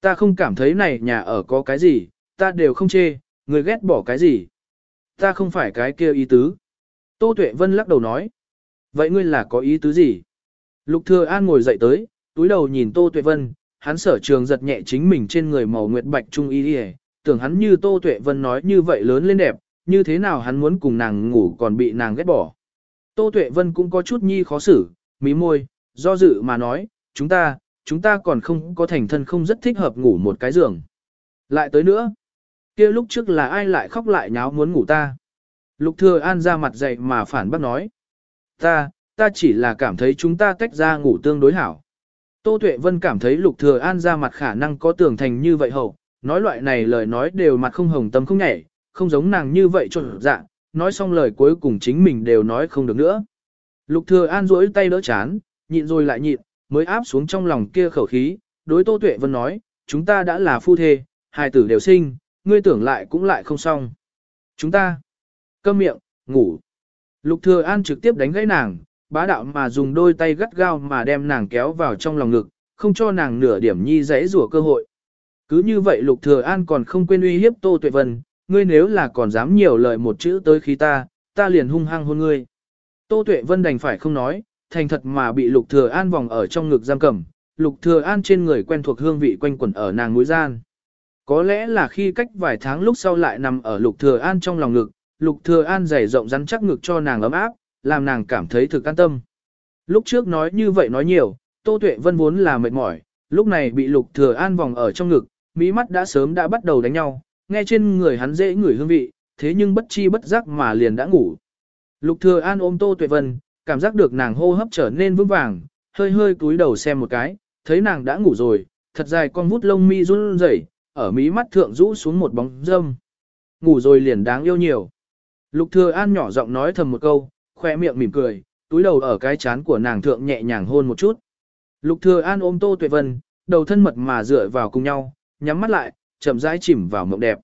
Ta không cảm thấy này nhà ở có cái gì, ta đều không chê, người ghét bỏ cái gì. Ta không phải cái kia ý tứ. Tô Tuệ Vân lắc đầu nói. Vậy ngươi là có ý tứ gì? Lục Thừa An ngồi dậy tới, túi đầu nhìn Tô Tuệ Vân, hắn sở trường giật nhẹ chính mình trên người màu nguyệt bạch trung y đi tưởng hắn như Tô Tuệ Vân nói như vậy lớn lên đẹp, như thế nào hắn muốn cùng nàng ngủ còn bị nàng ghét bỏ. Tô Tuệ Vân cũng có chút nhi khó xử, mí môi, do dự mà nói, chúng ta, chúng ta còn không có thành thân không rất thích hợp ngủ một cái giường. Lại tới nữa, kia lúc trước là ai lại khóc lại nháo muốn ngủ ta. Lục Thừa An ra mặt dậy mà phản bác nói. Ta, ta chỉ là cảm thấy chúng ta tách ra ngủ tương đối hảo. Tô Tuệ Vân cảm thấy Lục Thừa An ra mặt khả năng có tưởng thành như vậy hậu, nói loại này lời nói đều mặt không hồng tâm không nhảy, không giống nàng như vậy cho dạ, nói xong lời cuối cùng chính mình đều nói không được nữa. Lục Thừa An duỗi tay đỡ chán, nhịn rồi lại nhịn, mới áp xuống trong lòng kia khẩu khí, đối Tô Tuệ Vân nói, chúng ta đã là phu thê, hai tử đều sinh, ngươi tưởng lại cũng lại không xong. Chúng ta, câm miệng, ngủ. Lục Thừa An trực tiếp đánh gãy nàng, bá đạo mà dùng đôi tay gắt gao mà đem nàng kéo vào trong lòng ngực, không cho nàng nửa điểm nhi dãy rủa cơ hội. Cứ như vậy Lục Thừa An còn không quên uy hiếp Tô Tuệ Vân, ngươi nếu là còn dám nhiều lời một chữ tới khi ta, ta liền hung hăng hôn ngươi. Tô Tuệ Vân đành phải không nói, thành thật mà bị Lục Thừa An vòng ở trong ngực giam cầm, Lục Thừa An trên người quen thuộc hương vị quanh quẩn ở nàng mũi gian. Có lẽ là khi cách vài tháng lúc sau lại nằm ở Lục Thừa An trong lòng ngực, Lục Thừa An dày rộng rắn chắc ngực cho nàng ấm áp, làm nàng cảm thấy thực an tâm. Lúc trước nói như vậy nói nhiều, Tô Tuệ Vân vốn là mệt mỏi, lúc này bị Lục Thừa An vòng ở trong ngực, mỹ mắt đã sớm đã bắt đầu đánh nhau, nghe trên người hắn dễ ngửi hương vị, thế nhưng bất chi bất giác mà liền đã ngủ. Lục Thừa An ôm Tô Tuệ Vân, cảm giác được nàng hô hấp trở nên vững vàng, hơi hơi cúi đầu xem một cái, thấy nàng đã ngủ rồi, thật dài con vút lông mi run rẩy, ở mí mắt thượng rũ xuống một bóng dâm. Ngủ rồi liền đáng yêu nhiều. Lục Thừa An nhỏ giọng nói thầm một câu, khoe miệng mỉm cười, túi đầu ở cái chán của nàng thượng nhẹ nhàng hôn một chút. Lục Thừa An ôm Tô Tuệ Vân, đầu thân mật mà dựa vào cùng nhau, nhắm mắt lại, chậm rãi chìm vào mộng đẹp.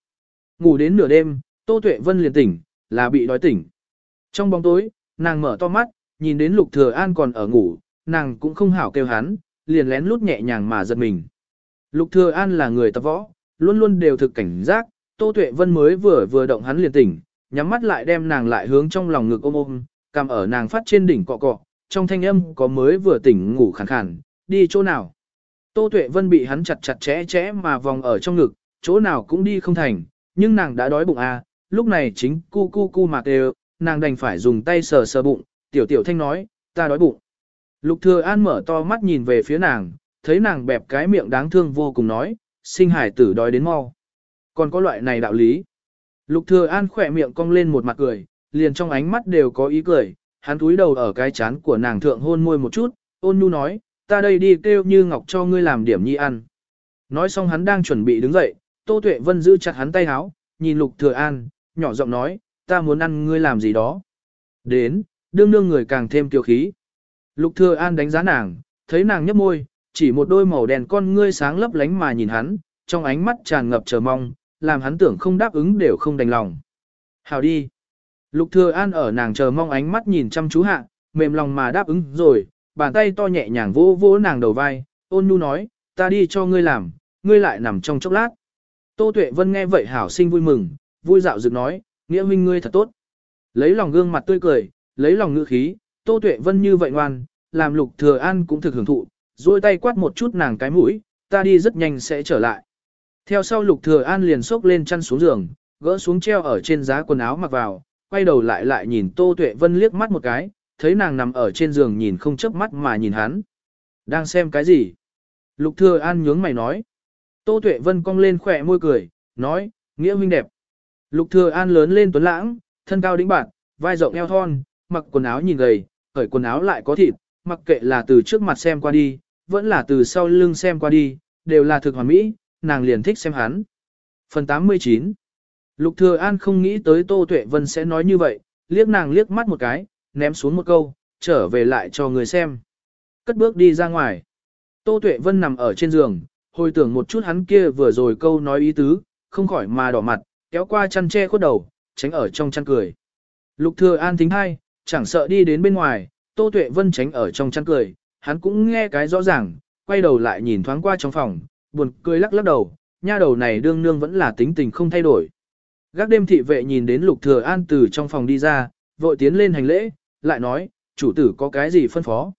Ngủ đến nửa đêm, Tô Tuệ Vân liền tỉnh, là bị đói tỉnh. Trong bóng tối, nàng mở to mắt, nhìn đến Lục Thừa An còn ở ngủ, nàng cũng không hảo kêu hắn, liền lén lút nhẹ nhàng mà giật mình. Lục Thừa An là người tập võ, luôn luôn đều thực cảnh giác, Tô Tuệ Vân mới vừa vừa động hắn liền tỉnh, nhắm mắt lại đem nàng lại hướng trong lòng ngực ôm ôm, cầm ở nàng phát trên đỉnh cọ cọ, trong thanh âm có mới vừa tỉnh ngủ khàn khàn, đi chỗ nào. Tô Tuệ Vân bị hắn chặt chặt chẽ chẽ mà vòng ở trong ngực, chỗ nào cũng đi không thành, nhưng nàng đã đói bụng à, lúc này chính cu cu cu mà kêu, nàng đành phải dùng tay sờ sờ bụng, tiểu tiểu thanh nói, ta đói bụng. Lục Thừa An mở to mắt nhìn về phía nàng, thấy nàng bẹp cái miệng đáng thương vô cùng nói, sinh hải tử đói đến mau. Còn có loại này đạo lý. Lục Thừa An khỏe miệng cong lên một mặt cười, liền trong ánh mắt đều có ý cười, hắn túi đầu ở cái chán của nàng thượng hôn môi một chút, ôn nhu nói, ta đây đi kêu như ngọc cho ngươi làm điểm nhi ăn. Nói xong hắn đang chuẩn bị đứng dậy, Tô Tuệ Vân giữ chặt hắn tay áo, nhìn Lục Thừa An, nhỏ giọng nói, ta muốn ăn ngươi làm gì đó. Đến, đương đương người càng thêm kiêu khí. Lục Thừa An đánh giá nàng, thấy nàng nhếch môi, chỉ một đôi màu đen con ngươi sáng lấp lánh mà nhìn hắn, trong ánh mắt tràn ngập chờ mong, làm hắn tưởng không đáp ứng đều không đành lòng. Hào đi. Lục Thừa An ở nàng chờ mong ánh mắt nhìn chăm chú hạ, mềm lòng mà đáp ứng rồi, bàn tay to nhẹ nhàng vỗ vỗ nàng đầu vai, ôn nhu nói, ta đi cho ngươi làm, ngươi lại nằm trong chốc lát. Tô Tuệ Vân nghe vậy hảo sinh vui mừng, vui dạo dựng nói, nghĩa huynh ngươi thật tốt. Lấy lòng gương mặt tươi cười, lấy lòng ngữ khí, Tô Tuệ Vân như vậy ngoan, làm Lục Thừa An cũng thực hưởng thụ, duỗi tay quát một chút nàng cái mũi, ta đi rất nhanh sẽ trở lại. Theo sau Lục Thừa An liền xốc lên chăn xuống giường, gỡ xuống treo ở trên giá quần áo mặc vào, quay đầu lại lại nhìn Tô Tuệ Vân liếc mắt một cái, thấy nàng nằm ở trên giường nhìn không chớp mắt mà nhìn hắn. Đang xem cái gì? Lục Thừa An nhướng mày nói. Tô Tuệ Vân cong lên khóe môi cười, nói, nghĩa huynh đẹp. Lục Thừa An lớn lên tuấn lãng, thân cao đĩnh bạn, vai rộng eo thon, mặc quần áo nhìn gầy, cởi quần áo lại có thịt, mặc kệ là từ trước mặt xem qua đi, vẫn là từ sau lưng xem qua đi, đều là thực hoàn mỹ, nàng liền thích xem hắn. Phần 89 Lục Thừa An không nghĩ tới Tô Tuệ Vân sẽ nói như vậy, liếc nàng liếc mắt một cái, ném xuống một câu, trở về lại cho người xem. Cất bước đi ra ngoài. Tô Tuệ Vân nằm ở trên giường, hồi tưởng một chút hắn kia vừa rồi câu nói ý tứ, không khỏi mà đỏ mặt, kéo qua chăn che khuất đầu, tránh ở trong chăn cười. Lục Thừa An thính hai, chẳng sợ đi đến bên ngoài, Tô Tuệ Vân tránh ở trong chăn cười, hắn cũng nghe cái rõ ràng, quay đầu lại nhìn thoáng qua trong phòng, buồn cười lắc lắc đầu, nha đầu này đương nương vẫn là tính tình không thay đổi. Gác đêm thị vệ nhìn đến Lục Thừa An từ trong phòng đi ra, vội tiến lên hành lễ, lại nói, chủ tử có cái gì phân phó.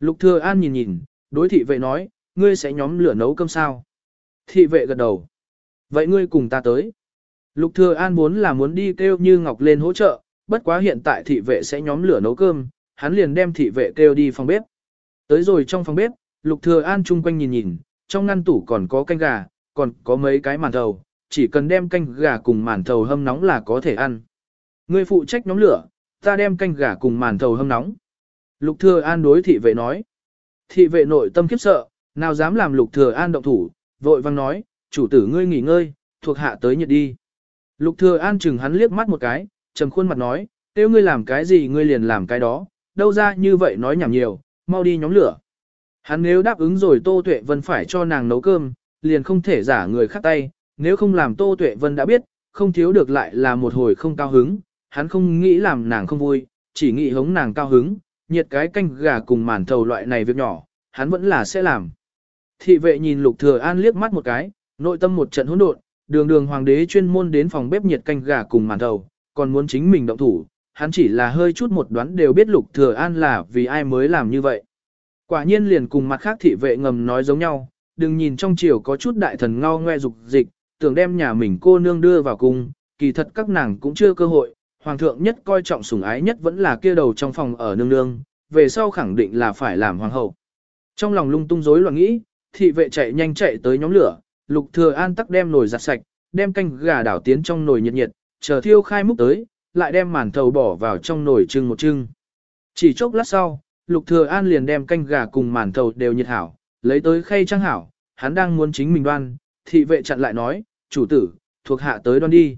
Lục Thừa An nhìn nhìn, đối thị vệ nói, ngươi sẽ nhóm lửa nấu cơm sao? Thị vệ gật đầu. Vậy ngươi cùng ta tới. Lục Thừa An muốn là muốn đi kêu Như Ngọc lên hỗ trợ, bất quá hiện tại thị vệ sẽ nhóm lửa nấu cơm, hắn liền đem thị vệ kêu đi phòng bếp. Tới rồi trong phòng bếp, Lục Thừa An chung quanh nhìn nhìn, trong ngăn tủ còn có canh gà, còn có mấy cái màn thầu, chỉ cần đem canh gà cùng màn thầu hâm nóng là có thể ăn. Người phụ trách nhóm lửa, ta đem canh gà cùng màn thầu hâm nóng. Lục Thừa An đối thị vệ nói. Thị vệ nội tâm khiếp sợ, nào dám làm Lục Thừa An động thủ, vội vang nói, chủ tử ngươi nghỉ ngơi, thuộc hạ tới nhiệt đi. Lục Thừa An chừng hắn liếc mắt một cái, trầm khuôn mặt nói, nếu ngươi làm cái gì ngươi liền làm cái đó, đâu ra như vậy nói nhảm nhiều, mau đi nhóm lửa. Hắn nếu đáp ứng rồi Tô Tuệ Vân phải cho nàng nấu cơm, liền không thể giả người khác tay, nếu không làm Tô Tuệ Vân đã biết, không thiếu được lại là một hồi không cao hứng, hắn không nghĩ làm nàng không vui, chỉ nghĩ hống nàng cao hứng, nhiệt cái canh gà cùng màn thầu loại này việc nhỏ, hắn vẫn là sẽ làm. Thị vệ nhìn Lục Thừa An liếc mắt một cái, nội tâm một trận hỗn độn, đường đường hoàng đế chuyên môn đến phòng bếp nhiệt canh gà cùng màn thầu, còn muốn chính mình động thủ, hắn chỉ là hơi chút một đoán đều biết Lục Thừa An là vì ai mới làm như vậy. Quả nhiên liền cùng mặt khác thị vệ ngầm nói giống nhau, đừng nhìn trong chiều có chút đại thần ngao ngoe dục dịch, tưởng đem nhà mình cô nương đưa vào cung, kỳ thật các nàng cũng chưa cơ hội, hoàng thượng nhất coi trọng sủng ái nhất vẫn là kia đầu trong phòng ở nương nương, về sau khẳng định là phải làm hoàng hậu. Trong lòng lung tung rối loạn nghĩ, thị vệ chạy nhanh chạy tới nhóm lửa, lục thừa an tắc đem nồi giặt sạch, đem canh gà đảo tiến trong nồi nhiệt nhiệt, chờ thiêu khai múc tới, lại đem màn thầu bỏ vào trong nồi trưng một trưng. Chỉ chốc lát sau, lục thừa an liền đem canh gà cùng màn thầu đều nhiệt hảo, lấy tới khay trang hảo, hắn đang muốn chính mình đoan, thị vệ chặn lại nói, chủ tử, thuộc hạ tới đoan đi.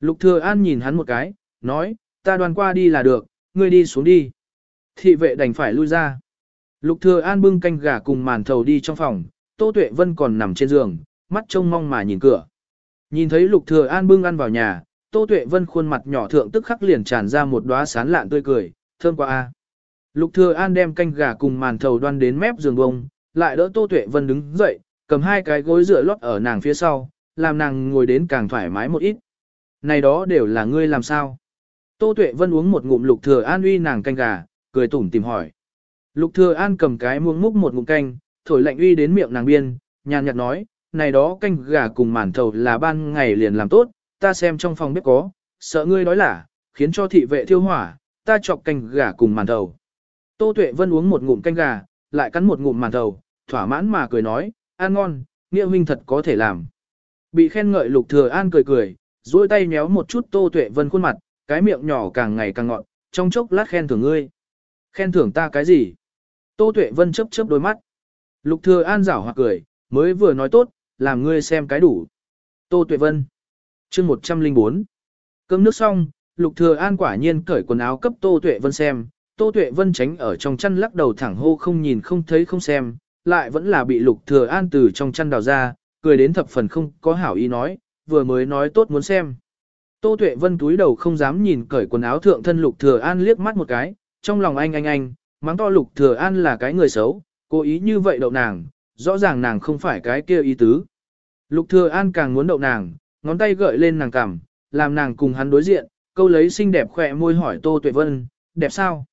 Lục thừa an nhìn hắn một cái, nói, ta đoan qua đi là được, ngươi đi xuống đi. Thị vệ đành phải lui ra. Lục thừa an bưng canh gà cùng màn thầu đi trong phòng, Tô Tuệ Vân còn nằm trên giường, mắt trông mong mà nhìn cửa. Nhìn thấy Lục thừa an bưng ăn vào nhà, Tô Tuệ Vân khuôn mặt nhỏ thượng tức khắc liền tràn ra một đóa sán lạn tươi cười, thơm quá a. Lục Thừa An đem canh gà cùng màn thầu đoan đến mép giường bông, lại đỡ Tô Tuệ Vân đứng dậy, cầm hai cái gối dựa lót ở nàng phía sau, làm nàng ngồi đến càng thoải mái một ít. Này đó đều là ngươi làm sao? Tô Tuệ Vân uống một ngụm Lục Thừa An uy nàng canh gà, cười tủm tỉm hỏi. Lục Thừa An cầm cái muỗng múc một ngụm canh, thổi lạnh uy đến miệng nàng biên, nhàn nhạt nói, này đó canh gà cùng màn thầu là ban ngày liền làm tốt, ta xem trong phòng bếp có, sợ ngươi nói là, khiến cho thị vệ thiêu hỏa, ta chọc canh gà cùng màn thầu. Tô Tuệ Vân uống một ngụm canh gà, lại cắn một ngụm màn thầu, thỏa mãn mà cười nói, ăn ngon, nghĩa huynh thật có thể làm. Bị khen ngợi Lục Thừa An cười cười, duỗi tay nhéo một chút Tô Tuệ Vân khuôn mặt, cái miệng nhỏ càng ngày càng ngọt, trong chốc lát khen thưởng ngươi. Khen thưởng ta cái gì? Tô Tuệ Vân chớp chớp đôi mắt. Lục Thừa An giảo hoặc cười, mới vừa nói tốt, làm ngươi xem cái đủ. Tô Tuệ Vân. Chương 104. Cơm nước xong, Lục Thừa An quả nhiên cởi quần áo cấp Tô Tuệ Vân xem, Tô Tuệ Vân tránh ở trong chăn lắc đầu thẳng hô không nhìn không thấy không xem, lại vẫn là bị Lục Thừa An từ trong chăn đào ra, cười đến thập phần không có hảo ý nói, vừa mới nói tốt muốn xem. Tô Tuệ Vân túi đầu không dám nhìn cởi quần áo thượng thân Lục Thừa An liếc mắt một cái, trong lòng anh anh anh, mắng to Lục Thừa An là cái người xấu, cố ý như vậy đậu nàng, rõ ràng nàng không phải cái kia ý tứ. Lục Thừa An càng muốn đậu nàng, ngón tay gợi lên nàng cằm, làm nàng cùng hắn đối diện, câu lấy xinh đẹp khỏe môi hỏi Tô Tuệ Vân, đẹp sao?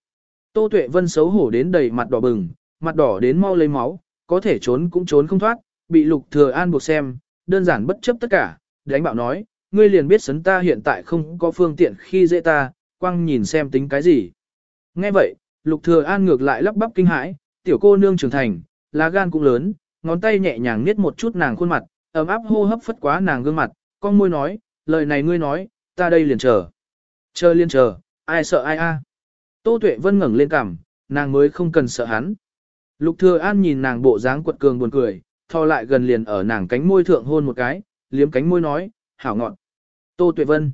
Tô Tuệ Vân xấu hổ đến đầy mặt đỏ bừng, mặt đỏ đến mau lấy máu, có thể trốn cũng trốn không thoát, bị Lục Thừa An buộc xem, đơn giản bất chấp tất cả, đánh bạo nói, ngươi liền biết sấn ta hiện tại không có phương tiện khi dễ ta, quăng nhìn xem tính cái gì. Nghe vậy, Lục Thừa An ngược lại lắp bắp kinh hãi, tiểu cô nương trưởng thành, lá gan cũng lớn, ngón tay nhẹ nhàng niết một chút nàng khuôn mặt, ấm áp hô hấp phất quá nàng gương mặt, con môi nói, lời này ngươi nói, ta đây liền chờ. Chờ liên chờ, ai sợ ai a? Tô Tuệ Vân ngẩng lên cằm, nàng mới không cần sợ hắn. Lục Thừa An nhìn nàng bộ dáng quật cường buồn cười, thò lại gần liền ở nàng cánh môi thượng hôn một cái, liếm cánh môi nói, hảo ngọn. Tô Tuệ Vân.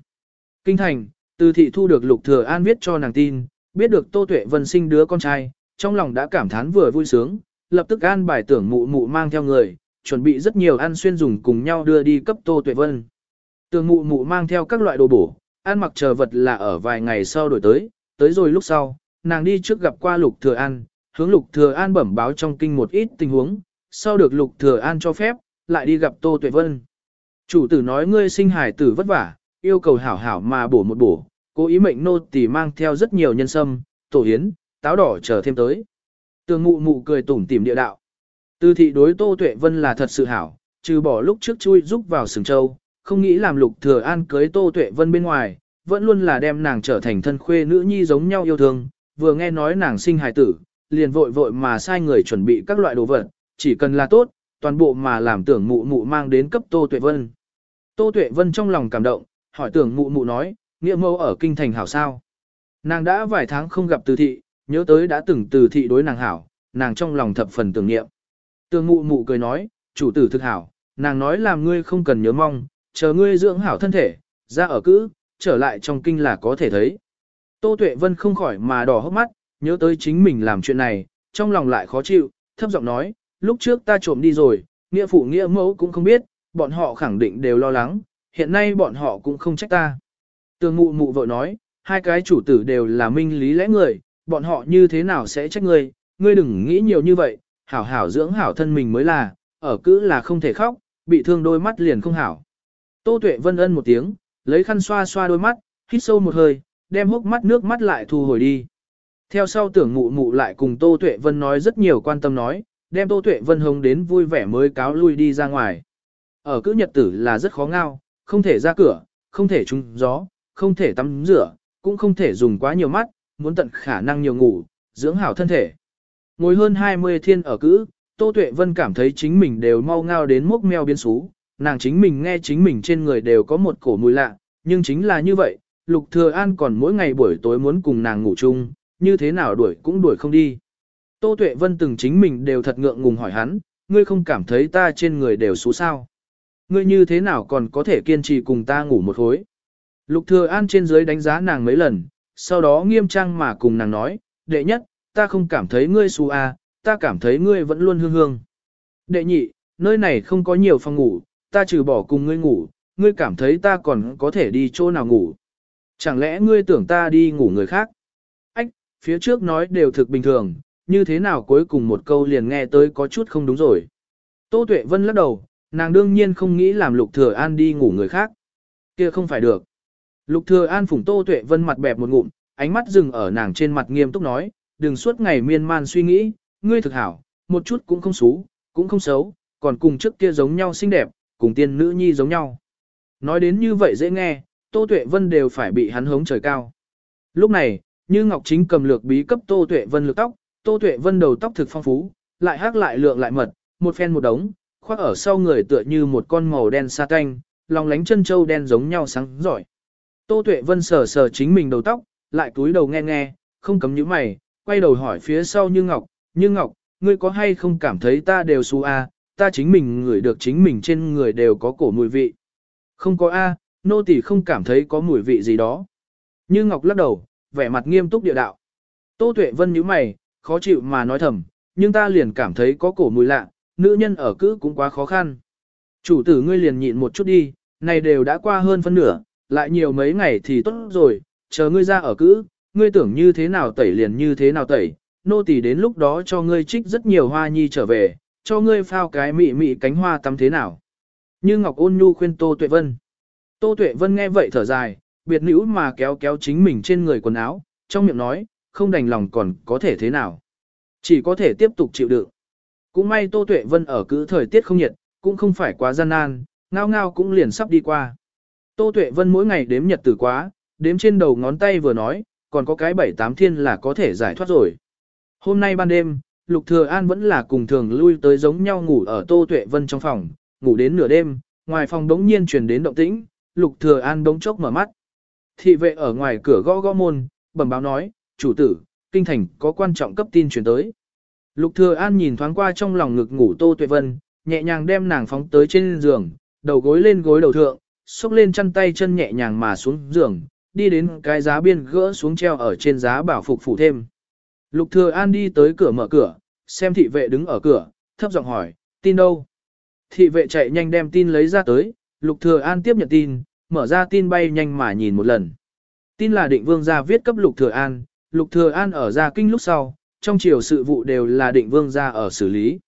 Kinh thành, từ thị thu được Lục Thừa An viết cho nàng tin, biết được Tô Tuệ Vân sinh đứa con trai, trong lòng đã cảm thán vừa vui sướng, lập tức an bài tưởng mụ mụ mang theo người, chuẩn bị rất nhiều ăn xuyên dùng cùng nhau đưa đi cấp Tô Tuệ Vân. Tường mụ mụ mang theo các loại đồ bổ, ăn mặc chờ vật là ở vài ngày sau đổi tới, tới rồi lúc sau, nàng đi trước gặp qua Lục Thừa An, hướng Lục Thừa An bẩm báo trong kinh một ít tình huống, sau được Lục Thừa An cho phép, lại đi gặp Tô Tuệ Vân. Chủ tử nói ngươi sinh hải tử vất vả, yêu cầu hảo hảo mà bổ một bổ, cố ý mệnh nô tỳ mang theo rất nhiều nhân sâm, tổ hiến, táo đỏ chờ thêm tới. Tường mụ mụ cười tủm tỉm địa đạo. Từ thị đối Tô Tuệ Vân là thật sự hảo, trừ bỏ lúc trước chui giúp vào sừng châu, không nghĩ làm Lục Thừa An cưới Tô Tuệ Vân bên ngoài, vẫn luôn là đem nàng trở thành thân khuê nữ nhi giống nhau yêu thương, vừa nghe nói nàng sinh hài tử, liền vội vội mà sai người chuẩn bị các loại đồ vật, chỉ cần là tốt, toàn bộ mà làm tưởng mụ mụ mang đến cấp Tô Tuệ Vân. Tô Tuệ Vân trong lòng cảm động, hỏi tưởng mụ mụ nói, nghĩa mẫu ở kinh thành hảo sao. Nàng đã vài tháng không gặp từ thị, nhớ tới đã từng từ thị đối nàng hảo, nàng trong lòng thập phần tưởng niệm. Tưởng mụ mụ cười nói, chủ tử thực hảo, nàng nói làm ngươi không cần nhớ mong, chờ ngươi dưỡng hảo thân thể, ra ở cữ, trở lại trong kinh là có thể thấy. Tô Tuệ Vân không khỏi mà đỏ hốc mắt, nhớ tới chính mình làm chuyện này, trong lòng lại khó chịu, thấp giọng nói, lúc trước ta trộm đi rồi, nghĩa phụ nghĩa mẫu cũng không biết, bọn họ khẳng định đều lo lắng, hiện nay bọn họ cũng không trách ta. Tường mụ mụ vội nói, hai cái chủ tử đều là minh lý lẽ người, bọn họ như thế nào sẽ trách ngươi, ngươi đừng nghĩ nhiều như vậy, hảo hảo dưỡng hảo thân mình mới là, ở cứ là không thể khóc, bị thương đôi mắt liền không hảo. Tô Tuệ Vân ân một tiếng, lấy khăn xoa xoa đôi mắt, hít sâu một hơi, đem hốc mắt nước mắt lại thu hồi đi. Theo sau tưởng mụ mụ lại cùng Tô Tuệ Vân nói rất nhiều quan tâm nói, đem Tô Tuệ Vân hống đến vui vẻ mới cáo lui đi ra ngoài. Ở cứ nhật tử là rất khó ngao, không thể ra cửa, không thể trúng gió, không thể tắm rửa, cũng không thể dùng quá nhiều mắt, muốn tận khả năng nhiều ngủ, dưỡng hảo thân thể. Ngồi hơn 20 thiên ở cữ, Tô Tuệ Vân cảm thấy chính mình đều mau ngao đến mốc meo biến sú nàng chính mình nghe chính mình trên người đều có một cổ mùi lạ, nhưng chính là như vậy, Lục Thừa An còn mỗi ngày buổi tối muốn cùng nàng ngủ chung, như thế nào đuổi cũng đuổi không đi. Tô Tuệ Vân từng chính mình đều thật ngượng ngùng hỏi hắn, ngươi không cảm thấy ta trên người đều xú sao? Ngươi như thế nào còn có thể kiên trì cùng ta ngủ một hồi? Lục Thừa An trên dưới đánh giá nàng mấy lần, sau đó nghiêm trang mà cùng nàng nói, đệ nhất, ta không cảm thấy ngươi xú à, ta cảm thấy ngươi vẫn luôn hương hương. Đệ nhị, nơi này không có nhiều phòng ngủ, ta trừ bỏ cùng ngươi ngủ, ngươi cảm thấy ta còn có thể đi chỗ nào ngủ. Chẳng lẽ ngươi tưởng ta đi ngủ người khác? Ách, phía trước nói đều thực bình thường, như thế nào cuối cùng một câu liền nghe tới có chút không đúng rồi. Tô Tuệ Vân lắc đầu, nàng đương nhiên không nghĩ làm Lục Thừa An đi ngủ người khác. Kia không phải được. Lục Thừa An phụng Tô Tuệ Vân mặt bẹp một ngụm, ánh mắt dừng ở nàng trên mặt nghiêm túc nói, đừng suốt ngày miên man suy nghĩ, ngươi thực hảo, một chút cũng không xú, cũng không xấu, còn cùng trước kia giống nhau xinh đẹp, cùng tiên nữ nhi giống nhau. Nói đến như vậy dễ nghe, Tô Tuệ Vân đều phải bị hắn hống trời cao. Lúc này, Như Ngọc Chính cầm lược bí cấp Tô Tuệ Vân lược tóc, Tô Tuệ Vân đầu tóc thực phong phú, lại hắc lại lượng lại mật, một phen một đống, khoác ở sau người tựa như một con màu đen sa tanh, lòng lánh chân châu đen giống nhau sáng giỏi. Tô Tuệ Vân sờ sờ chính mình đầu tóc, lại cúi đầu nghe nghe, không cấm nhíu mày, quay đầu hỏi phía sau Như Ngọc, Như Ngọc, ngươi có hay không cảm thấy ta đều xu a, à, ta chính mình ngửi được chính mình trên người đều có cổ mùi vị. Không có a, nô tỳ không cảm thấy có mùi vị gì đó. Như Ngọc lắc đầu, vẻ mặt nghiêm túc địa đạo. Tô Tuệ Vân nhíu mày, khó chịu mà nói thầm, nhưng ta liền cảm thấy có cổ mùi lạ, nữ nhân ở cữ cũng quá khó khăn. Chủ tử ngươi liền nhịn một chút đi, này đều đã qua hơn phân nửa, lại nhiều mấy ngày thì tốt rồi, chờ ngươi ra ở cữ, ngươi tưởng như thế nào tẩy liền như thế nào tẩy, nô tỳ đến lúc đó cho ngươi trích rất nhiều hoa nhi trở về, cho ngươi phao cái mị mị cánh hoa tắm thế nào. Như Ngọc ôn nhu khuyên Tô Tuệ Vân. Tô Tuệ Vân nghe vậy thở dài, biệt nữ mà kéo kéo chính mình trên người quần áo, trong miệng nói, không đành lòng còn có thể thế nào. Chỉ có thể tiếp tục chịu đựng. Cũng may Tô Tuệ Vân ở cứ thời tiết không nhiệt, cũng không phải quá gian nan, ngao ngao cũng liền sắp đi qua. Tô Tuệ Vân mỗi ngày đếm nhật tử quá, đếm trên đầu ngón tay vừa nói, còn có cái bảy tám thiên là có thể giải thoát rồi. Hôm nay ban đêm, Lục Thừa An vẫn là cùng thường lui tới giống nhau ngủ ở Tô Tuệ Vân trong phòng, ngủ đến nửa đêm, ngoài phòng đống nhiên truyền đến động tĩnh, Lục Thừa An đống chốc mở mắt. Thị vệ ở ngoài cửa gõ gõ môn, bẩm báo nói, chủ tử, kinh thành có quan trọng cấp tin truyền tới. Lục Thừa An nhìn thoáng qua trong lòng ngực ngủ Tô Tuệ Vân, nhẹ nhàng đem nàng phóng tới trên giường, đầu gối lên gối đầu thượng, xúc lên chân tay chân nhẹ nhàng mà xuống giường, đi đến cái giá biên gỡ xuống treo ở trên giá bảo phục phủ thêm. Lục Thừa An đi tới cửa mở cửa, xem thị vệ đứng ở cửa, thấp giọng hỏi, tin đâu? Thị vệ chạy nhanh đem tin lấy ra tới, Lục Thừa An tiếp nhận tin, mở ra tin bay nhanh mà nhìn một lần. Tin là định vương gia viết cấp Lục Thừa An, Lục Thừa An ở gia kinh lúc sau, trong chiều sự vụ đều là định vương gia ở xử lý.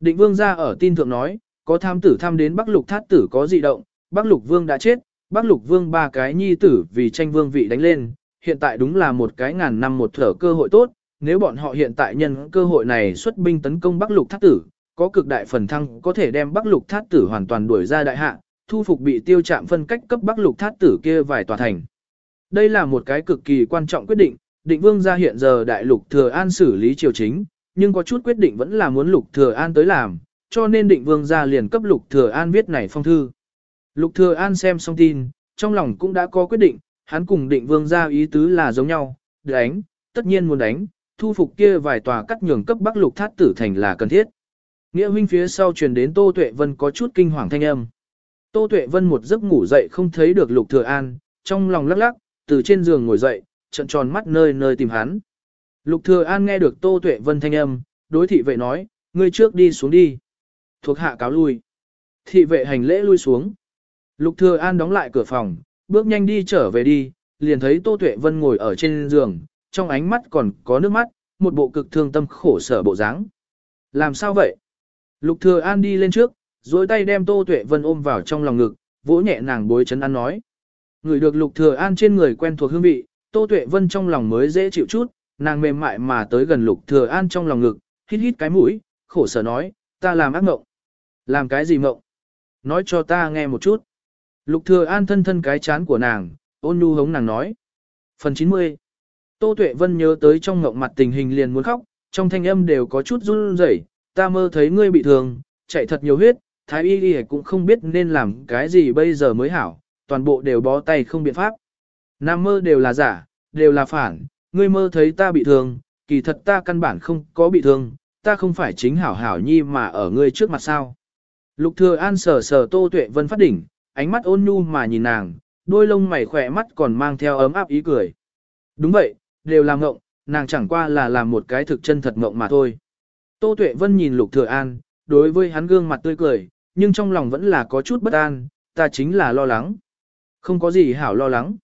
Định vương gia ở tin thượng nói, có tham tử tham đến Bắc Lục Thát tử có dị động, Bắc Lục Vương đã chết, Bắc Lục Vương ba cái nhi tử vì tranh vương vị đánh lên, hiện tại đúng là một cái ngàn năm một thở cơ hội tốt, nếu bọn họ hiện tại nhân cơ hội này xuất binh tấn công Bắc Lục Thát tử, có cực đại phần thăng có thể đem Bắc Lục Thát tử hoàn toàn đuổi ra đại hạ, thu phục bị tiêu chạm phân cách cấp Bắc Lục Thát tử kia vài tòa thành. Đây là một cái cực kỳ quan trọng quyết định, định vương gia hiện giờ đại lục thừa an xử lý triều chính, nhưng có chút quyết định vẫn là muốn lục thừa an tới làm, cho nên định vương gia liền cấp lục thừa an viết này phong thư. Lục thừa an xem xong tin, trong lòng cũng đã có quyết định, hắn cùng định vương gia ý tứ là giống nhau, đánh, tất nhiên muốn đánh, thu phục kia vài tòa cắt nhường cấp bắc lục thát tử thành là cần thiết. Nghĩa huynh phía sau truyền đến Tô Tuệ Vân có chút kinh hoàng thanh âm. Tô Tuệ Vân một giấc ngủ dậy không thấy được Lục Thừa An, trong lòng lắc lắc, từ trên giường ngồi dậy, trợn tròn mắt nơi nơi tìm hắn. Lục Thừa An nghe được Tô Tuệ Vân thanh âm, đối thị vệ nói, ngươi trước đi xuống đi. Thuộc hạ cáo lui. Thị vệ hành lễ lui xuống. Lục Thừa An đóng lại cửa phòng, bước nhanh đi trở về đi, liền thấy Tô Tuệ Vân ngồi ở trên giường, trong ánh mắt còn có nước mắt, một bộ cực thương tâm khổ sở bộ dáng. Làm sao vậy? Lục Thừa An đi lên trước, duỗi tay đem Tô Tuệ Vân ôm vào trong lòng ngực, vỗ nhẹ nàng bối chấn an nói. Người được Lục Thừa An trên người quen thuộc hương vị, Tô Tuệ Vân trong lòng mới dễ chịu chút, nàng mềm mại mà tới gần Lục Thừa An trong lòng ngực, hít hít cái mũi, khổ sở nói, ta làm ác mộng. Làm cái gì mộng? Nói cho ta nghe một chút. Lục Thừa An thân thân cái chán của nàng, ôn nhu hống nàng nói. Phần 90 Tô Tuệ Vân nhớ tới trong ngộng mặt tình hình liền muốn khóc, trong thanh âm đều có chút run rẩy. ta mơ thấy ngươi bị thương, chạy thật nhiều huyết, thái y y cũng không biết nên làm cái gì bây giờ mới hảo, toàn bộ đều bó tay không biện pháp. Nam mơ đều là giả, đều là phản, ngươi mơ thấy ta bị thương, kỳ thật ta căn bản không có bị thương, ta không phải chính hảo hảo nhi mà ở ngươi trước mặt sao. Lục thừa an sờ sờ tô tuệ vân phát đỉnh, ánh mắt ôn nhu mà nhìn nàng, đôi lông mày khỏe mắt còn mang theo ấm áp ý cười. Đúng vậy, đều là ngộng, nàng chẳng qua là làm một cái thực chân thật ngộng mà thôi. Tô tuệ vân nhìn lục thừa an, đối với hắn gương mặt tươi cười, nhưng trong lòng vẫn là có chút bất an, ta chính là lo lắng. Không có gì hảo lo lắng.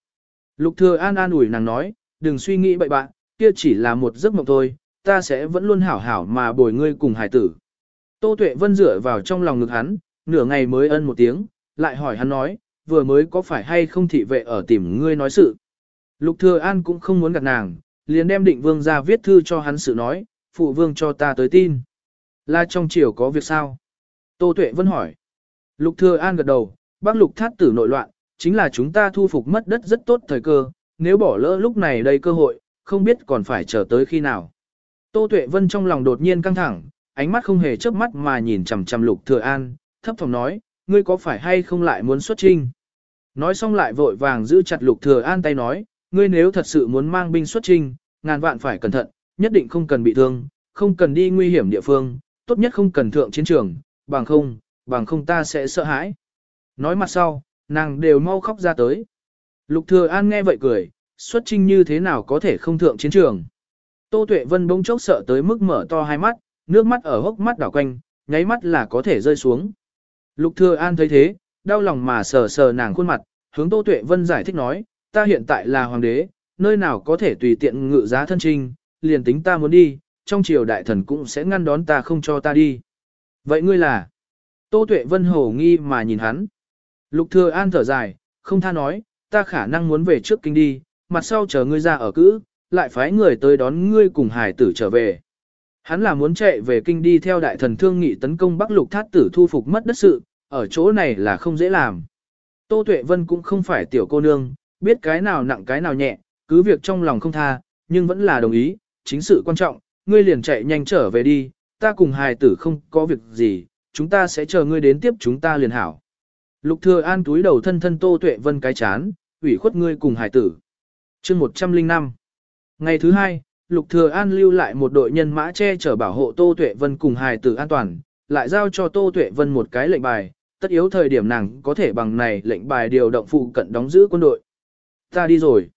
Lục thừa an an ủi nàng nói, đừng suy nghĩ bậy bạn, kia chỉ là một giấc mộng thôi, ta sẽ vẫn luôn hảo hảo mà bồi ngươi cùng hải tử. Tô Tuệ Vân dựa vào trong lòng ngực hắn, nửa ngày mới ân một tiếng, lại hỏi hắn nói, vừa mới có phải hay không thị vệ ở tìm ngươi nói sự. Lục Thừa An cũng không muốn gặp nàng, liền đem định vương ra viết thư cho hắn sự nói, phụ vương cho ta tới tin. Là trong triều có việc sao? Tô Tuệ Vân hỏi. Lục Thừa An gật đầu, bác lục thát tử nội loạn, chính là chúng ta thu phục mất đất rất tốt thời cơ, nếu bỏ lỡ lúc này đây cơ hội, không biết còn phải chờ tới khi nào. Tô Tuệ Vân trong lòng đột nhiên căng thẳng, ánh mắt không hề chớp mắt mà nhìn chằm chằm Lục Thừa An, thấp thỏm nói, ngươi có phải hay không lại muốn xuất trinh? Nói xong lại vội vàng giữ chặt Lục Thừa An tay nói, ngươi nếu thật sự muốn mang binh xuất trinh, ngàn vạn phải cẩn thận, nhất định không cần bị thương, không cần đi nguy hiểm địa phương, tốt nhất không cần thượng chiến trường, bằng không, bằng không ta sẽ sợ hãi. Nói mặt sau, nàng đều mau khóc ra tới. Lục Thừa An nghe vậy cười, xuất trinh như thế nào có thể không thượng chiến trường. Tô Tuệ Vân bỗng chốc sợ tới mức mở to hai mắt, nước mắt ở hốc mắt đảo quanh, nháy mắt là có thể rơi xuống. Lục Thừa An thấy thế, đau lòng mà sờ sờ nàng khuôn mặt, hướng Tô Tuệ Vân giải thích nói, ta hiện tại là hoàng đế, nơi nào có thể tùy tiện ngự giá thân trinh, liền tính ta muốn đi, trong triều đại thần cũng sẽ ngăn đón ta không cho ta đi. Vậy ngươi là? Tô Tuệ Vân hồ nghi mà nhìn hắn. Lục Thừa An thở dài, không tha nói, ta khả năng muốn về trước kinh đi, mặt sau chờ ngươi ra ở cữ, lại phái người tới đón ngươi cùng hải tử trở về. Hắn là muốn chạy về kinh đi theo đại thần thương nghị tấn công Bắc Lục Thát tử thu phục mất đất sự, ở chỗ này là không dễ làm. Tô Tuệ Vân cũng không phải tiểu cô nương, biết cái nào nặng cái nào nhẹ, cứ việc trong lòng không tha, nhưng vẫn là đồng ý, chính sự quan trọng, ngươi liền chạy nhanh trở về đi, ta cùng hài tử không có việc gì, chúng ta sẽ chờ ngươi đến tiếp chúng ta liền hảo. Lục Thừa An túi đầu thân thân Tô Tuệ Vân cái chán, ủy khuất ngươi cùng hài tử. Chương 105 Ngày thứ hai, Lục Thừa An lưu lại một đội nhân mã che chở bảo hộ Tô Tuệ Vân cùng hài tử an toàn, lại giao cho Tô Tuệ Vân một cái lệnh bài, tất yếu thời điểm nàng có thể bằng này lệnh bài điều động phụ cận đóng giữ quân đội. Ta đi rồi.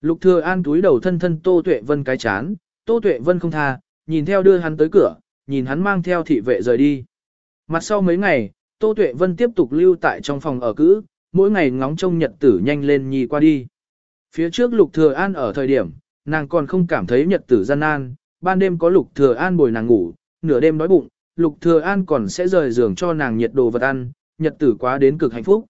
Lục Thừa An túi đầu thân thân Tô Tuệ Vân cái chán, Tô Tuệ Vân không tha, nhìn theo đưa hắn tới cửa, nhìn hắn mang theo thị vệ rời đi. Mặt sau mấy ngày, Tô Tuệ Vân tiếp tục lưu tại trong phòng ở cữ, mỗi ngày ngóng trông nhật tử nhanh lên nhì qua đi. Phía trước Lục Thừa An ở thời điểm, nàng còn không cảm thấy nhật tử gian nan, ban đêm có Lục Thừa An bồi nàng ngủ, nửa đêm đói bụng, Lục Thừa An còn sẽ rời giường cho nàng nhiệt đồ vật ăn, nhật tử quá đến cực hạnh phúc.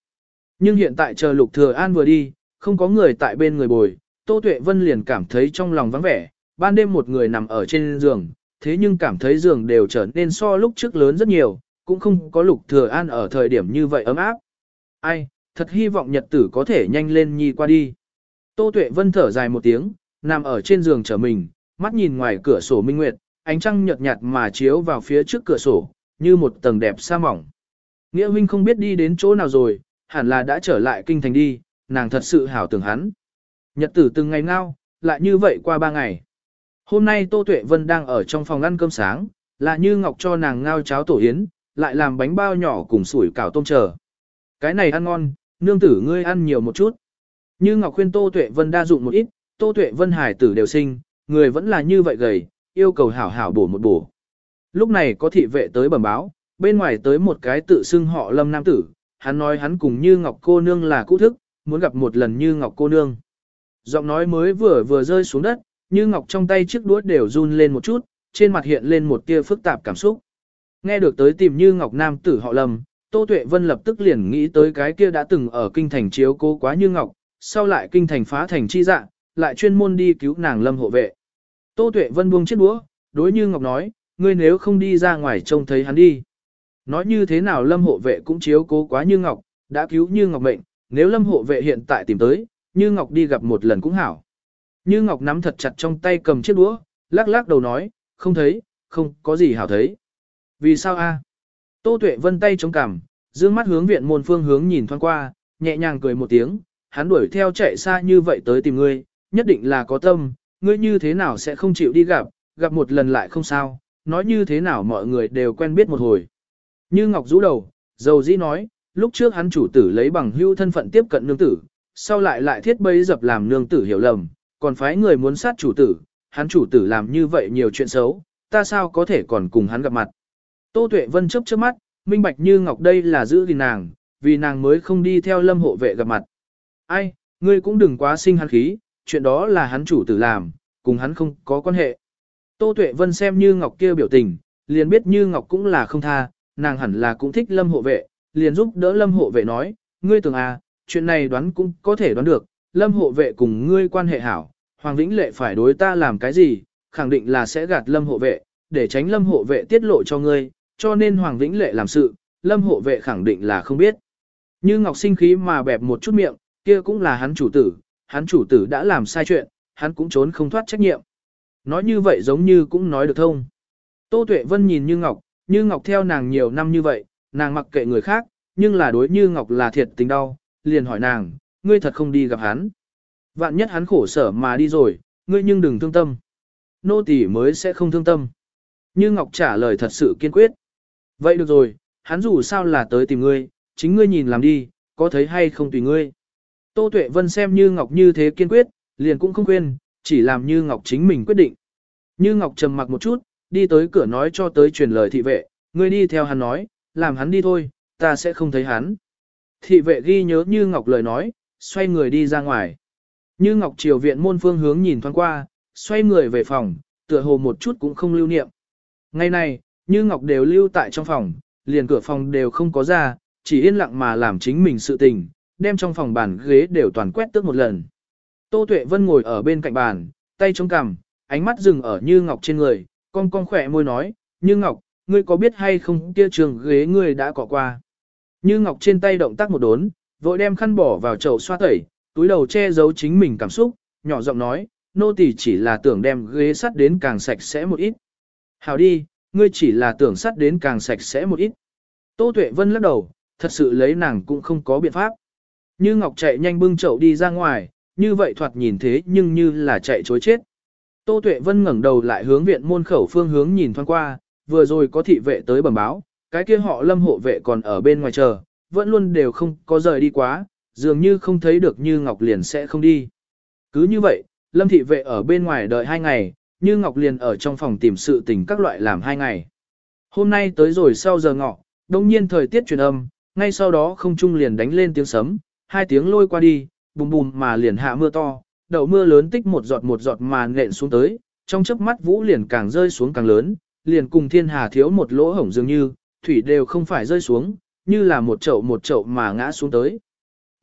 Nhưng hiện tại chờ Lục Thừa An vừa đi, không có người tại bên người bồi, Tô Tuệ Vân liền cảm thấy trong lòng vắng vẻ, ban đêm một người nằm ở trên giường, thế nhưng cảm thấy giường đều trở nên so lúc trước lớn rất nhiều, cũng không có Lục Thừa An ở thời điểm như vậy ấm áp. Ai, thật hy vọng nhật tử có thể nhanh lên nhi qua đi. Tô Tuệ Vân thở dài một tiếng, nằm ở trên giường trở mình, mắt nhìn ngoài cửa sổ minh nguyệt, ánh trăng nhợt nhạt mà chiếu vào phía trước cửa sổ, như một tầng đẹp sa mỏng. Nghĩa huynh không biết đi đến chỗ nào rồi, hẳn là đã trở lại kinh thành đi, nàng thật sự hảo tưởng hắn. Nhật tử từng ngày ngao, lại như vậy qua ba ngày. Hôm nay Tô Tuệ Vân đang ở trong phòng ăn cơm sáng, là như Ngọc cho nàng ngao cháo tổ yến, lại làm bánh bao nhỏ cùng sủi cảo tôm chờ. Cái này ăn ngon, nương tử ngươi ăn nhiều một chút. Như Ngọc khuyên Tô Tuệ Vân đa dụng một ít, Tô Tuệ Vân hài tử đều sinh, người vẫn là như vậy gầy, yêu cầu hảo hảo bổ một bổ. Lúc này có thị vệ tới bẩm báo, bên ngoài tới một cái tự xưng họ Lâm nam tử, hắn nói hắn cùng Như Ngọc cô nương là cũ thức, muốn gặp một lần Như Ngọc cô nương. Giọng nói mới vừa vừa rơi xuống đất, Như Ngọc trong tay chiếc đũa đều run lên một chút, trên mặt hiện lên một tia phức tạp cảm xúc. Nghe được tới tìm Như Ngọc nam tử họ Lâm, Tô Tuệ Vân lập tức liền nghĩ tới cái kia đã từng ở kinh thành chiếu cố quá Như Ngọc, sau lại kinh thành phá thành chi dạng, lại chuyên môn đi cứu nàng Lâm hộ vệ. Tô Tuệ Vân buông chiếc đũa, đối Như Ngọc nói, ngươi nếu không đi ra ngoài trông thấy hắn đi. Nói như thế nào Lâm hộ vệ cũng chiếu cố quá Như Ngọc, đã cứu Như Ngọc mệnh, nếu Lâm hộ vệ hiện tại tìm tới, Như Ngọc đi gặp một lần cũng hảo. Như Ngọc nắm thật chặt trong tay cầm chiếc đũa, lắc lắc đầu nói, không thấy, không có gì hảo thấy. Vì sao a? Tô Tuệ Vân tay chống cằm, dương mắt hướng viện môn phương hướng nhìn thoáng qua, nhẹ nhàng cười một tiếng, hắn đuổi theo chạy xa như vậy tới tìm ngươi, nhất định là có tâm, ngươi như thế nào sẽ không chịu đi gặp, gặp một lần lại không sao, nói như thế nào mọi người đều quen biết một hồi. Như Ngọc rũ đầu, dầu dĩ nói, lúc trước hắn chủ tử lấy bằng hưu thân phận tiếp cận nương tử, sau lại lại thiết bấy dập làm nương tử hiểu lầm, còn phái người muốn sát chủ tử, hắn chủ tử làm như vậy nhiều chuyện xấu, ta sao có thể còn cùng hắn gặp mặt. Tô Tuệ Vân chớp chớp mắt, minh bạch như Ngọc đây là giữ gìn nàng, vì nàng mới không đi theo lâm hộ vệ gặp mặt. Ai, ngươi cũng đừng quá sinh hắn khí, chuyện đó là hắn chủ tử làm, cùng hắn không có quan hệ. Tô Tuệ Vân xem như Ngọc kia biểu tình, liền biết như Ngọc cũng là không tha, nàng hẳn là cũng thích lâm hộ vệ, liền giúp đỡ lâm hộ vệ nói, ngươi tưởng à, chuyện này đoán cũng có thể đoán được, lâm hộ vệ cùng ngươi quan hệ hảo, Hoàng Vĩnh Lệ phải đối ta làm cái gì, khẳng định là sẽ gạt lâm hộ vệ, để tránh lâm hộ vệ tiết lộ cho ngươi, cho nên Hoàng Vĩnh Lệ làm sự, lâm hộ vệ khẳng định là không biết. Như Ngọc sinh khí mà bẹp một chút miệng, kia cũng là hắn chủ tử, hắn chủ tử đã làm sai chuyện, hắn cũng trốn không thoát trách nhiệm. Nói như vậy giống như cũng nói được thông. Tô Tuệ Vân nhìn Như Ngọc, Như Ngọc theo nàng nhiều năm như vậy, nàng mặc kệ người khác, nhưng là đối Như Ngọc là thiệt tình đau, liền hỏi nàng, ngươi thật không đi gặp hắn. Vạn nhất hắn khổ sở mà đi rồi, ngươi nhưng đừng thương tâm. Nô tỳ mới sẽ không thương tâm. Như Ngọc trả lời thật sự kiên quyết. Vậy được rồi, hắn dù sao là tới tìm ngươi, chính ngươi nhìn làm đi, có thấy hay không tùy ngươi. Tô Tuệ Vân xem Như Ngọc như thế kiên quyết, liền cũng không quên, chỉ làm Như Ngọc chính mình quyết định. Như Ngọc trầm mặc một chút, đi tới cửa nói cho tới truyền lời thị vệ, ngươi đi theo hắn nói, làm hắn đi thôi, ta sẽ không thấy hắn. Thị vệ ghi nhớ Như Ngọc lời nói, xoay người đi ra ngoài. Như Ngọc chiều viện môn phương hướng nhìn thoáng qua, xoay người về phòng, tựa hồ một chút cũng không lưu niệm. Ngày này, Như Ngọc đều lưu tại trong phòng, liền cửa phòng đều không có ra, chỉ yên lặng mà làm chính mình sự tình, đem trong phòng bàn ghế đều toàn quét tước một lần. Tô Tuệ Vân ngồi ở bên cạnh bàn, tay chống cằm, ánh mắt dừng ở Như Ngọc trên người, cong cong khẽ môi nói, Như Ngọc, ngươi có biết hay không kia trường ghế ngươi đã cọ qua. Như Ngọc trên tay động tác một đốn, vội đem khăn bỏ vào chậu xoa tẩy, túi đầu che giấu chính mình cảm xúc, nhỏ giọng nói, nô tỳ chỉ là tưởng đem ghế sắt đến càng sạch sẽ một ít. Hào đi, ngươi chỉ là tưởng sắt đến càng sạch sẽ một ít. Tô Tuệ Vân lắc đầu, thật sự lấy nàng cũng không có biện pháp. Như Ngọc chạy nhanh bưng chậu đi ra ngoài, như vậy thoạt nhìn thế nhưng như là chạy chối chết. Tô Tuệ Vân ngẩng đầu lại hướng viện môn khẩu phương hướng nhìn thoáng qua, vừa rồi có thị vệ tới bẩm báo, cái kia họ lâm hộ vệ còn ở bên ngoài chờ, vẫn luôn đều không có rời đi quá, dường như không thấy được Như Ngọc liền sẽ không đi. Cứ như vậy, lâm thị vệ ở bên ngoài đợi hai ngày, Như Ngọc liền ở trong phòng tìm sự tình các loại làm hai ngày. Hôm nay tới rồi sau giờ ngọ, đông nhiên thời tiết truyền âm, ngay sau đó không trung liền đánh lên tiếng sấm, hai tiếng lôi qua đi, bùm bùm mà liền hạ mưa to, đậu mưa lớn tích một giọt một giọt mà nện xuống tới, trong chớp mắt vũ liền càng rơi xuống càng lớn, liền cùng thiên hà thiếu một lỗ hổng dường như, thủy đều không phải rơi xuống, như là một chậu một chậu mà ngã xuống tới.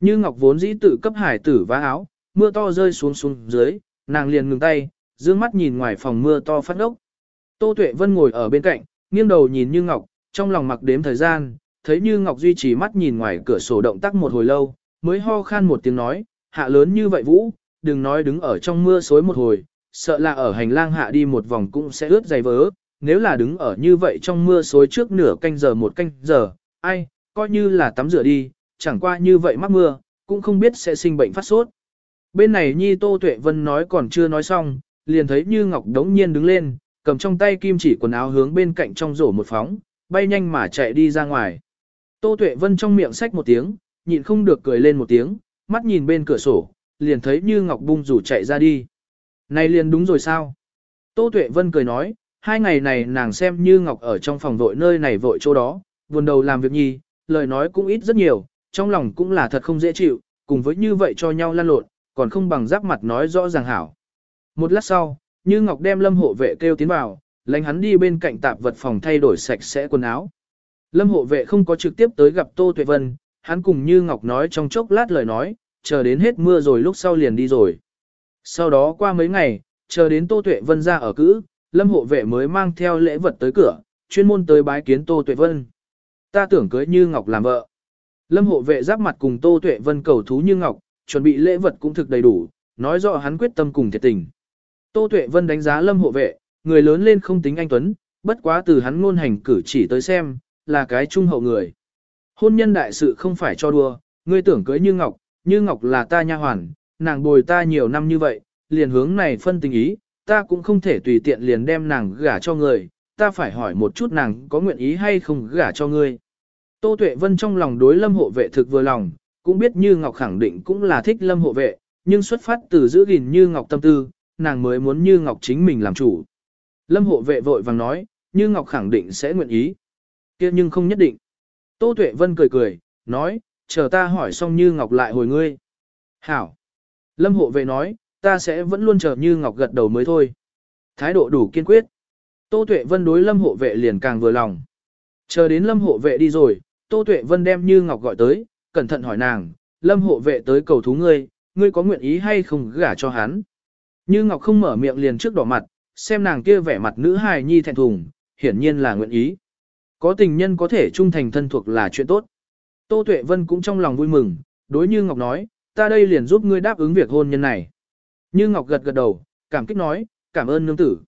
Như Ngọc vốn dĩ tự cấp hải tử vá áo, mưa to rơi xuống xuống dưới, nàng liền ngừng tay, dương mắt nhìn ngoài phòng mưa to phát ốc. Tô Tuệ Vân ngồi ở bên cạnh, nghiêng đầu nhìn Như Ngọc, trong lòng mặc đếm thời gian, thấy Như Ngọc duy trì mắt nhìn ngoài cửa sổ động tác một hồi lâu, mới ho khan một tiếng nói, hạ lớn như vậy Vũ, đừng nói đứng ở trong mưa xối một hồi, sợ là ở hành lang hạ đi một vòng cũng sẽ ướt giày vớ, nếu là đứng ở như vậy trong mưa xối trước nửa canh giờ một canh giờ, ai, coi như là tắm rửa đi, chẳng qua như vậy mắc mưa, cũng không biết sẽ sinh bệnh phát sốt. Bên này Nhi Tô Tuệ Vân nói còn chưa nói xong, liền thấy Như Ngọc đống nhiên đứng lên, cầm trong tay kim chỉ quần áo hướng bên cạnh trong rổ một phóng, bay nhanh mà chạy đi ra ngoài. Tô Tuệ Vân trong miệng xách một tiếng, nhịn không được cười lên một tiếng, mắt nhìn bên cửa sổ, liền thấy Như Ngọc bung rủ chạy ra đi. Này liền đúng rồi sao? Tô Tuệ Vân cười nói, hai ngày này nàng xem Như Ngọc ở trong phòng vội nơi này vội chỗ đó, buồn đầu làm việc nhi, lời nói cũng ít rất nhiều, trong lòng cũng là thật không dễ chịu, cùng với như vậy cho nhau lan lộn, còn không bằng giáp mặt nói rõ ràng hảo. Một lát sau, Như Ngọc đem Lâm hộ vệ kêu tiến vào, lánh hắn đi bên cạnh tạp vật phòng thay đổi sạch sẽ quần áo. Lâm hộ vệ không có trực tiếp tới gặp Tô Tuệ Vân, hắn cùng Như Ngọc nói trong chốc lát lời nói, chờ đến hết mưa rồi lúc sau liền đi rồi. Sau đó qua mấy ngày, chờ đến Tô Tuệ Vân ra ở cữ, Lâm hộ vệ mới mang theo lễ vật tới cửa, chuyên môn tới bái kiến Tô Tuệ Vân. Ta tưởng cưới Như Ngọc làm vợ. Lâm hộ vệ giáp mặt cùng Tô Tuệ Vân cầu thú Như Ngọc, chuẩn bị lễ vật cũng thực đầy đủ, nói rõ hắn quyết tâm cùng thiệt tình. Tô Tuệ Vân đánh giá Lâm hộ vệ, người lớn lên không tính anh Tuấn, bất quá từ hắn ngôn hành cử chỉ tới xem, là cái trung hậu người. Hôn nhân đại sự không phải cho đùa, ngươi tưởng cưới Như Ngọc, Như Ngọc là ta nha hoàn, nàng bồi ta nhiều năm như vậy, liền hướng này phân tình ý, ta cũng không thể tùy tiện liền đem nàng gả cho người, ta phải hỏi một chút nàng có nguyện ý hay không gả cho ngươi. Tô Tuệ Vân trong lòng đối lâm hộ vệ thực vừa lòng, cũng biết Như Ngọc khẳng định cũng là thích lâm hộ vệ, nhưng xuất phát từ giữ gìn Như Ngọc tâm tư, nàng mới muốn Như Ngọc chính mình làm chủ. Lâm hộ vệ vội vàng nói, Như Ngọc khẳng định sẽ nguyện ý. kia nhưng không nhất định. Tô Tuệ Vân cười cười, nói, chờ ta hỏi xong Như Ngọc lại hồi ngươi. Hảo. Lâm hộ vệ nói, ta sẽ vẫn luôn chờ Như Ngọc gật đầu mới thôi. Thái độ đủ kiên quyết. Tô Tuệ Vân đối Lâm hộ vệ liền càng vừa lòng. Chờ đến Lâm hộ vệ đi rồi, Tô Tuệ Vân đem Như Ngọc gọi tới, cẩn thận hỏi nàng, Lâm hộ vệ tới cầu thú ngươi, ngươi có nguyện ý hay không gả cho hắn. Như Ngọc không mở miệng liền trước đỏ mặt, xem nàng kia vẻ mặt nữ hài nhi thẹn thùng, hiển nhiên là nguyện ý. Có tình nhân có thể trung thành thân thuộc là chuyện tốt. Tô Tuệ Vân cũng trong lòng vui mừng, đối Như Ngọc nói, ta đây liền giúp ngươi đáp ứng việc hôn nhân này. Như Ngọc gật gật đầu, cảm kích nói, cảm ơn nương tử.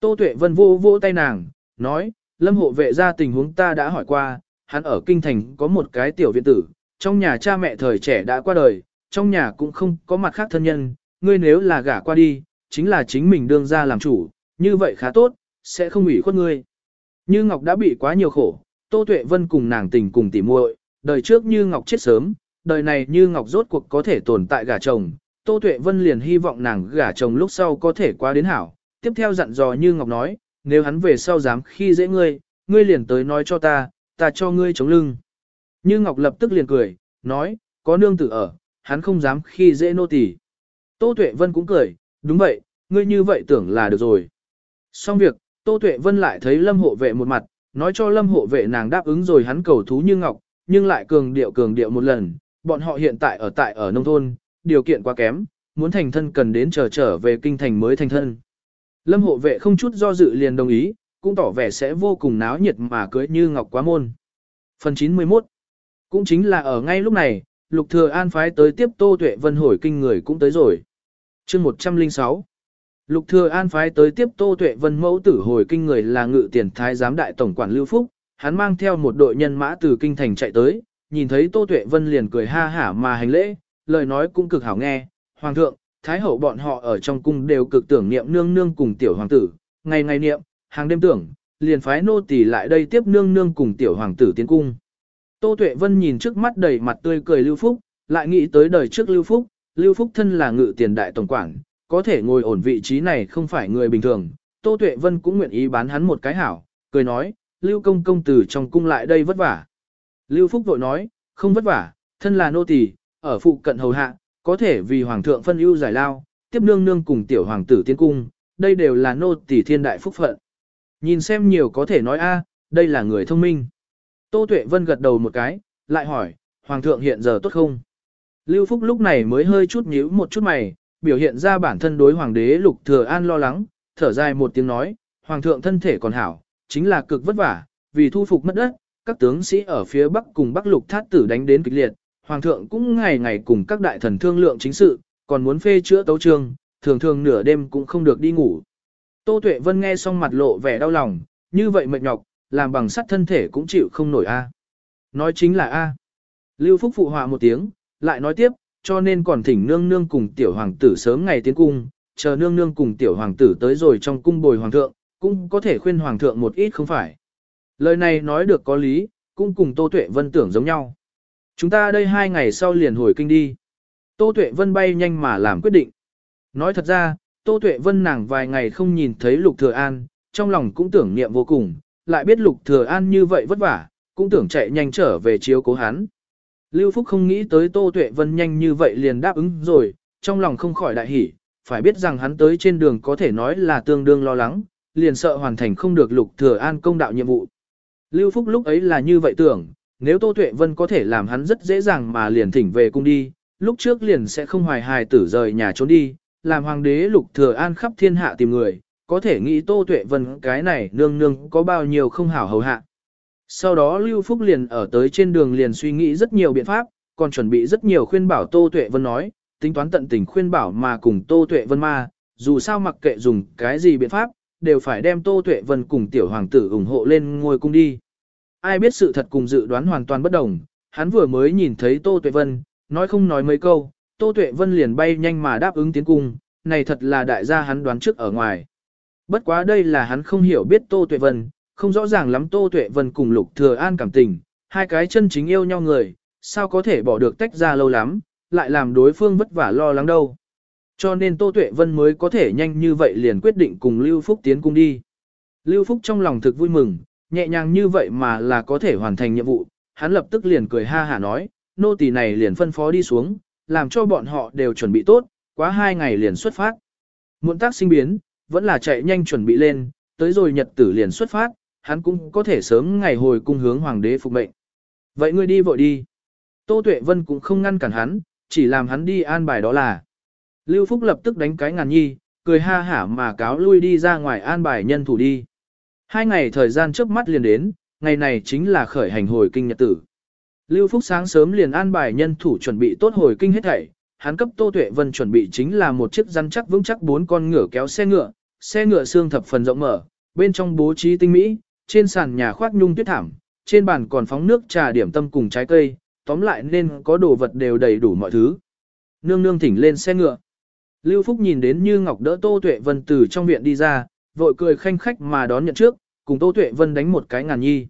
Tô Tuệ Vân vô vô tay nàng, nói, lâm hộ vệ ra tình huống ta đã hỏi qua, hắn ở kinh thành có một cái tiểu viện tử, trong nhà cha mẹ thời trẻ đã qua đời, trong nhà cũng không có mặt khác thân nhân, ngươi nếu là gả qua đi, chính là chính mình đương ra làm chủ, như vậy khá tốt, sẽ không ủy khuất ngươi. Như Ngọc đã bị quá nhiều khổ, Tô Tuệ Vân cùng nàng tình cùng tỉ muội, đời trước Như Ngọc chết sớm, đời này Như Ngọc rốt cuộc có thể tồn tại gả chồng, Tô Tuệ Vân liền hy vọng nàng gả chồng lúc sau có thể qua đến hảo. Tiếp theo dặn dò Như Ngọc nói, nếu hắn về sau dám khi dễ ngươi, ngươi liền tới nói cho ta, ta cho ngươi chống lưng. Như Ngọc lập tức liền cười, nói, có nương tử ở, hắn không dám khi dễ nô tỳ. Tô Tuệ Vân cũng cười, đúng vậy, ngươi như vậy tưởng là được rồi. Xong việc, Tô Tuệ Vân lại thấy Lâm hộ vệ một mặt, nói cho Lâm hộ vệ nàng đáp ứng rồi hắn cầu thú như ngọc, nhưng lại cường điệu cường điệu một lần, bọn họ hiện tại ở tại ở nông thôn, điều kiện quá kém, muốn thành thân cần đến chờ trở về kinh thành mới thành thân. Lâm hộ vệ không chút do dự liền đồng ý, cũng tỏ vẻ sẽ vô cùng náo nhiệt mà cưới như ngọc quá môn. Phần 91 Cũng chính là ở ngay lúc này, Lục Thừa An phái tới tiếp Tô Tuệ Vân hồi kinh người cũng tới rồi. Chương 106 Lục Thừa An phái tới tiếp Tô Tuệ Vân mẫu tử hồi kinh người là ngự tiền thái giám đại tổng quản Lưu Phúc, hắn mang theo một đội nhân mã từ kinh thành chạy tới, nhìn thấy Tô Tuệ Vân liền cười ha hả mà hành lễ, lời nói cũng cực hảo nghe, hoàng thượng, thái hậu bọn họ ở trong cung đều cực tưởng niệm nương nương cùng tiểu hoàng tử, ngày ngày niệm, hàng đêm tưởng, liền phái nô tỳ lại đây tiếp nương nương cùng tiểu hoàng tử tiến cung. Tô Tuệ Vân nhìn trước mắt đầy mặt tươi cười Lưu Phúc, lại nghĩ tới đời trước Lưu Phúc, Lưu Phúc thân là ngự tiền đại tổng quản, có thể ngồi ổn vị trí này không phải người bình thường. Tô Tuệ Vân cũng nguyện ý bán hắn một cái hảo, cười nói, Lưu công công tử trong cung lại đây vất vả. Lưu Phúc vội nói, không vất vả, thân là nô tỳ, ở phụ cận hầu hạ, có thể vì hoàng thượng phân ưu giải lao, tiếp nương nương cùng tiểu hoàng tử tiến cung, đây đều là nô tỳ thiên đại phúc phận. Nhìn xem nhiều có thể nói a, đây là người thông minh. Tô Tuệ Vân gật đầu một cái, lại hỏi, Hoàng thượng hiện giờ tốt không? Lưu Phúc lúc này mới hơi chút nhíu một chút mày, biểu hiện ra bản thân đối Hoàng đế Lục Thừa An lo lắng, thở dài một tiếng nói, Hoàng thượng thân thể còn hảo, chính là cực vất vả, vì thu phục mất đất, các tướng sĩ ở phía Bắc cùng Bắc Lục Thát Tử đánh đến kịch liệt, Hoàng thượng cũng ngày ngày cùng các đại thần thương lượng chính sự, còn muốn phê chữa tấu chương, thường thường nửa đêm cũng không được đi ngủ. Tô Tuệ Vân nghe xong mặt lộ vẻ đau lòng, như vậy mệt nhọc, làm bằng sắt thân thể cũng chịu không nổi a. Nói chính là a. Lưu Phúc phụ họa một tiếng, lại nói tiếp, cho nên còn thỉnh nương nương cùng tiểu hoàng tử sớm ngày tiến cung, chờ nương nương cùng tiểu hoàng tử tới rồi trong cung bồi hoàng thượng, cũng có thể khuyên hoàng thượng một ít không phải. Lời này nói được có lý, cũng cùng Tô Tuệ Vân tưởng giống nhau. Chúng ta đây hai ngày sau liền hồi kinh đi. Tô Tuệ Vân bay nhanh mà làm quyết định. Nói thật ra, Tô Tuệ Vân nàng vài ngày không nhìn thấy Lục Thừa An, trong lòng cũng tưởng niệm vô cùng, lại biết Lục Thừa An như vậy vất vả, cũng tưởng chạy nhanh trở về chiếu cố hắn. Lưu Phúc không nghĩ tới Tô Tuệ Vân nhanh như vậy liền đáp ứng rồi, trong lòng không khỏi đại hỉ, phải biết rằng hắn tới trên đường có thể nói là tương đương lo lắng, liền sợ hoàn thành không được Lục Thừa An công đạo nhiệm vụ. Lưu Phúc lúc ấy là như vậy tưởng, nếu Tô Tuệ Vân có thể làm hắn rất dễ dàng mà liền thỉnh về cung đi, lúc trước liền sẽ không hoài hài tử rời nhà trốn đi, làm hoàng đế Lục Thừa An khắp thiên hạ tìm người, có thể nghĩ Tô Tuệ Vân cái này nương nương có bao nhiêu không hảo hầu hạ. Sau đó Lưu Phúc liền ở tới trên đường liền suy nghĩ rất nhiều biện pháp, còn chuẩn bị rất nhiều khuyên bảo Tô Tuệ Vân nói, tính toán tận tình khuyên bảo mà cùng Tô Tuệ Vân ma, dù sao mặc kệ dùng cái gì biện pháp, đều phải đem Tô Tuệ Vân cùng tiểu hoàng tử ủng hộ lên ngôi cung đi. Ai biết sự thật cùng dự đoán hoàn toàn bất đồng, hắn vừa mới nhìn thấy Tô Tuệ Vân, nói không nói mấy câu, Tô Tuệ Vân liền bay nhanh mà đáp ứng tiến cung, này thật là đại gia hắn đoán trước ở ngoài. Bất quá đây là hắn không hiểu biết Tô Tuệ Vân, không rõ ràng lắm Tô Tuệ Vân cùng Lục Thừa An cảm tình, hai cái chân chính yêu nhau người, sao có thể bỏ được tách ra lâu lắm, lại làm đối phương vất vả lo lắng đâu. Cho nên Tô Tuệ Vân mới có thể nhanh như vậy liền quyết định cùng Lưu Phúc tiến cung đi. Lưu Phúc trong lòng thực vui mừng, nhẹ nhàng như vậy mà là có thể hoàn thành nhiệm vụ, hắn lập tức liền cười ha hả nói, nô tỳ này liền phân phó đi xuống, làm cho bọn họ đều chuẩn bị tốt, quá hai ngày liền xuất phát. Muộn tác sinh biến, vẫn là chạy nhanh chuẩn bị lên, tới rồi nhật tử liền xuất phát, hắn cũng có thể sớm ngày hồi cung hướng hoàng đế phục mệnh. Vậy ngươi đi vội đi. Tô Tuệ Vân cũng không ngăn cản hắn, chỉ làm hắn đi an bài đó là. Lưu Phúc lập tức đánh cái ngàn nhi, cười ha hả mà cáo lui đi ra ngoài an bài nhân thủ đi. Hai ngày thời gian trước mắt liền đến, ngày này chính là khởi hành hồi kinh nhật tử. Lưu Phúc sáng sớm liền an bài nhân thủ chuẩn bị tốt hồi kinh hết thảy, hắn cấp Tô Tuệ Vân chuẩn bị chính là một chiếc rắn chắc vững chắc bốn con ngựa kéo xe ngựa, xe ngựa xương thập phần rộng mở, bên trong bố trí tinh mỹ, trên sàn nhà khoác nhung tuyết thảm, trên bàn còn phóng nước trà điểm tâm cùng trái cây, tóm lại nên có đồ vật đều đầy đủ mọi thứ. Nương nương thỉnh lên xe ngựa. Lưu Phúc nhìn đến Như Ngọc đỡ Tô Tuệ Vân từ trong viện đi ra, vội cười khanh khách mà đón nhận trước, cùng Tô Tuệ Vân đánh một cái ngàn nhi.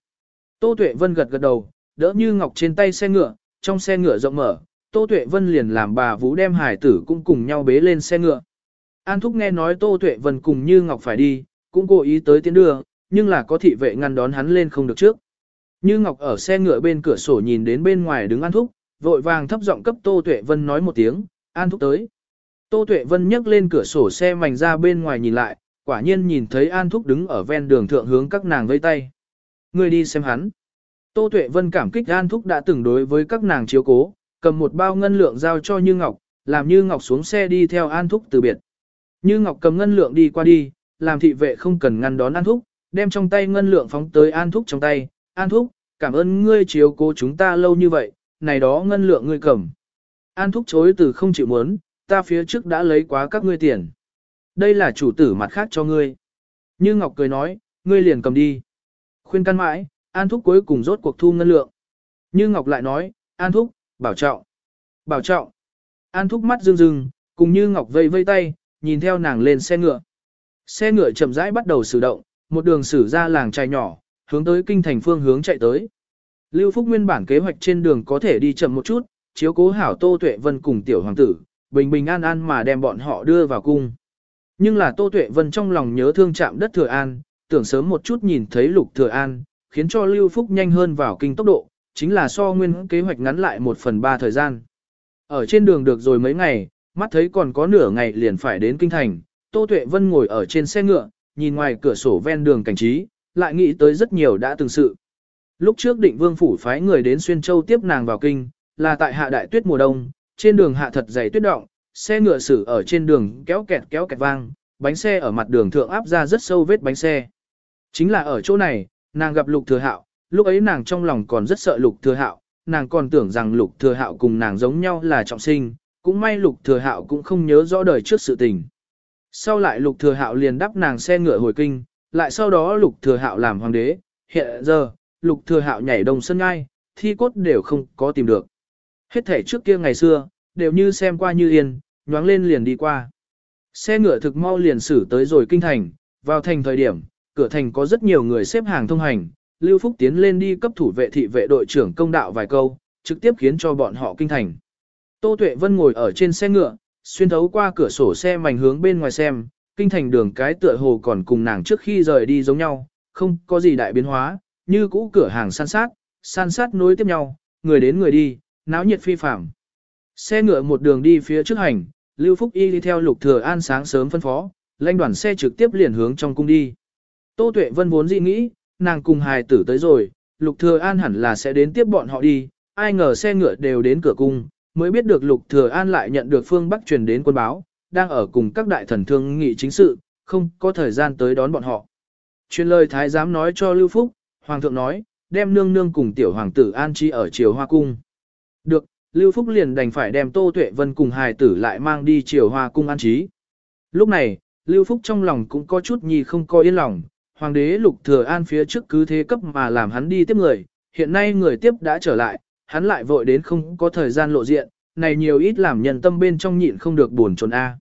Tô Tuệ Vân gật gật đầu, đỡ Như Ngọc trên tay xe ngựa, trong xe ngựa rộng mở, Tô Tuệ Vân liền làm bà Vũ đem hải tử cũng cùng nhau bế lên xe ngựa. An Thúc nghe nói Tô Tuệ Vân cùng Như Ngọc phải đi, cũng cố ý tới tiến đưa, nhưng là có thị vệ ngăn đón hắn lên không được trước. Như Ngọc ở xe ngựa bên cửa sổ nhìn đến bên ngoài đứng An Thúc, vội vàng thấp giọng cấp Tô Tuệ Vân nói một tiếng, An Thúc tới. Tô Tuệ Vân nhấc lên cửa sổ xe mảnh ra bên ngoài nhìn lại, quả nhiên nhìn thấy An Thúc đứng ở ven đường thượng hướng các nàng vây tay. Người đi xem hắn. Tô Tuệ Vân cảm kích An Thúc đã từng đối với các nàng chiếu cố, cầm một bao ngân lượng giao cho Như Ngọc, làm Như Ngọc xuống xe đi theo An Thúc từ biệt. Như Ngọc cầm ngân lượng đi qua đi, làm thị vệ không cần ngăn đón An Thúc, đem trong tay ngân lượng phóng tới An Thúc trong tay. An Thúc, cảm ơn ngươi chiếu cố chúng ta lâu như vậy, này đó ngân lượng ngươi cầm. An Thúc chối từ không chịu muốn, ta phía trước đã lấy quá các ngươi tiền. Đây là chủ tử mặt khác cho ngươi. Như Ngọc cười nói, ngươi liền cầm đi. Khuyên can mãi, An Thúc cuối cùng rốt cuộc thu ngân lượng. Như Ngọc lại nói, An Thúc, bảo trọng. Bảo trọng. An Thúc mắt rưng rưng, cùng Như Ngọc vây vây tay, nhìn theo nàng lên xe ngựa. Xe ngựa chậm rãi bắt đầu sử động, một đường xử ra làng trai nhỏ, hướng tới kinh thành phương hướng chạy tới. Lưu Phúc nguyên bản kế hoạch trên đường có thể đi chậm một chút, chiếu cố hảo Tô Tuệ Vân cùng tiểu hoàng tử, bình bình an an mà đem bọn họ đưa vào cung. Nhưng là Tô Tuệ Vân trong lòng nhớ thương chạm đất Thừa An, tưởng sớm một chút nhìn thấy Lục Thừa An, khiến cho Lưu Phúc nhanh hơn vào kinh tốc độ, chính là so nguyên kế hoạch ngắn lại một phần ba thời gian. Ở trên đường được rồi mấy ngày, mắt thấy còn có nửa ngày liền phải đến kinh thành, Tô Tuệ Vân ngồi ở trên xe ngựa, nhìn ngoài cửa sổ ven đường cảnh trí, lại nghĩ tới rất nhiều đã từng sự. Lúc trước định vương phủ phái người đến Xuyên Châu tiếp nàng vào kinh, là tại hạ đại tuyết mùa đông, trên đường hạ thật dày tuyết động, xe ngựa xử ở trên đường kéo kẹt kéo kẹt vang, bánh xe ở mặt đường thượng áp ra rất sâu vết bánh xe. Chính là ở chỗ này, nàng gặp lục thừa hạo, lúc ấy nàng trong lòng còn rất sợ lục thừa hạo, nàng còn tưởng rằng lục thừa hạo cùng nàng giống nhau là trọng sinh, cũng may lục thừa hạo cũng không nhớ rõ đời trước sự tình. Sau lại lục thừa hạo liền đắp nàng xe ngựa hồi kinh, lại sau đó lục thừa hạo làm hoàng đế, hiện giờ, lục thừa hạo nhảy đồng sân ngai, thi cốt đều không có tìm được. Hết thể trước kia ngày xưa, đều như xem qua như yên, nhoáng lên liền đi qua. Xe ngựa thực mau liền xử tới rồi kinh thành, vào thành thời điểm, cửa thành có rất nhiều người xếp hàng thông hành, Lưu Phúc tiến lên đi cấp thủ vệ thị vệ đội trưởng công đạo vài câu, trực tiếp khiến cho bọn họ kinh thành. Tô Tuệ Vân ngồi ở trên xe ngựa, xuyên thấu qua cửa sổ xe mảnh hướng bên ngoài xem, kinh thành đường cái tựa hồ còn cùng nàng trước khi rời đi giống nhau, không có gì đại biến hóa, như cũ cửa hàng san sát, san sát nối tiếp nhau, người đến người đi, náo nhiệt phi phàm. Xe ngựa một đường đi phía trước hành, Lưu Phúc Y đi theo Lục Thừa An sáng sớm phân phó, lãnh đoàn xe trực tiếp liền hướng trong cung đi. Tô Tuệ Vân vốn dị nghĩ, nàng cùng hài tử tới rồi, Lục Thừa An hẳn là sẽ đến tiếp bọn họ đi, ai ngờ xe ngựa đều đến cửa cung, mới biết được Lục Thừa An lại nhận được phương Bắc truyền đến quân báo, đang ở cùng các đại thần thương nghị chính sự, không có thời gian tới đón bọn họ. Truyền lời thái giám nói cho Lưu Phúc, hoàng thượng nói, đem nương nương cùng tiểu hoàng tử an trí ở triều hoa cung. Được, Lưu Phúc liền đành phải đem Tô Tuệ Vân cùng hài tử lại mang đi triều hoa cung an trí. Lúc này, Lưu Phúc trong lòng cũng có chút nhì không có yên lòng, hoàng đế lục thừa an phía trước cứ thế cấp mà làm hắn đi tiếp người, hiện nay người tiếp đã trở lại, hắn lại vội đến không có thời gian lộ diện, này nhiều ít làm nhân tâm bên trong nhịn không được buồn chồn a.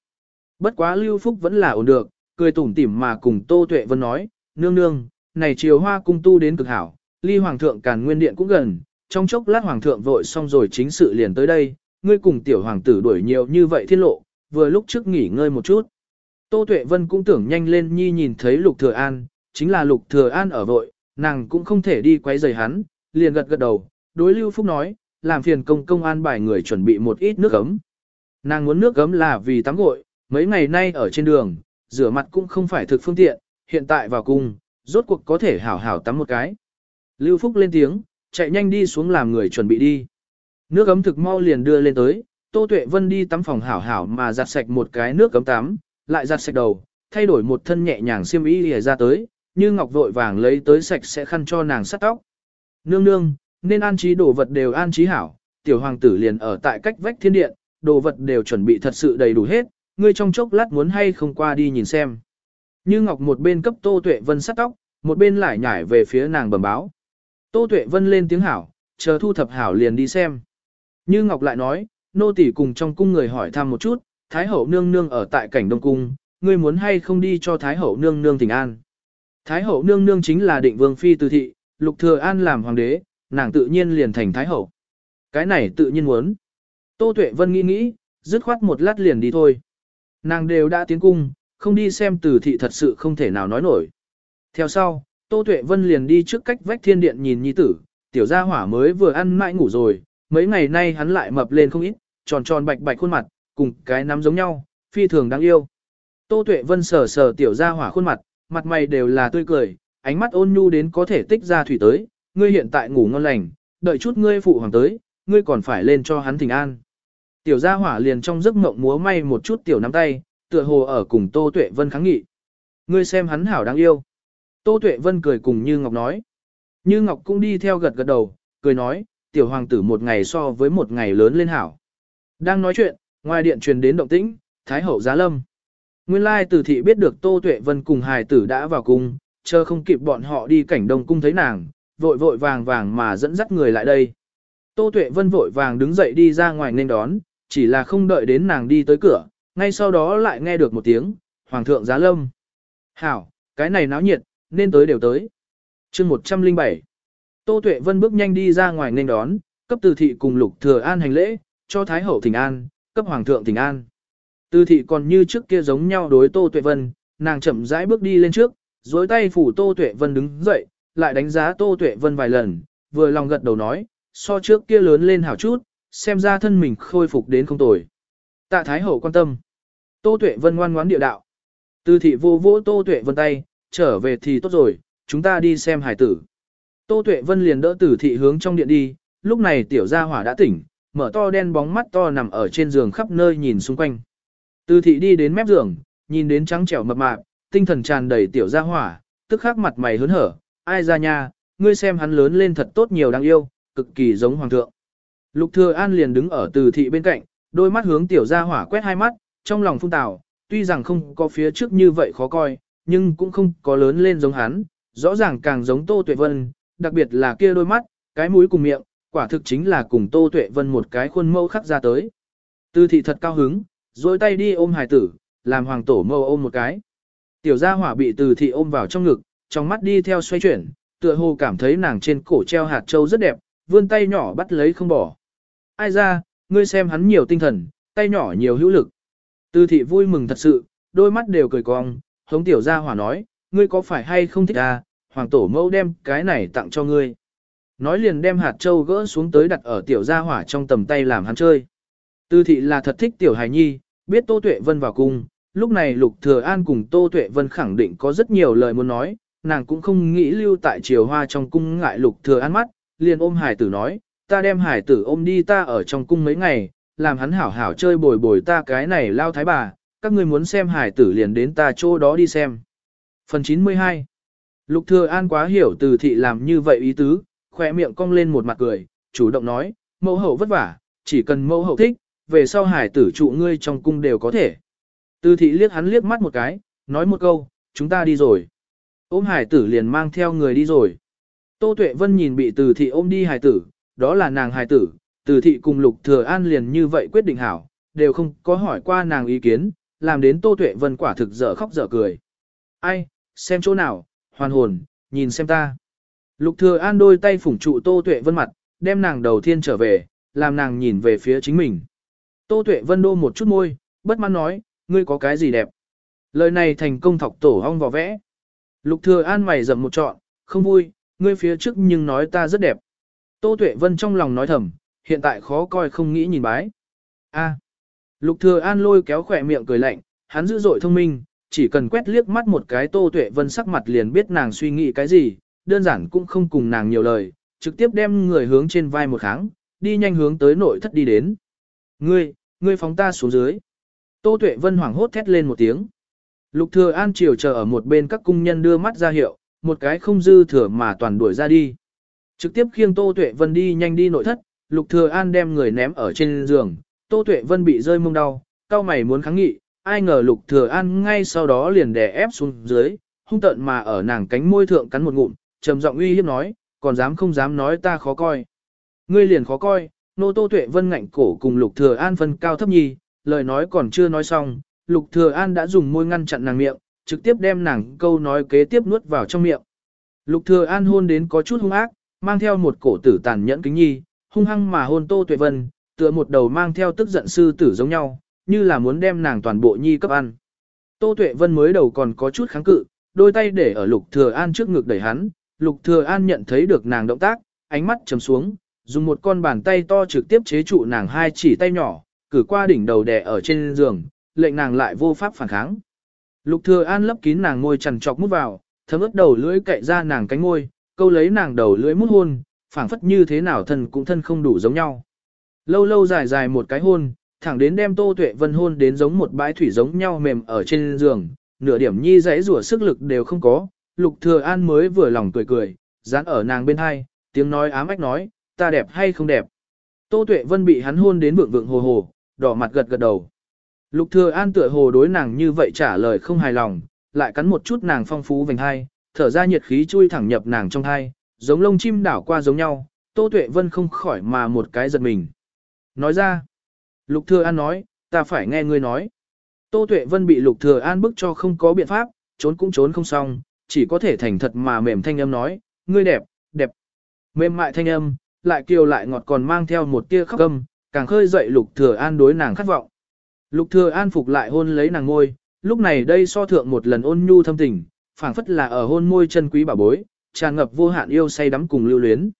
Bất quá Lưu Phúc vẫn là ổn được, cười tủm tỉm mà cùng Tô Tuệ Vân nói, nương nương, này triều hoa cung tu đến cực hảo, ly hoàng thượng càn nguyên điện cũng gần, trong chốc lát hoàng thượng vội xong rồi chính sự liền tới đây, ngươi cùng tiểu hoàng tử đuổi nhiều như vậy thiên lộ, vừa lúc trước nghỉ ngơi một chút. Tô Tuệ Vân cũng tưởng nhanh lên nhi nhìn thấy Lục Thừa An, chính là Lục Thừa An ở vội, nàng cũng không thể đi quấy rầy hắn, liền gật gật đầu, đối Lưu Phúc nói, làm phiền công công an bài người chuẩn bị một ít nước ấm. Nàng muốn nước ấm là vì tắm gội, mấy ngày nay ở trên đường, rửa mặt cũng không phải thực phương tiện, hiện tại vào cung, rốt cuộc có thể hảo hảo tắm một cái. Lưu Phúc lên tiếng, chạy nhanh đi xuống làm người chuẩn bị đi. Nước ấm thực mau liền đưa lên tới, Tô Tuệ Vân đi tắm phòng hảo hảo mà giặt sạch một cái nước ấm tắm, lại giặt sạch đầu, thay đổi một thân nhẹ nhàng xiêm y lìa ra tới, như ngọc vội vàng lấy tới sạch sẽ khăn cho nàng sát tóc. Nương nương, nên an trí đồ vật đều an trí hảo, tiểu hoàng tử liền ở tại cách vách thiên điện, đồ vật đều chuẩn bị thật sự đầy đủ hết, ngươi trong chốc lát muốn hay không qua đi nhìn xem. Như ngọc một bên cấp Tô Tuệ Vân sát tóc, một bên lại nhảy về phía nàng bẩm báo. Tô Tuệ Vân lên tiếng hảo, chờ thu thập hảo liền đi xem. Như Ngọc lại nói, nô tỳ cùng trong cung người hỏi thăm một chút, Thái hậu nương nương ở tại cảnh Đông cung, ngươi muốn hay không đi cho Thái hậu nương nương thỉnh an. Thái hậu nương nương chính là định vương phi từ thị, Lục Thừa An làm hoàng đế, nàng tự nhiên liền thành Thái hậu. Cái này tự nhiên muốn. Tô Tuệ Vân nghĩ nghĩ, dứt khoát một lát liền đi thôi. Nàng đều đã tiến cung, không đi xem từ thị thật sự không thể nào nói nổi. Theo sau, Tô Tuệ Vân liền đi trước cách vách thiên điện nhìn nhi tử, tiểu gia hỏa mới vừa ăn mãi ngủ rồi, mấy ngày nay hắn lại mập lên không ít, tròn tròn bạch bạch khuôn mặt, cùng cái nắm giống nhau, phi thường đáng yêu. Tô Tuệ Vân sờ sờ tiểu gia hỏa khuôn mặt, mặt mày đều là tươi cười, ánh mắt ôn nhu đến có thể tích ra thủy tới, ngươi hiện tại ngủ ngon lành, đợi chút ngươi phụ hoàng tới, ngươi còn phải lên cho hắn thỉnh an. Tiểu gia hỏa liền trong giấc mộng múa may một chút tiểu nắm tay, tựa hồ ở cùng Tô Tuệ Vân kháng nghị. Ngươi xem hắn hảo đáng yêu. Tô Tuệ Vân cười cùng Như Ngọc nói. Như Ngọc cũng đi theo gật gật đầu, cười nói, tiểu hoàng tử một ngày so với một ngày lớn lên hảo. Đang nói chuyện, ngoài điện truyền đến động tĩnh, Thái hậu giá lâm. Nguyên lai tử thị biết được Tô Tuệ Vân cùng hài tử đã vào cung, chờ không kịp bọn họ đi cảnh đông cung thấy nàng, vội vội vàng vàng mà dẫn dắt người lại đây. Tô Tuệ Vân vội vàng đứng dậy đi ra ngoài nên đón, chỉ là không đợi đến nàng đi tới cửa, ngay sau đó lại nghe được một tiếng, Hoàng thượng giá lâm. Hảo, cái này náo nhiệt, nên tới đều tới. chương 107 Tô Tuệ Vân bước nhanh đi ra ngoài nên đón, cấp từ thị cùng lục thừa an hành lễ, cho Thái Hậu thỉnh an, cấp Hoàng thượng thỉnh an. Từ thị còn như trước kia giống nhau đối Tô Tuệ Vân, nàng chậm rãi bước đi lên trước, dối tay phủ Tô Tuệ Vân đứng dậy, lại đánh giá Tô Tuệ Vân vài lần, vừa lòng gật đầu nói, so trước kia lớn lên hảo chút, xem ra thân mình khôi phục đến không tồi. Tạ Thái Hậu quan tâm. Tô Tuệ Vân ngoan ngoãn địa đạo. Từ thị vô vỗ Tô Tuệ Vân tay, trở về thì tốt rồi, chúng ta đi xem hải tử. Tô Tuệ Vân liền đỡ tử thị hướng trong điện đi, lúc này tiểu gia hỏa đã tỉnh, mở to đen bóng mắt to nằm ở trên giường khắp nơi nhìn xung quanh. Từ thị đi đến mép giường, nhìn đến trắng trẻo mập mạp, tinh thần tràn đầy tiểu gia hỏa, tức khắc mặt mày hớn hở, ai ra nha, ngươi xem hắn lớn lên thật tốt nhiều đáng yêu, cực kỳ giống hoàng thượng. Lục Thừa An liền đứng ở từ thị bên cạnh, đôi mắt hướng tiểu gia hỏa quét hai mắt, trong lòng phun tào, tuy rằng không có phía trước như vậy khó coi, nhưng cũng không có lớn lên giống hắn, rõ ràng càng giống Tô Tuệ Vân, đặc biệt là kia đôi mắt, cái mũi cùng miệng, quả thực chính là cùng Tô Tuệ Vân một cái khuôn mẫu khắc ra tới. Tư thị thật cao hứng, duỗi tay đi ôm hải tử, làm hoàng tổ mâu ôm một cái. Tiểu gia hỏa bị từ thị ôm vào trong ngực, trong mắt đi theo xoay chuyển, tựa hồ cảm thấy nàng trên cổ treo hạt châu rất đẹp, vươn tay nhỏ bắt lấy không bỏ. Ai ra, ngươi xem hắn nhiều tinh thần, tay nhỏ nhiều hữu lực. Từ thị vui mừng thật sự, đôi mắt đều cười cong, hống tiểu gia hỏa nói, ngươi có phải hay không thích à, hoàng tổ mẫu đem cái này tặng cho ngươi. Nói liền đem hạt châu gỡ xuống tới đặt ở tiểu gia hỏa trong tầm tay làm hắn chơi. Tư thị là thật thích tiểu hài nhi, biết Tô Tuệ Vân vào cung, lúc này Lục Thừa An cùng Tô Tuệ Vân khẳng định có rất nhiều lời muốn nói, nàng cũng không nghĩ lưu tại triều hoa trong cung ngại Lục Thừa An mắt, liền ôm hải tử nói, ta đem hải tử ôm đi ta ở trong cung mấy ngày, làm hắn hảo hảo chơi bồi bồi ta cái này lao thái bà, các ngươi muốn xem hải tử liền đến ta chỗ đó đi xem. Phần 92 Lục Thừa An quá hiểu từ thị làm như vậy ý tứ, khỏe miệng cong lên một mặt cười, chủ động nói, mẫu hậu vất vả, chỉ cần mẫu hậu thích, về sau hải tử trụ ngươi trong cung đều có thể. Từ thị liếc hắn liếc mắt một cái, nói một câu, chúng ta đi rồi. Ôm hải tử liền mang theo người đi rồi. Tô Tuệ Vân nhìn bị từ thị ôm đi hải tử, đó là nàng hải tử, từ thị cùng Lục Thừa An liền như vậy quyết định hảo, đều không có hỏi qua nàng ý kiến, làm đến Tô Tuệ Vân quả thực dở khóc dở cười. Ai, xem chỗ nào, hoàn hồn, nhìn xem ta. Lục Thừa An đôi tay phủng trụ Tô Tuệ Vân mặt, đem nàng đầu tiên trở về, làm nàng nhìn về phía chính mình. Tô Tuệ Vân đô một chút môi, bất mãn nói, ngươi có cái gì đẹp. Lời này thành công thọc tổ hong vò vẽ. Lục Thừa An mày rậm một trọn, không vui, ngươi phía trước nhưng nói ta rất đẹp. Tô Tuệ Vân trong lòng nói thầm, hiện tại khó coi không nghĩ nhìn bái. A. Lục Thừa An lôi kéo khỏe miệng cười lạnh, hắn dữ dội thông minh, chỉ cần quét liếc mắt một cái Tô Tuệ Vân sắc mặt liền biết nàng suy nghĩ cái gì, đơn giản cũng không cùng nàng nhiều lời, trực tiếp đem người hướng trên vai một kháng, đi nhanh hướng tới nội thất đi đến. Ngươi, ngươi phóng ta xuống dưới. Tô Tuệ Vân hoảng hốt thét lên một tiếng. Lục Thừa An chiều chờ ở một bên các cung nhân đưa mắt ra hiệu, một cái không dư thừa mà toàn đuổi ra đi. Trực tiếp khiêng Tô Tuệ Vân đi nhanh đi nội thất, Lục Thừa An đem người ném ở trên giường, Tô Tuệ Vân bị rơi mông đau, cao mày muốn kháng nghị, ai ngờ Lục Thừa An ngay sau đó liền đè ép xuống dưới, hung tợn mà ở nàng cánh môi thượng cắn một ngụm, trầm giọng uy hiếp nói, còn dám không dám nói ta khó coi. Ngươi liền khó coi, nô Tô Tuệ Vân ngạnh cổ cùng Lục Thừa An phân cao thấp nhì, lời nói còn chưa nói xong, Lục Thừa An đã dùng môi ngăn chặn nàng miệng, trực tiếp đem nàng câu nói kế tiếp nuốt vào trong miệng. Lục Thừa An hôn đến có chút hung ác, mang theo một cổ tử tàn nhẫn kính nhi, hung hăng mà hôn Tô Tuệ Vân, tựa một đầu mang theo tức giận sư tử giống nhau, như là muốn đem nàng toàn bộ nhi cấp ăn. Tô Tuệ Vân mới đầu còn có chút kháng cự, đôi tay để ở Lục Thừa An trước ngực đẩy hắn, Lục Thừa An nhận thấy được nàng động tác, ánh mắt trầm xuống, dùng một con bàn tay to trực tiếp chế trụ nàng hai chỉ tay nhỏ, cử qua đỉnh đầu đè ở trên giường, lệnh nàng lại vô pháp phản kháng. Lục Thừa An lấp kín nàng môi chằn chọc mút vào, thấm ướt đầu lưỡi cậy ra nàng cánh môi, câu lấy nàng đầu lưỡi mút hôn, phảng phất như thế nào thân cũng thân không đủ giống nhau. Lâu lâu dài dài một cái hôn, thẳng đến đem Tô Tuệ Vân hôn đến giống một bãi thủy giống nhau mềm ở trên giường, nửa điểm nhi dãy rủa sức lực đều không có, Lục Thừa An mới vừa lòng cười cười, dán ở nàng bên hai, tiếng nói ám ách nói, ta đẹp hay không đẹp. Tô Tuệ Vân bị hắn hôn đến vượng vượng hồ hồ, đỏ mặt gật gật đầu. Lục Thừa An tựa hồ đối nàng như vậy trả lời không hài lòng, lại cắn một chút nàng phong phú vành hai, thở ra nhiệt khí chui thẳng nhập nàng trong hai, giống lông chim đảo qua giống nhau, Tô Tuệ Vân không khỏi mà một cái giật mình. Nói ra, Lục Thừa An nói, ta phải nghe ngươi nói. Tô Tuệ Vân bị Lục Thừa An bức cho không có biện pháp, trốn cũng trốn không xong, chỉ có thể thành thật mà mềm thanh âm nói, ngươi đẹp, đẹp. Mềm mại thanh âm, lại kiều lại ngọt còn mang theo một tia khóc âm, càng khơi dậy Lục Thừa An đối nàng khát vọng. Lục Thừa An phục lại hôn lấy nàng ngôi, lúc này đây so thượng một lần ôn nhu thâm tình, phảng phất là ở hôn môi chân quý bảo bối, tràn ngập vô hạn yêu say đắm cùng lưu luyến.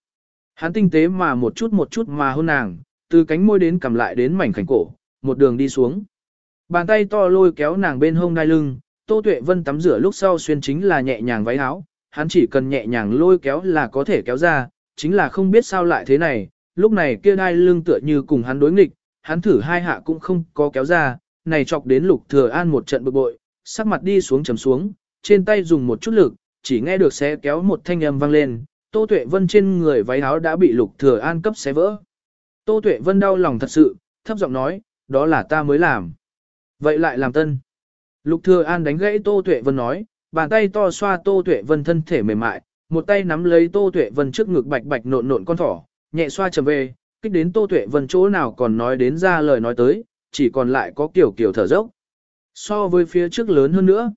Hắn tinh tế mà một chút một chút mà hôn nàng, từ cánh môi đến cầm lại đến mảnh khảnh cổ, một đường đi xuống. Bàn tay to lôi kéo nàng bên hông đai lưng, Tô Tuệ Vân tắm rửa lúc sau xuyên chính là nhẹ nhàng váy áo, hắn chỉ cần nhẹ nhàng lôi kéo là có thể kéo ra, chính là không biết sao lại thế này, lúc này kia đai lưng tựa như cùng hắn đối nghịch, hắn thử hai hạ cũng không có kéo ra, này chọc đến Lục Thừa An một trận bực bội, sắc mặt đi xuống trầm xuống, trên tay dùng một chút lực, chỉ nghe được xé kéo một thanh âm vang lên, Tô Tuệ Vân trên người váy áo đã bị Lục Thừa An cấp xé vỡ. Tô Tuệ Vân đau lòng thật sự, thấp giọng nói, đó là ta mới làm. Vậy lại làm tân. Lục Thừa An đánh gãy Tô Tuệ Vân nói, bàn tay to xoa Tô Tuệ Vân thân thể mềm mại, một tay nắm lấy Tô Tuệ Vân trước ngực bạch bạch nộn nộn con thỏ, nhẹ xoa trở về, kích đến Tô Tuệ Vân chỗ nào còn nói đến ra lời nói tới, chỉ còn lại có kiểu kiểu thở dốc. So với phía trước lớn hơn nữa.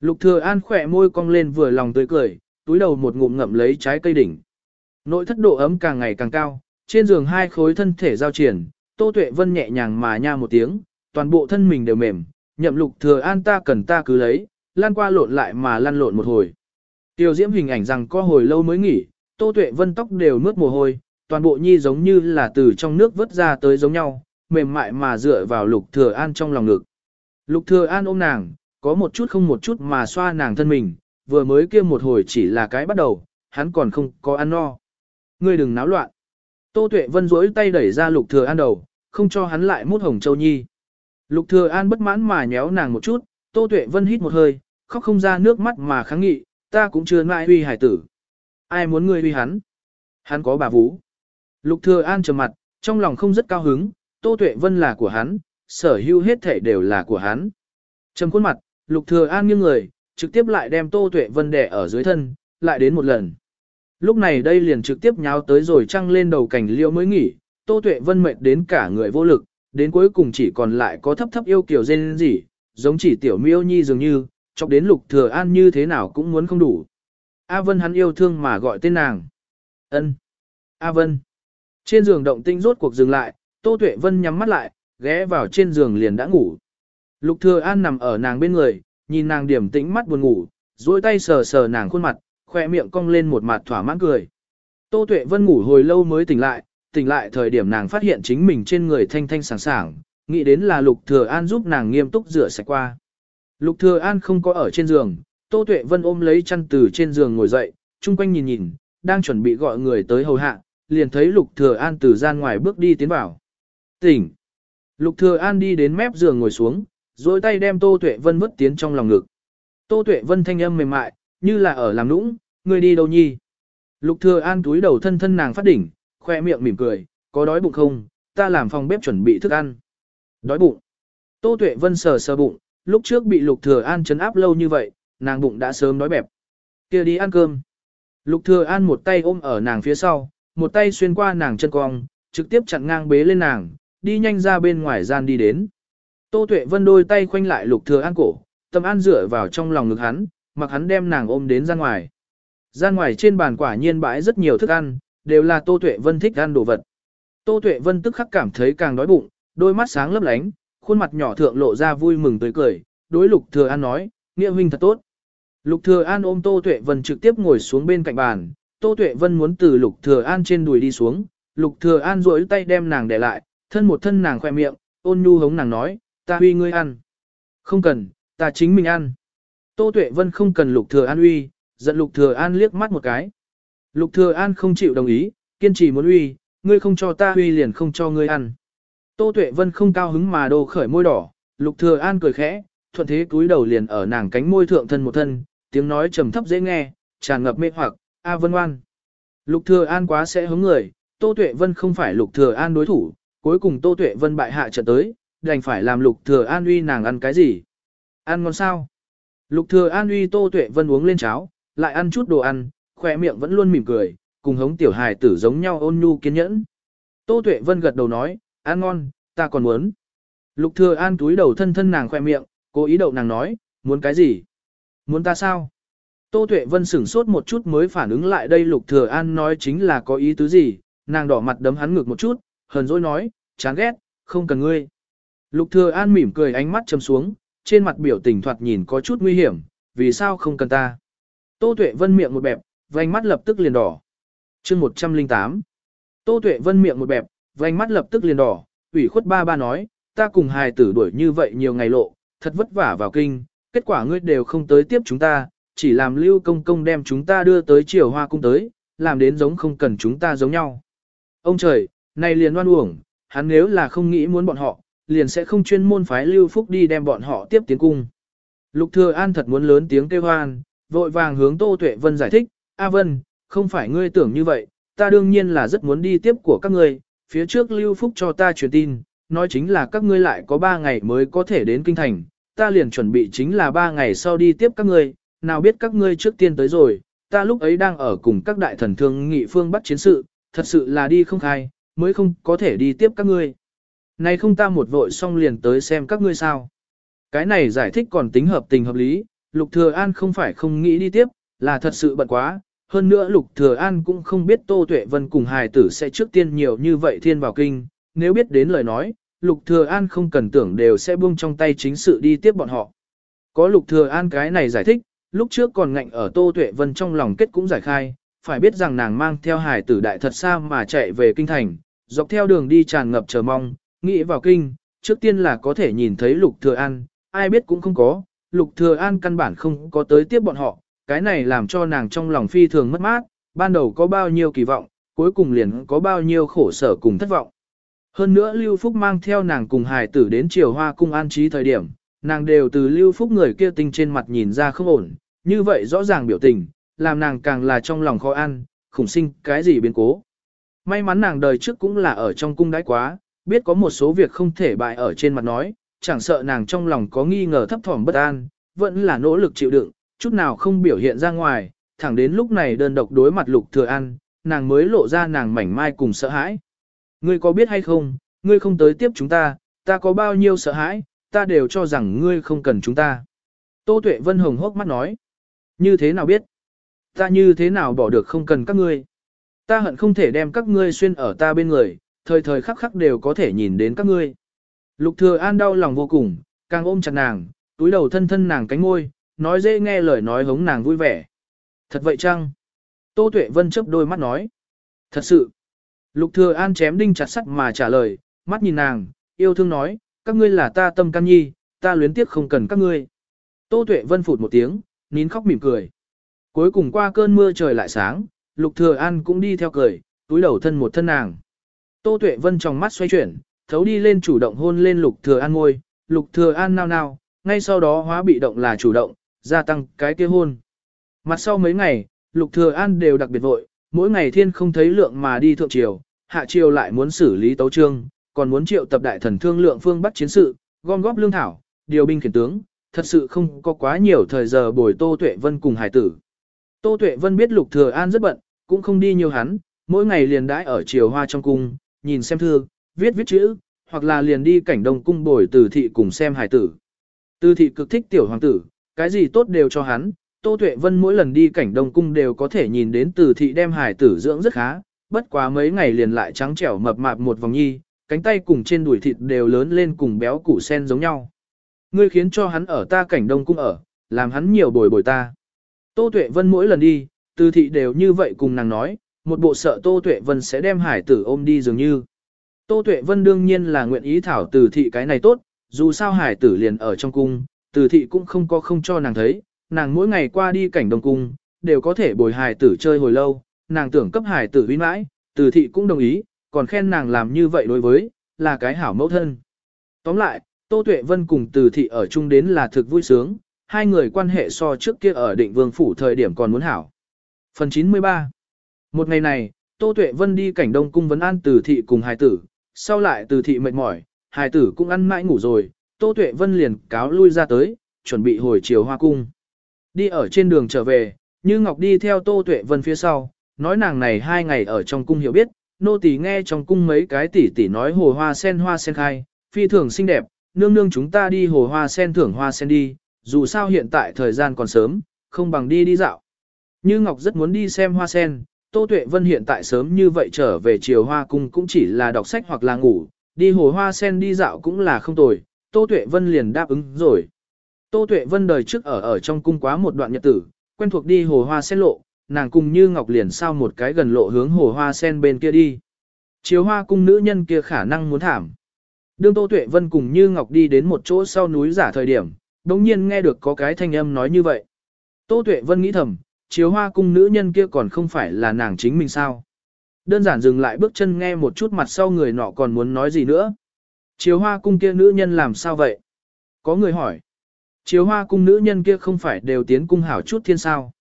Lục Thừa An khẽ môi cong lên vừa lòng tươi cười, túi đầu một ngụm ngậm lấy trái cây đỉnh. Nội thất độ ấm càng ngày càng cao, trên giường hai khối thân thể giao triển, Tô Tuệ Vân nhẹ nhàng mà nha một tiếng, toàn bộ thân mình đều mềm, nhậm Lục Thừa An ta cần ta cứ lấy, lan qua lộn lại mà lăn lộn một hồi. Tiêu Diễm hình ảnh rằng có hồi lâu mới nghỉ, Tô Tuệ Vân tóc đều mướt mồ hôi, toàn bộ nhi giống như là từ trong nước vớt ra tới giống nhau, mềm mại mà dựa vào Lục Thừa An trong lòng ngực. Lục Thừa An ôm nàng, có một chút không một chút mà xoa nàng thân mình, vừa mới kia một hồi chỉ là cái bắt đầu, hắn còn không có ăn no. Ngươi đừng náo loạn. Tô Tuệ Vân duỗi tay đẩy ra Lục Thừa An đầu, không cho hắn lại mút hồng châu nhi. Lục Thừa An bất mãn mà nhéo nàng một chút, Tô Tuệ Vân hít một hơi, khóc không ra nước mắt mà kháng nghị, ta cũng chưa ngại huy hải tử. Ai muốn ngươi huy hắn? Hắn có bà vũ. Lục Thừa An trầm mặt, trong lòng không rất cao hứng, Tô Tuệ Vân là của hắn, sở hữu hết thể đều là của hắn. Trầm khuôn mặt, Lục Thừa An nghiêng người, trực tiếp lại đem Tô Tuệ Vân đè ở dưới thân, lại đến một lần. Lúc này đây liền trực tiếp nháo tới rồi trăng lên đầu cảnh liễu mới nghỉ, Tô Tuệ Vân mệt đến cả người vô lực, đến cuối cùng chỉ còn lại có thấp thấp yêu kiểu rên gì, giống chỉ tiểu miêu nhi dường như, chọc đến Lục Thừa An như thế nào cũng muốn không đủ. A Vân hắn yêu thương mà gọi tên nàng. Ân. A Vân. Trên giường động tinh rốt cuộc dừng lại, Tô Tuệ Vân nhắm mắt lại, ghé vào trên giường liền đã ngủ. Lục Thừa An nằm ở nàng bên người, nhìn nàng điểm tĩnh mắt buồn ngủ, duỗi tay sờ sờ nàng khuôn mặt, khoe miệng cong lên một mặt thỏa mãn cười. Tô Tuệ Vân ngủ hồi lâu mới tỉnh lại, tỉnh lại thời điểm nàng phát hiện chính mình trên người thanh thanh sảng sảng, nghĩ đến là Lục Thừa An giúp nàng nghiêm túc rửa sạch qua. Lục Thừa An không có ở trên giường, Tô Tuệ Vân ôm lấy chăn từ trên giường ngồi dậy, chung quanh nhìn nhìn, đang chuẩn bị gọi người tới hầu hạ, liền thấy Lục Thừa An từ gian ngoài bước đi tiến vào. Tỉnh. Lục Thừa An đi đến mép giường ngồi xuống, duỗi tay đem Tô Tuệ Vân vứt tiến trong lòng ngực. Tô Tuệ Vân thanh âm mềm mại, như là ở làm nũng, ngươi đi đâu nhi? Lục Thừa An túi đầu thân thân nàng phát đỉnh, khoe miệng mỉm cười, có đói bụng không? Ta làm phòng bếp chuẩn bị thức ăn. Đói bụng. Tô Tuệ Vân sờ sờ bụng, lúc trước bị Lục Thừa An trấn áp lâu như vậy, nàng bụng đã sớm đói bẹp. Kia đi ăn cơm. Lục Thừa An một tay ôm ở nàng phía sau, một tay xuyên qua nàng chân cong, trực tiếp chặn ngang bế lên nàng, đi nhanh ra bên ngoài gian đi đến. Tô Tuệ Vân đôi tay khoanh lại Lục Thừa An cổ, tâm an dựa vào trong lòng ngực hắn, mặc hắn đem nàng ôm đến ra ngoài. Ra ngoài trên bàn quả nhiên bãi rất nhiều thức ăn, đều là Tô Tuệ Vân thích ăn đồ vật. Tô Tuệ Vân tức khắc cảm thấy càng đói bụng, đôi mắt sáng lấp lánh, khuôn mặt nhỏ thượng lộ ra vui mừng tươi cười, đối Lục Thừa An nói, nghĩa huynh thật tốt. Lục Thừa An ôm Tô Tuệ Vân trực tiếp ngồi xuống bên cạnh bàn, Tô Tuệ Vân muốn từ Lục Thừa An trên đùi đi xuống, Lục Thừa An duỗi tay đem nàng để lại, thân một thân nàng khoe miệng, ôn nhu hống nàng nói, ta huy ngươi ăn. Không cần, Ta chính mình ăn. Tô Tuệ Vân không cần Lục Thừa An uy, giận Lục Thừa An liếc mắt một cái. Lục Thừa An không chịu đồng ý, kiên trì muốn uy, ngươi không cho ta uy liền không cho ngươi ăn. Tô Tuệ Vân không cao hứng mà đồ khởi môi đỏ, Lục Thừa An cười khẽ, thuận thế cúi đầu liền ở nàng cánh môi thượng thân một thân, tiếng nói trầm thấp dễ nghe, tràn ngập mê hoặc, A Vân Oan. Lục Thừa An quá sẽ hứng người, Tô Tuệ Vân không phải Lục Thừa An đối thủ, cuối cùng Tô Tuệ Vân bại hạ trận tới, đành phải làm Lục Thừa An uy nàng ăn cái gì? Ăn ngon sao? Lục Thừa An uy Tô Tuệ Vân uống lên cháo, lại ăn chút đồ ăn, khỏe miệng vẫn luôn mỉm cười, cùng hống tiểu hài tử giống nhau ôn nhu kiên nhẫn. Tô Tuệ Vân gật đầu nói, ăn ngon, ta còn muốn. Lục Thừa An túi đầu thân thân nàng khỏe miệng, cố ý đậu nàng nói, muốn cái gì? Muốn ta sao? Tô Tuệ Vân sửng sốt một chút mới phản ứng lại đây Lục Thừa An nói chính là có ý tứ gì, nàng đỏ mặt đấm hắn ngực một chút, hờn dỗi nói, chán ghét, không cần ngươi. Lục Thừa An mỉm cười ánh mắt trầm xuống, trên mặt biểu tình thoạt nhìn có chút nguy hiểm, vì sao không cần ta. Tô Tuệ Vân miệng một bẹp, vành mắt lập tức liền đỏ. Chương 108 Tô Tuệ Vân miệng một bẹp, vành mắt lập tức liền đỏ, ủy khuất ba ba nói, ta cùng hài tử đuổi như vậy nhiều ngày lộ, thật vất vả vào kinh, kết quả ngươi đều không tới tiếp chúng ta, chỉ làm lưu công công đem chúng ta đưa tới triều hoa cung tới, làm đến giống không cần chúng ta giống nhau. Ông trời, này liền oan uổng, hắn nếu là không nghĩ muốn bọn họ, liền sẽ không chuyên môn phái lưu phúc đi đem bọn họ tiếp tiến cung. Lục thừa an thật muốn lớn tiếng kêu hoan, vội vàng hướng Tô Tuệ Vân giải thích, A Vân, không phải ngươi tưởng như vậy, ta đương nhiên là rất muốn đi tiếp của các ngươi, phía trước lưu phúc cho ta truyền tin, nói chính là các ngươi lại có 3 ngày mới có thể đến kinh thành, ta liền chuẩn bị chính là 3 ngày sau đi tiếp các ngươi, nào biết các ngươi trước tiên tới rồi, ta lúc ấy đang ở cùng các đại thần thương nghị phương bắt chiến sự, thật sự là đi không khai, mới không có thể đi tiếp các ngươi. Này không ta một vội xong liền tới xem các ngươi sao. Cái này giải thích còn tính hợp tình hợp lý, Lục Thừa An không phải không nghĩ đi tiếp, là thật sự bận quá. Hơn nữa Lục Thừa An cũng không biết Tô Tuệ Vân cùng hài tử sẽ trước tiên nhiều như vậy thiên vào kinh, nếu biết đến lời nói, Lục Thừa An không cần tưởng đều sẽ buông trong tay chính sự đi tiếp bọn họ. Có Lục Thừa An cái này giải thích, lúc trước còn ngạnh ở Tô Tuệ Vân trong lòng kết cũng giải khai, phải biết rằng nàng mang theo hài tử đại thật xa mà chạy về kinh thành, dọc theo đường đi tràn ngập chờ mong, nghĩ vào kinh, trước tiên là có thể nhìn thấy Lục Thừa An, ai biết cũng không có, Lục Thừa An căn bản không có tới tiếp bọn họ, cái này làm cho nàng trong lòng phi thường mất mát, ban đầu có bao nhiêu kỳ vọng, cuối cùng liền có bao nhiêu khổ sở cùng thất vọng. Hơn nữa Lưu Phúc mang theo nàng cùng hài tử đến triều hoa cung an trí thời điểm, nàng đều từ Lưu Phúc người kia tinh trên mặt nhìn ra không ổn, như vậy rõ ràng biểu tình, làm nàng càng là trong lòng khó ăn, khủng sinh cái gì biến cố. May mắn nàng đời trước cũng là ở trong cung đái quá, biết có một số việc không thể bại ở trên mặt nói, chẳng sợ nàng trong lòng có nghi ngờ thấp thỏm bất an, vẫn là nỗ lực chịu đựng, chút nào không biểu hiện ra ngoài, thẳng đến lúc này đơn độc đối mặt lục thừa an, nàng mới lộ ra nàng mảnh mai cùng sợ hãi. Ngươi có biết hay không, ngươi không tới tiếp chúng ta, ta có bao nhiêu sợ hãi, ta đều cho rằng ngươi không cần chúng ta. Tô Tuệ Vân hồng hốc mắt nói, như thế nào biết? Ta như thế nào bỏ được không cần các ngươi? Ta hận không thể đem các ngươi xuyên ở ta bên người, thời thời khắc khắc đều có thể nhìn đến các ngươi. Lục thừa an đau lòng vô cùng, càng ôm chặt nàng, túi đầu thân thân nàng cánh môi, nói dễ nghe lời nói hống nàng vui vẻ. Thật vậy chăng? Tô Tuệ Vân chớp đôi mắt nói. Thật sự. Lục thừa an chém đinh chặt sắt mà trả lời, mắt nhìn nàng, yêu thương nói, các ngươi là ta tâm can nhi, ta luyến tiếc không cần các ngươi. Tô Tuệ Vân phụt một tiếng, nín khóc mỉm cười. Cuối cùng qua cơn mưa trời lại sáng, Lục Thừa An cũng đi theo cười, túi đầu thân một thân nàng. Tô Tuệ Vân trong mắt xoay chuyển, thấu đi lên chủ động hôn lên Lục Thừa An ngôi, Lục Thừa An nao nao, ngay sau đó hóa bị động là chủ động, gia tăng cái kia hôn. Mặt sau mấy ngày, Lục Thừa An đều đặc biệt vội, mỗi ngày thiên không thấy lượng mà đi thượng triều, hạ triều lại muốn xử lý tấu trương, còn muốn triệu tập đại thần thương lượng phương bắc chiến sự, gom góp lương thảo, điều binh khiển tướng, thật sự không có quá nhiều thời giờ bồi Tô Tuệ Vân cùng hải tử. Tô Tuệ Vân biết Lục Thừa An rất bận, cũng không đi nhiều hắn, mỗi ngày liền đãi ở triều hoa trong cung, nhìn xem thư, viết viết chữ, hoặc là liền đi cảnh đông cung bồi từ thị cùng xem hải tử. Từ thị cực thích tiểu hoàng tử, cái gì tốt đều cho hắn, Tô Tuệ Vân mỗi lần đi cảnh đông cung đều có thể nhìn đến từ thị đem hải tử dưỡng rất khá, bất quá mấy ngày liền lại trắng trẻo mập mạp một vòng nhi, cánh tay cùng trên đùi thịt đều lớn lên cùng béo củ sen giống nhau. Ngươi khiến cho hắn ở ta cảnh đông cung ở, làm hắn nhiều bồi bồi ta. Tô Tuệ Vân mỗi lần đi, từ thị đều như vậy cùng nàng nói, một bộ sợ Tô Tuệ Vân sẽ đem hải tử ôm đi dường như. Tô Tuệ Vân đương nhiên là nguyện ý thảo từ thị cái này tốt, dù sao hải tử liền ở trong cung, từ thị cũng không có không cho nàng thấy, nàng mỗi ngày qua đi cảnh đồng cung, đều có thể bồi hải tử chơi hồi lâu, nàng tưởng cấp hải tử vinh mãi, từ thị cũng đồng ý, còn khen nàng làm như vậy đối với, là cái hảo mẫu thân. Tóm lại, Tô Tuệ Vân cùng từ thị ở chung đến là thực vui sướng, hai người quan hệ so trước kia ở định vương phủ thời điểm còn muốn hảo. Phần 93 một ngày này, Tô Tuệ Vân đi cảnh đông cung vấn an từ thị cùng hài tử, sau lại từ thị mệt mỏi, hài tử cũng ăn mãi ngủ rồi, Tô Tuệ Vân liền cáo lui ra tới, chuẩn bị hồi chiều hoa cung. Đi ở trên đường trở về, Như Ngọc đi theo Tô Tuệ Vân phía sau, nói nàng này hai ngày ở trong cung hiểu biết, nô tỳ nghe trong cung mấy cái tỷ tỷ nói hồ hoa sen hoa sen khai, phi thường xinh đẹp, nương nương chúng ta đi hồ hoa sen thưởng hoa sen đi, dù sao hiện tại thời gian còn sớm, không bằng đi đi dạo. Như Ngọc rất muốn đi xem hoa sen, Tô Tuệ Vân hiện tại sớm như vậy trở về chiều hoa cung cũng chỉ là đọc sách hoặc là ngủ, đi hồ hoa sen đi dạo cũng là không tồi, Tô Tuệ Vân liền đáp ứng rồi. Tô Tuệ Vân đời trước ở ở trong cung quá một đoạn nhật tử, quen thuộc đi hồ hoa sen lộ, nàng cùng như Ngọc liền sao một cái gần lộ hướng hồ hoa sen bên kia đi. Chiều hoa cung nữ nhân kia khả năng muốn thảm. Đương Tô Tuệ Vân cùng Như Ngọc đi đến một chỗ sau núi giả thời điểm, đột nhiên nghe được có cái thanh âm nói như vậy. Tô Tuệ Vân nghĩ thầm, chiếu hoa cung nữ nhân kia còn không phải là nàng chính mình sao. Đơn giản dừng lại bước chân nghe một chút mặt sau người nọ còn muốn nói gì nữa. Chiếu hoa cung kia nữ nhân làm sao vậy? Có người hỏi. Chiếu hoa cung nữ nhân kia không phải đều tiến cung hảo chút thiên sao.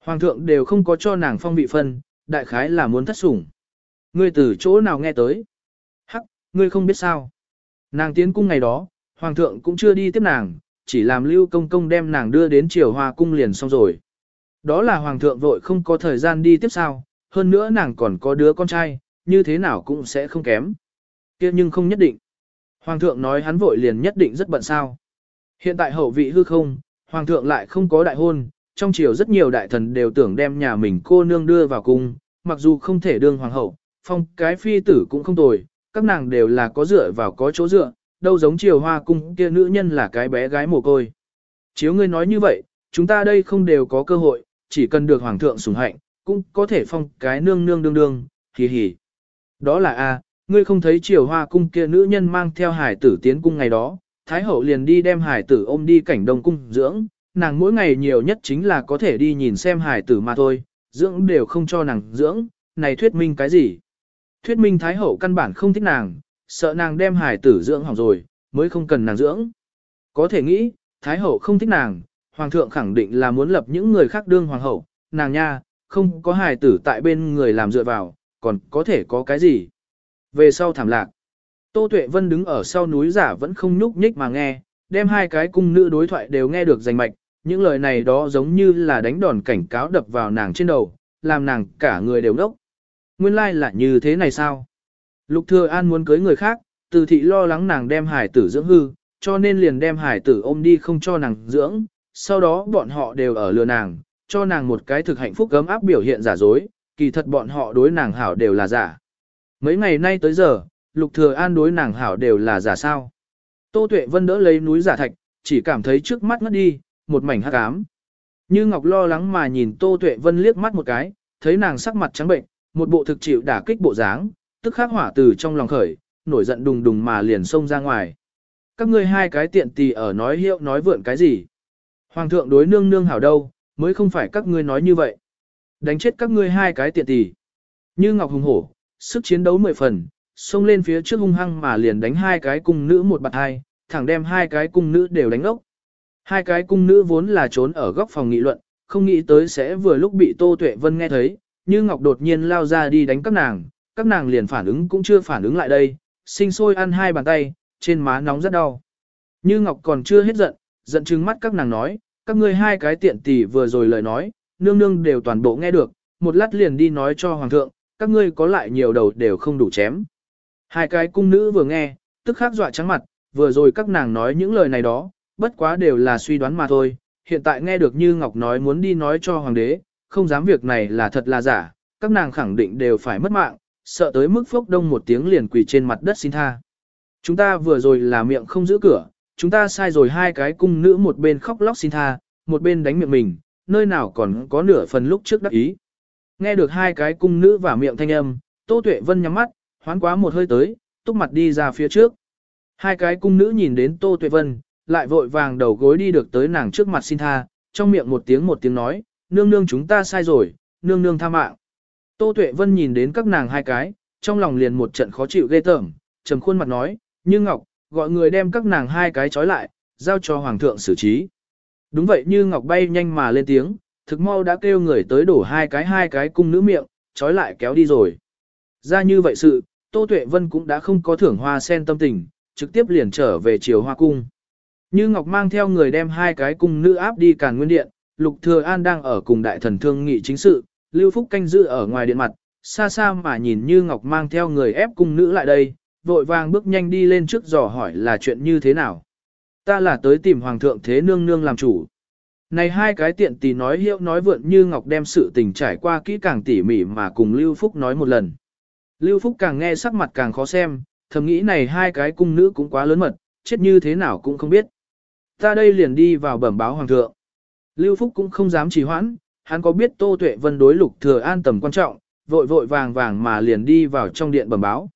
Hoàng thượng đều không có cho nàng phong vị phân, đại khái là muốn thất sủng. Ngươi từ chỗ nào nghe tới? Hắc, ngươi không biết sao. Nàng tiến cung ngày đó, hoàng thượng cũng chưa đi tiếp nàng, chỉ làm lưu công công đem nàng đưa đến triều hoa cung liền xong rồi. Đó là hoàng thượng vội không có thời gian đi tiếp sao, hơn nữa nàng còn có đứa con trai, như thế nào cũng sẽ không kém. kia nhưng không nhất định. Hoàng thượng nói hắn vội liền nhất định rất bận sao. Hiện tại hậu vị hư không, hoàng thượng lại không có đại hôn, trong triều rất nhiều đại thần đều tưởng đem nhà mình cô nương đưa vào cung, mặc dù không thể đương hoàng hậu, phong cái phi tử cũng không tồi, các nàng đều là có dựa vào có chỗ dựa, đâu giống triều hoa cung kia nữ nhân là cái bé gái mồ côi. Chiếu ngươi nói như vậy, chúng ta đây không đều có cơ hội, chỉ cần được hoàng thượng sủng hạnh, cũng có thể phong cái nương nương đương đương, hì hì. Đó là a, ngươi không thấy triều hoa cung kia nữ nhân mang theo hải tử tiến cung ngày đó, thái hậu liền đi đem hải tử ôm đi cảnh đông cung dưỡng, nàng mỗi ngày nhiều nhất chính là có thể đi nhìn xem hải tử mà thôi, dưỡng đều không cho nàng dưỡng, này thuyết minh cái gì? Thuyết minh thái hậu căn bản không thích nàng, sợ nàng đem hải tử dưỡng hỏng rồi, mới không cần nàng dưỡng. Có thể nghĩ, thái hậu không thích nàng, hoàng thượng khẳng định là muốn lập những người khác đương hoàng hậu, nàng nha, không có hài tử tại bên người làm dựa vào, còn có thể có cái gì. Về sau thảm lạc, Tô Tuệ Vân đứng ở sau núi giả vẫn không nhúc nhích mà nghe, đem hai cái cung nữ đối thoại đều nghe được rành mạch, những lời này đó giống như là đánh đòn cảnh cáo đập vào nàng trên đầu, làm nàng cả người đều ngốc. Nguyên lai like là như thế này sao? Lục Thừa An muốn cưới người khác, từ thị lo lắng nàng đem hải tử dưỡng hư, cho nên liền đem hải tử ôm đi không cho nàng dưỡng, sau đó bọn họ đều ở lừa nàng, cho nàng một cái thực hạnh phúc gấm áp biểu hiện giả dối, kỳ thật bọn họ đối nàng hảo đều là giả. Mấy ngày nay tới giờ, Lục Thừa An đối nàng hảo đều là giả sao. Tô Tuệ Vân đỡ lấy núi giả thạch, chỉ cảm thấy trước mắt ngất đi, một mảnh hắc ám. Như Ngọc lo lắng mà nhìn Tô Tuệ Vân liếc mắt một cái, thấy nàng sắc mặt trắng bệnh, một bộ thực chịu đả kích bộ dáng, tức khắc hỏa từ trong lòng khởi, nổi giận đùng đùng mà liền xông ra ngoài. Các ngươi hai cái tiện tì ở nói hiệu nói vượn cái gì? Hoàng thượng đối nương nương hảo đâu, mới không phải các ngươi nói như vậy. Đánh chết các ngươi hai cái tiện tỷ. Như Ngọc hùng hổ, sức chiến đấu mười phần, xông lên phía trước hung hăng mà liền đánh hai cái cung nữ một bạt hai, thẳng đem hai cái cung nữ đều đánh ốc. Hai cái cung nữ vốn là trốn ở góc phòng nghị luận, không nghĩ tới sẽ vừa lúc bị Tô Tuệ Vân nghe thấy, như Ngọc đột nhiên lao ra đi đánh các nàng, các nàng liền phản ứng cũng chưa phản ứng lại đây, sinh sôi ăn hai bàn tay, trên má nóng rất đau. Như Ngọc còn chưa hết giận, giận chứng mắt các nàng nói, các ngươi hai cái tiện tỷ vừa rồi lời nói, nương nương đều toàn bộ nghe được, một lát liền đi nói cho hoàng thượng, các ngươi có lại nhiều đầu đều không đủ chém. Hai cái cung nữ vừa nghe, tức khắc dọa trắng mặt, vừa rồi các nàng nói những lời này đó, bất quá đều là suy đoán mà thôi, hiện tại nghe được như Ngọc nói muốn đi nói cho hoàng đế, không dám việc này là thật là giả, các nàng khẳng định đều phải mất mạng, sợ tới mức phốc đông một tiếng liền quỳ trên mặt đất xin tha. Chúng ta vừa rồi là miệng không giữ cửa, chúng ta sai rồi hai cái cung nữ một bên khóc lóc xin tha, một bên đánh miệng mình, nơi nào còn có nửa phần lúc trước đắc ý. Nghe được hai cái cung nữ và miệng thanh âm, Tô Tuệ Vân nhắm mắt, hoán quá một hơi tới, túc mặt đi ra phía trước. Hai cái cung nữ nhìn đến Tô Tuệ Vân, lại vội vàng đầu gối đi được tới nàng trước mặt xin tha, trong miệng một tiếng một tiếng nói, nương nương chúng ta sai rồi, nương nương tha mạng. Tô Tuệ Vân nhìn đến các nàng hai cái, trong lòng liền một trận khó chịu ghê tởm, trầm khuôn mặt nói, như Ngọc, gọi người đem các nàng hai cái trói lại, giao cho Hoàng thượng xử trí. Đúng vậy như Ngọc bay nhanh mà lên tiếng, thực mau đã kêu người tới đổ hai cái hai cái cung nữ miệng, trói lại kéo đi rồi. Ra như vậy sự, Tô Tuệ Vân cũng đã không có thưởng hoa sen tâm tình, trực tiếp liền trở về chiều hoa cung. Như Ngọc mang theo người đem hai cái cung nữ áp đi càn nguyên điện, Lục Thừa An đang ở cùng đại thần thương nghị chính sự, Lưu Phúc canh giữ ở ngoài điện mặt, xa xa mà nhìn Như Ngọc mang theo người ép cung nữ lại đây, vội vàng bước nhanh đi lên trước dò hỏi là chuyện như thế nào. Ta là tới tìm Hoàng thượng Thế Nương Nương làm chủ. Này hai cái tiện tỷ nói hiệu nói vượn Như Ngọc đem sự tình trải qua kỹ càng tỉ mỉ mà cùng Lưu Phúc nói một lần. Lưu Phúc càng nghe sắc mặt càng khó xem, thầm nghĩ này hai cái cung nữ cũng quá lớn mật, chết như thế nào cũng không biết. Ta đây liền đi vào bẩm báo hoàng thượng. Lưu Phúc cũng không dám trì hoãn, hắn có biết Tô Tuệ Vân đối Lục Thừa An tầm quan trọng, vội vội vàng vàng mà liền đi vào trong điện bẩm báo.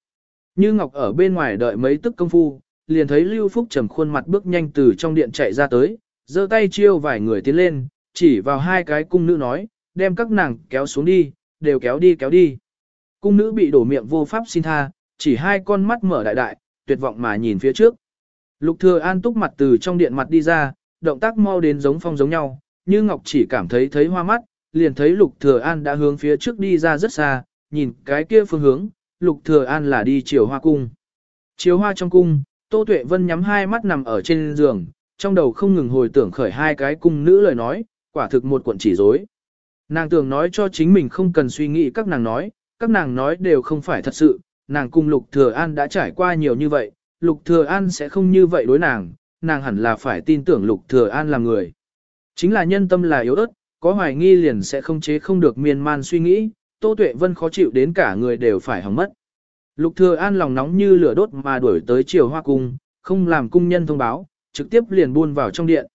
Như Ngọc ở bên ngoài đợi mấy tức công phu, liền thấy Lưu Phúc trầm khuôn mặt bước nhanh từ trong điện chạy ra tới, giơ tay chiêu vài người tiến lên, chỉ vào hai cái cung nữ nói, đem các nàng kéo xuống đi, đều kéo đi kéo đi. Cung nữ bị đổ miệng vô pháp xin tha, chỉ hai con mắt mở đại đại, tuyệt vọng mà nhìn phía trước. Lục thừa an túc mặt từ trong điện mặt đi ra, động tác mau đến giống phong giống nhau, như Ngọc chỉ cảm thấy thấy hoa mắt, liền thấy lục thừa an đã hướng phía trước đi ra rất xa, nhìn cái kia phương hướng, lục thừa an là đi chiều hoa cung. Chiều hoa trong cung, Tô Tuệ Vân nhắm hai mắt nằm ở trên giường, trong đầu không ngừng hồi tưởng khởi hai cái cung nữ lời nói, quả thực một cuộn chỉ rối. Nàng tưởng nói cho chính mình không cần suy nghĩ các nàng nói, các nàng nói đều không phải thật sự, nàng cùng Lục Thừa An đã trải qua nhiều như vậy, Lục Thừa An sẽ không như vậy đối nàng, nàng hẳn là phải tin tưởng Lục Thừa An là người. Chính là nhân tâm là yếu ớt, có hoài nghi liền sẽ không chế không được miên man suy nghĩ, Tô Tuệ Vân khó chịu đến cả người đều phải hỏng mất. Lục Thừa An lòng nóng như lửa đốt mà đuổi tới triều hoa cung, không làm cung nhân thông báo, trực tiếp liền buôn vào trong điện.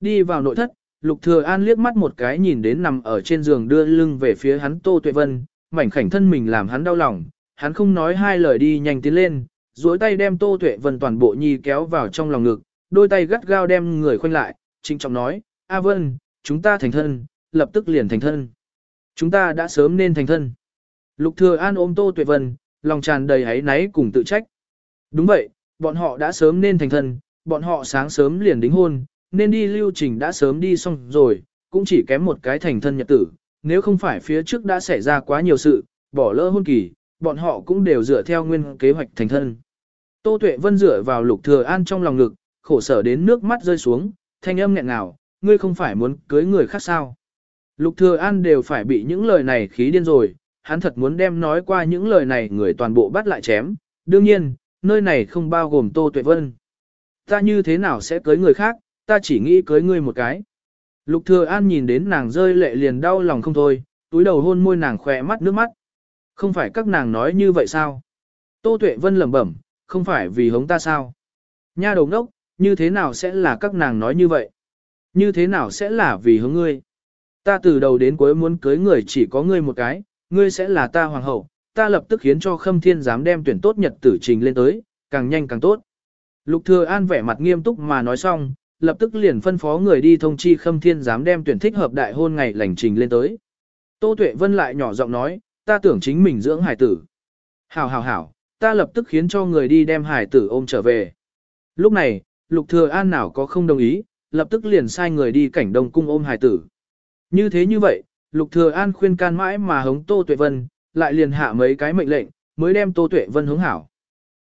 Đi vào nội thất, Lục Thừa An liếc mắt một cái nhìn đến nằm ở trên giường đưa lưng về phía hắn Tô Tuệ Vân, mảnh khảnh thân mình làm hắn đau lòng, hắn không nói hai lời đi nhanh tiến lên, duỗi tay đem Tô Tuệ Vân toàn bộ nhi kéo vào trong lòng ngực, đôi tay gắt gao đem người khoanh lại, trinh trọng nói, A Vân, chúng ta thành thân, lập tức liền thành thân. Chúng ta đã sớm nên thành thân. Lục Thừa An ôm Tô Tuệ Vân, lòng tràn đầy hấy náy cùng tự trách. Đúng vậy, bọn họ đã sớm nên thành thân, bọn họ sáng sớm liền đính hôn, nên đi lưu trình đã sớm đi xong rồi, cũng chỉ kém một cái thành thân nhật tử, nếu không phải phía trước đã xảy ra quá nhiều sự, bỏ lỡ hôn kỳ, bọn họ cũng đều dựa theo nguyên kế hoạch thành thân. Tô Tuệ Vân dựa vào Lục Thừa An trong lòng ngực, khổ sở đến nước mắt rơi xuống, thanh âm nghẹn ngào, ngươi không phải muốn cưới người khác sao? Lục Thừa An đều phải bị những lời này khí điên rồi, hắn thật muốn đem nói qua những lời này người toàn bộ bắt lại chém. Đương nhiên, nơi này không bao gồm Tô Tuệ Vân. Ta như thế nào sẽ cưới người khác, ta chỉ nghĩ cưới ngươi một cái. Lục Thừa An nhìn đến nàng rơi lệ liền đau lòng không thôi, túi đầu hôn môi nàng khỏe mắt nước mắt. Không phải các nàng nói như vậy sao? Tô Tuệ Vân lẩm bẩm, không phải vì hống ta sao? Nha đầu đốc, như thế nào sẽ là các nàng nói như vậy? Như thế nào sẽ là vì hướng ngươi? Ta từ đầu đến cuối muốn cưới người chỉ có ngươi một cái, ngươi sẽ là ta hoàng hậu, ta lập tức khiến cho Khâm Thiên dám đem tuyển tốt nhật tử trình lên tới, càng nhanh càng tốt. Lục Thừa An vẻ mặt nghiêm túc mà nói xong, lập tức liền phân phó người đi thông chi Khâm Thiên dám đem tuyển thích hợp đại hôn ngày lành trình lên tới. Tô Tuệ Vân lại nhỏ giọng nói, ta tưởng chính mình dưỡng hải tử. Hảo hảo hảo, ta lập tức khiến cho người đi đem hải tử ôm trở về. Lúc này, Lục Thừa An nào có không đồng ý, lập tức liền sai người đi cảnh đông cung ôm hải tử. Như thế như vậy, Lục Thừa An khuyên can mãi mà hống Tô Tuệ Vân, lại liền hạ mấy cái mệnh lệnh, mới đem Tô Tuệ Vân hướng hảo.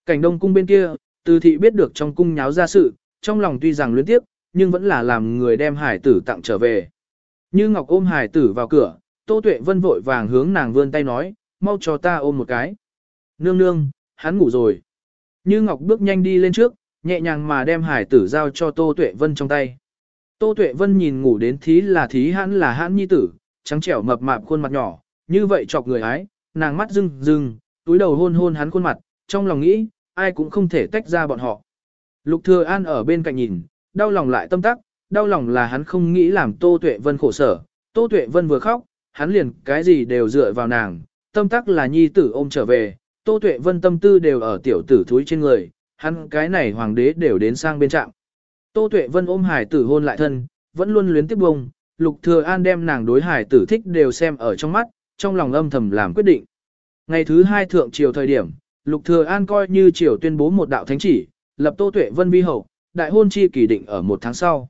Cảnh đông cung bên kia, từ thị biết được trong cung nháo ra sự, trong lòng tuy rằng luyến tiếc, nhưng vẫn là làm người đem hải tử tặng trở về. Như Ngọc ôm hải tử vào cửa, Tô Tuệ Vân vội vàng hướng nàng vươn tay nói, mau cho ta ôm một cái. Nương nương, hắn ngủ rồi. Như Ngọc bước nhanh đi lên trước, nhẹ nhàng mà đem hải tử giao cho Tô Tuệ Vân trong tay. Tô Tuệ Vân nhìn ngủ đến thí là thí hắn là hắn nhi tử, trắng trẻo mập mạp khuôn mặt nhỏ, như vậy chọc người ái, nàng mắt rưng rưng, túi đầu hôn hôn hắn khuôn mặt, trong lòng nghĩ, ai cũng không thể tách ra bọn họ. Lục Thừa An ở bên cạnh nhìn, đau lòng lại tâm tắc, đau lòng là hắn không nghĩ làm Tô Tuệ Vân khổ sở, Tô Tuệ Vân vừa khóc, hắn liền cái gì đều dựa vào nàng, tâm tắc là nhi tử ôm trở về, Tô Tuệ Vân tâm tư đều ở tiểu tử thúi trên người, hắn cái này hoàng đế đều đến sang bên trạng. Tô Tuệ Vân ôm hải tử hôn lại thân, vẫn luôn luyến tiếp bông, Lục Thừa An đem nàng đối hải tử thích đều xem ở trong mắt, trong lòng âm thầm làm quyết định. Ngày thứ hai thượng triều thời điểm, Lục Thừa An coi như triều tuyên bố một đạo thánh chỉ, lập Tô Tuệ Vân vi hậu, đại hôn chi kỳ định ở một tháng sau.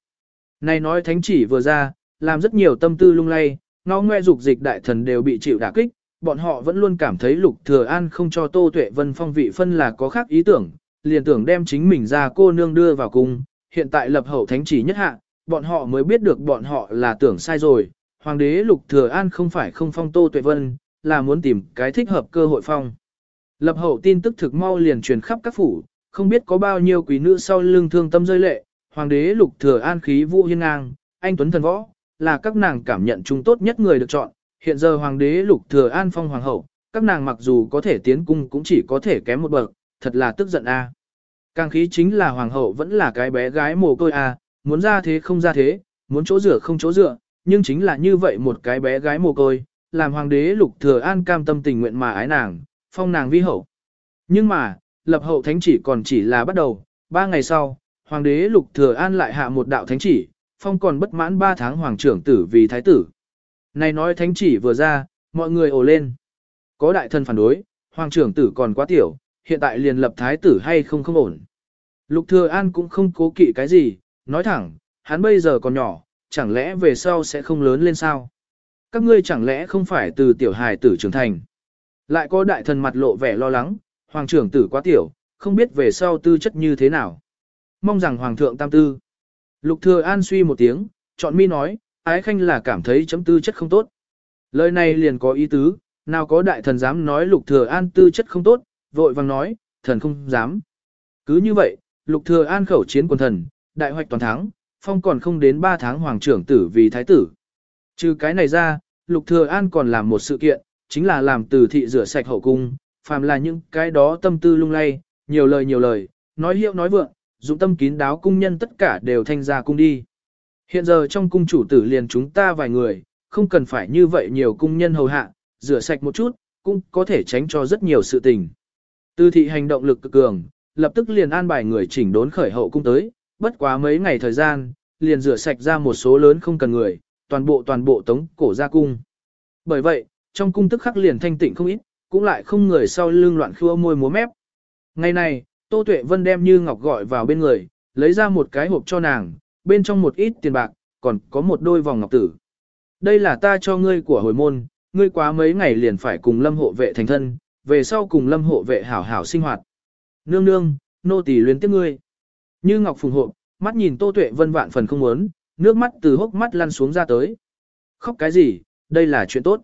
Này nói thánh chỉ vừa ra, làm rất nhiều tâm tư lung lay, ngao ngoe dục dịch đại thần đều bị chịu đả kích, bọn họ vẫn luôn cảm thấy Lục Thừa An không cho Tô Tuệ Vân phong vị phân là có khác ý tưởng, liền tưởng đem chính mình ra cô nương đưa vào cung, hiện tại lập hậu thánh chỉ nhất hạ, bọn họ mới biết được bọn họ là tưởng sai rồi, hoàng đế Lục Thừa An không phải không phong Tô Tuệ Vân, là muốn tìm cái thích hợp cơ hội phong. Lập hậu tin tức thực mau liền truyền khắp các phủ, không biết có bao nhiêu quý nữ sau lưng thương tâm rơi lệ, hoàng đế Lục Thừa An khí vũ hiên ngang, anh tuấn thần võ, là các nàng cảm nhận chúng tốt nhất người được chọn, hiện giờ hoàng đế Lục Thừa An phong hoàng hậu, các nàng mặc dù có thể tiến cung cũng chỉ có thể kém một bậc, thật là tức giận a. Càng khí chính là hoàng hậu vẫn là cái bé gái mồ côi à muốn ra thế không ra thế, muốn chỗ rửa không chỗ rửa, nhưng chính là như vậy một cái bé gái mồ côi, làm hoàng đế lục thừa an cam tâm tình nguyện mà ái nàng, phong nàng vi hậu. Nhưng mà, lập hậu thánh chỉ còn chỉ là bắt đầu, ba ngày sau, hoàng đế lục thừa an lại hạ một đạo thánh chỉ, phong còn bất mãn ba tháng hoàng trưởng tử vì thái tử. Này nói thánh chỉ vừa ra, mọi người ồ lên. Có đại thần phản đối, hoàng trưởng tử còn quá tiểu, hiện tại liền lập thái tử hay không không ổn. Lục Thừa An cũng không cố kỵ cái gì, nói thẳng, hắn bây giờ còn nhỏ, chẳng lẽ về sau sẽ không lớn lên sao? Các ngươi chẳng lẽ không phải từ tiểu hài tử trưởng thành? Lại có đại thần mặt lộ vẻ lo lắng, hoàng trưởng tử quá tiểu, không biết về sau tư chất như thế nào. Mong rằng hoàng thượng tam tư. Lục Thừa An suy một tiếng, chọn mi nói, ái khanh là cảm thấy chấm tư chất không tốt. Lời này liền có ý tứ, nào có đại thần dám nói Lục Thừa An tư chất không tốt, vội vàng nói, thần không dám. Cứ như vậy, lục thừa an khẩu chiến quân thần, đại hoạch toàn thắng, phong còn không đến 3 tháng hoàng trưởng tử vì thái tử. Trừ cái này ra, lục thừa an còn làm một sự kiện, chính là làm từ thị rửa sạch hậu cung, phàm là những cái đó tâm tư lung lay, nhiều lời nhiều lời, nói hiệu nói vượng, dụng tâm kín đáo cung nhân tất cả đều thanh ra cung đi. Hiện giờ trong cung chủ tử liền chúng ta vài người, không cần phải như vậy nhiều cung nhân hầu hạ, rửa sạch một chút, cũng có thể tránh cho rất nhiều sự tình. Từ thị hành động lực cực cường, lập tức liền an bài người chỉnh đốn khởi hậu cung tới, bất quá mấy ngày thời gian, liền rửa sạch ra một số lớn không cần người, toàn bộ toàn bộ tống cổ ra cung. Bởi vậy, trong cung tức khắc liền thanh tịnh không ít, cũng lại không người sau lưng loạn khua môi múa mép. Ngày này, Tô Tuệ Vân đem Như Ngọc gọi vào bên người, lấy ra một cái hộp cho nàng, bên trong một ít tiền bạc, còn có một đôi vòng ngọc tử. Đây là ta cho ngươi của hồi môn, ngươi quá mấy ngày liền phải cùng lâm hộ vệ thành thân, về sau cùng lâm hộ vệ hảo hảo sinh hoạt. Nương nương, nô tỳ luyến tiếc ngươi. Như Ngọc phùng hộ, mắt nhìn Tô Tuệ Vân vạn phần không muốn, nước mắt từ hốc mắt lăn xuống ra tới. Khóc cái gì, đây là chuyện tốt.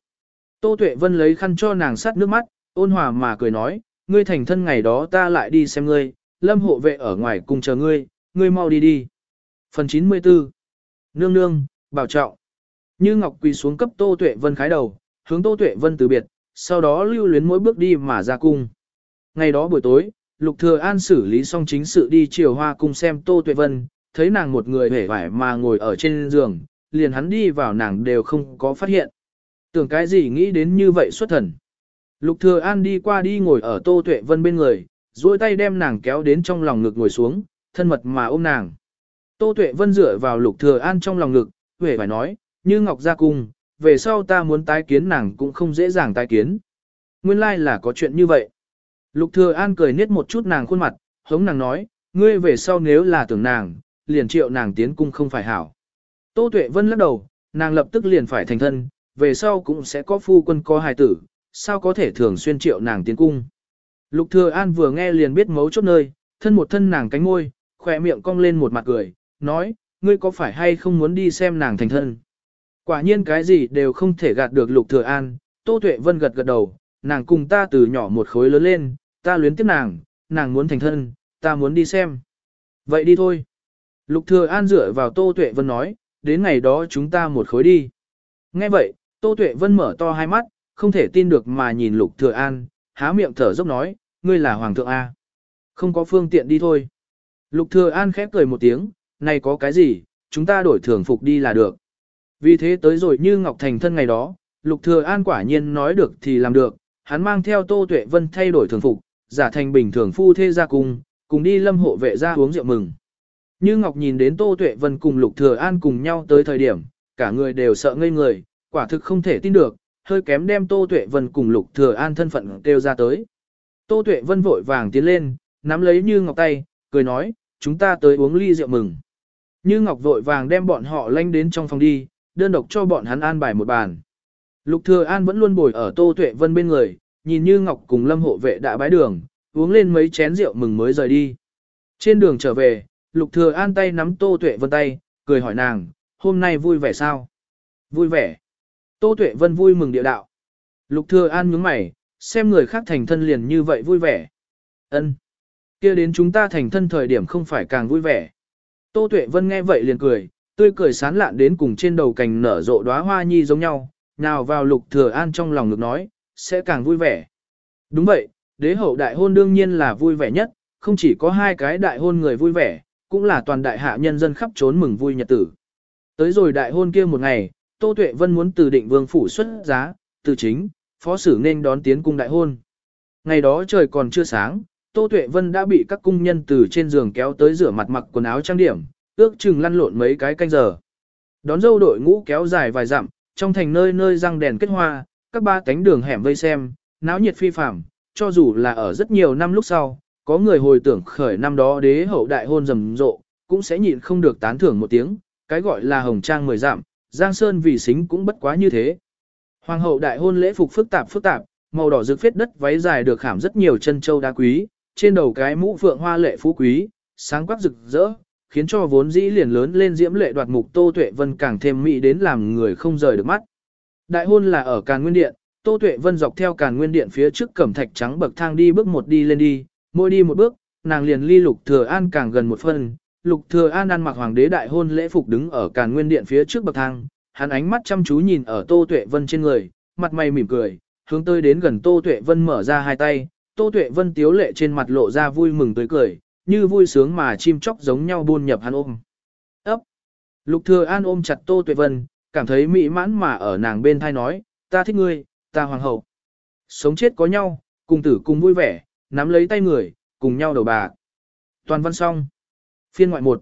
Tô Tuệ Vân lấy khăn cho nàng sát nước mắt, ôn hòa mà cười nói, ngươi thành thân ngày đó ta lại đi xem ngươi, lâm hộ vệ ở ngoài cùng chờ ngươi, ngươi mau đi đi. Phần 94 Nương nương, bảo trọng. Như Ngọc quỳ xuống cấp Tô Tuệ Vân khái đầu, hướng Tô Tuệ Vân từ biệt, sau đó lưu luyến mỗi bước đi mà ra cung. Ngày đó buổi tối, Lục Thừa An xử lý xong chính sự đi chiều hoa cung xem Tô Tuệ Vân, thấy nàng một người vẻ vải mà ngồi ở trên giường, liền hắn đi vào nàng đều không có phát hiện. Tưởng cái gì nghĩ đến như vậy xuất thần. Lục Thừa An đi qua đi ngồi ở Tô Tuệ Vân bên người, duỗi tay đem nàng kéo đến trong lòng ngực ngồi xuống, thân mật mà ôm nàng. Tô Tuệ Vân dựa vào Lục Thừa An trong lòng ngực, vẻ phải nói, như Ngọc ra cung, về sau ta muốn tái kiến nàng cũng không dễ dàng tái kiến. Nguyên lai like là có chuyện như vậy. Lục Thừa An cười niết một chút nàng khuôn mặt, hống nàng nói, ngươi về sau nếu là tưởng nàng, liền triệu nàng tiến cung không phải hảo. Tô Tuệ Vân lắc đầu, nàng lập tức liền phải thành thân, về sau cũng sẽ có phu quân có hài tử, sao có thể thường xuyên triệu nàng tiến cung. Lục Thừa An vừa nghe liền biết mấu chốt nơi, thân một thân nàng cánh môi, khỏe miệng cong lên một mặt cười, nói, ngươi có phải hay không muốn đi xem nàng thành thân. Quả nhiên cái gì đều không thể gạt được Lục Thừa An, Tô Tuệ Vân gật gật đầu, nàng cùng ta từ nhỏ một khối lớn lên, ta luyến tiếc nàng, nàng muốn thành thân, ta muốn đi xem. Vậy đi thôi. Lục Thừa An dựa vào Tô Tuệ Vân nói, đến ngày đó chúng ta một khối đi. Nghe vậy, Tô Tuệ Vân mở to hai mắt, không thể tin được mà nhìn Lục Thừa An, há miệng thở dốc nói, ngươi là Hoàng thượng A. Không có phương tiện đi thôi. Lục Thừa An khép cười một tiếng, này có cái gì, chúng ta đổi thường phục đi là được. Vì thế tới rồi như Ngọc Thành thân ngày đó, Lục Thừa An quả nhiên nói được thì làm được, hắn mang theo Tô Tuệ Vân thay đổi thường phục, giả thành bình thường phu thê gia cùng cùng đi lâm hộ vệ ra uống rượu mừng. Như Ngọc nhìn đến Tô Tuệ Vân cùng Lục Thừa An cùng nhau tới thời điểm, cả người đều sợ ngây người, quả thực không thể tin được, hơi kém đem Tô Tuệ Vân cùng Lục Thừa An thân phận kêu ra tới. Tô Tuệ Vân vội vàng tiến lên, nắm lấy Như Ngọc tay, cười nói, chúng ta tới uống ly rượu mừng. Như Ngọc vội vàng đem bọn họ lanh đến trong phòng đi, đơn độc cho bọn hắn an bài một bàn. Lục Thừa An vẫn luôn bồi ở Tô Tuệ Vân bên người, nhìn Như Ngọc cùng Lâm hộ vệ đã bái đường, uống lên mấy chén rượu mừng mới rời đi. Trên đường trở về, Lục Thừa An tay nắm Tô Tuệ Vân tay, cười hỏi nàng, hôm nay vui vẻ sao? Vui vẻ. Tô Tuệ Vân vui mừng địa đạo. Lục Thừa An nhướng mày, xem người khác thành thân liền như vậy vui vẻ. Ân. Kia đến chúng ta thành thân thời điểm không phải càng vui vẻ. Tô Tuệ Vân nghe vậy liền cười, tươi cười sán lạn đến cùng trên đầu cành nở rộ đóa hoa nhi giống nhau, nào vào Lục Thừa An trong lòng ngực nói, sẽ càng vui vẻ. Đúng vậy, đế hậu đại hôn đương nhiên là vui vẻ nhất, không chỉ có hai cái đại hôn người vui vẻ, cũng là toàn đại hạ nhân dân khắp trốn mừng vui nhật tử. Tới rồi đại hôn kia một ngày, Tô Tuệ Vân muốn từ định vương phủ xuất giá, từ chính, phó sử nên đón tiến cung đại hôn. Ngày đó trời còn chưa sáng, Tô Tuệ Vân đã bị các cung nhân từ trên giường kéo tới rửa mặt mặc quần áo trang điểm, ước chừng lăn lộn mấy cái canh giờ. Đón dâu đội ngũ kéo dài vài dặm, trong thành nơi nơi răng đèn kết hoa, các ba cánh đường hẻm vây xem, náo nhiệt phi phàm, cho dù là ở rất nhiều năm lúc sau, có người hồi tưởng khởi năm đó đế hậu đại hôn rầm rộ, cũng sẽ nhịn không được tán thưởng một tiếng, cái gọi là hồng trang mười dặm, Giang Sơn vì xính cũng bất quá như thế. Hoàng hậu đại hôn lễ phục phức tạp phức tạp, màu đỏ rực phết đất váy dài được khảm rất nhiều chân châu đá quý, trên đầu cái mũ phượng hoa lệ phú quý, sáng quắc rực rỡ, khiến cho vốn dĩ liền lớn lên diễm lệ đoạt mục Tô Tuệ Vân càng thêm mỹ đến làm người không rời được mắt. Đại hôn là ở Càn Nguyên Điện, Tô Tuệ Vân dọc theo Càn Nguyên Điện phía trước cẩm thạch trắng bậc thang đi bước một đi lên đi, mỗi đi một bước, nàng liền ly Lục Thừa An càng gần một phân. Lục Thừa An ăn mặc hoàng đế đại hôn lễ phục đứng ở Càn Nguyên Điện phía trước bậc thang, hắn ánh mắt chăm chú nhìn ở Tô Tuệ Vân trên người, mặt mày mỉm cười, hướng tới đến gần Tô Tuệ Vân mở ra hai tay, Tô Tuệ Vân tiếu lệ trên mặt lộ ra vui mừng tươi cười, như vui sướng mà chim chóc giống nhau buôn nhập hắn ôm. Ấp. Lục Thừa An ôm chặt Tô Tuệ Vân, cảm thấy mỹ mãn mà ở nàng bên thai nói, ta thích ngươi, ta hoàng hậu. Sống chết có nhau, cùng tử cùng vui vẻ, nắm lấy tay người, cùng nhau đầu bà. Toàn văn xong. Phiên ngoại 1.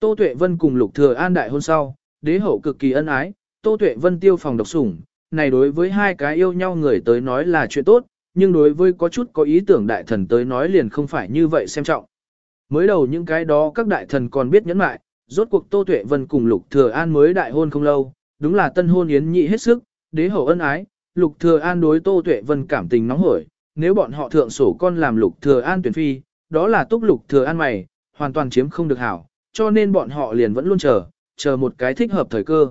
Tô Tuệ Vân cùng Lục Thừa An đại hôn sau, đế hậu cực kỳ ân ái, Tô Tuệ Vân tiêu phòng độc sủng, này đối với hai cái yêu nhau người tới nói là chuyện tốt, nhưng đối với có chút có ý tưởng đại thần tới nói liền không phải như vậy xem trọng. Mới đầu những cái đó các đại thần còn biết nhẫn mại, rốt cuộc Tô Tuệ Vân cùng Lục Thừa An mới đại hôn không lâu, đúng là tân hôn yến nhị hết sức, đế hậu ân ái, Lục Thừa An đối Tô Tuệ Vân cảm tình nóng hổi, nếu bọn họ thượng sổ con làm Lục Thừa An tuyển phi, đó là túc Lục Thừa An mày, hoàn toàn chiếm không được hảo, cho nên bọn họ liền vẫn luôn chờ, chờ một cái thích hợp thời cơ.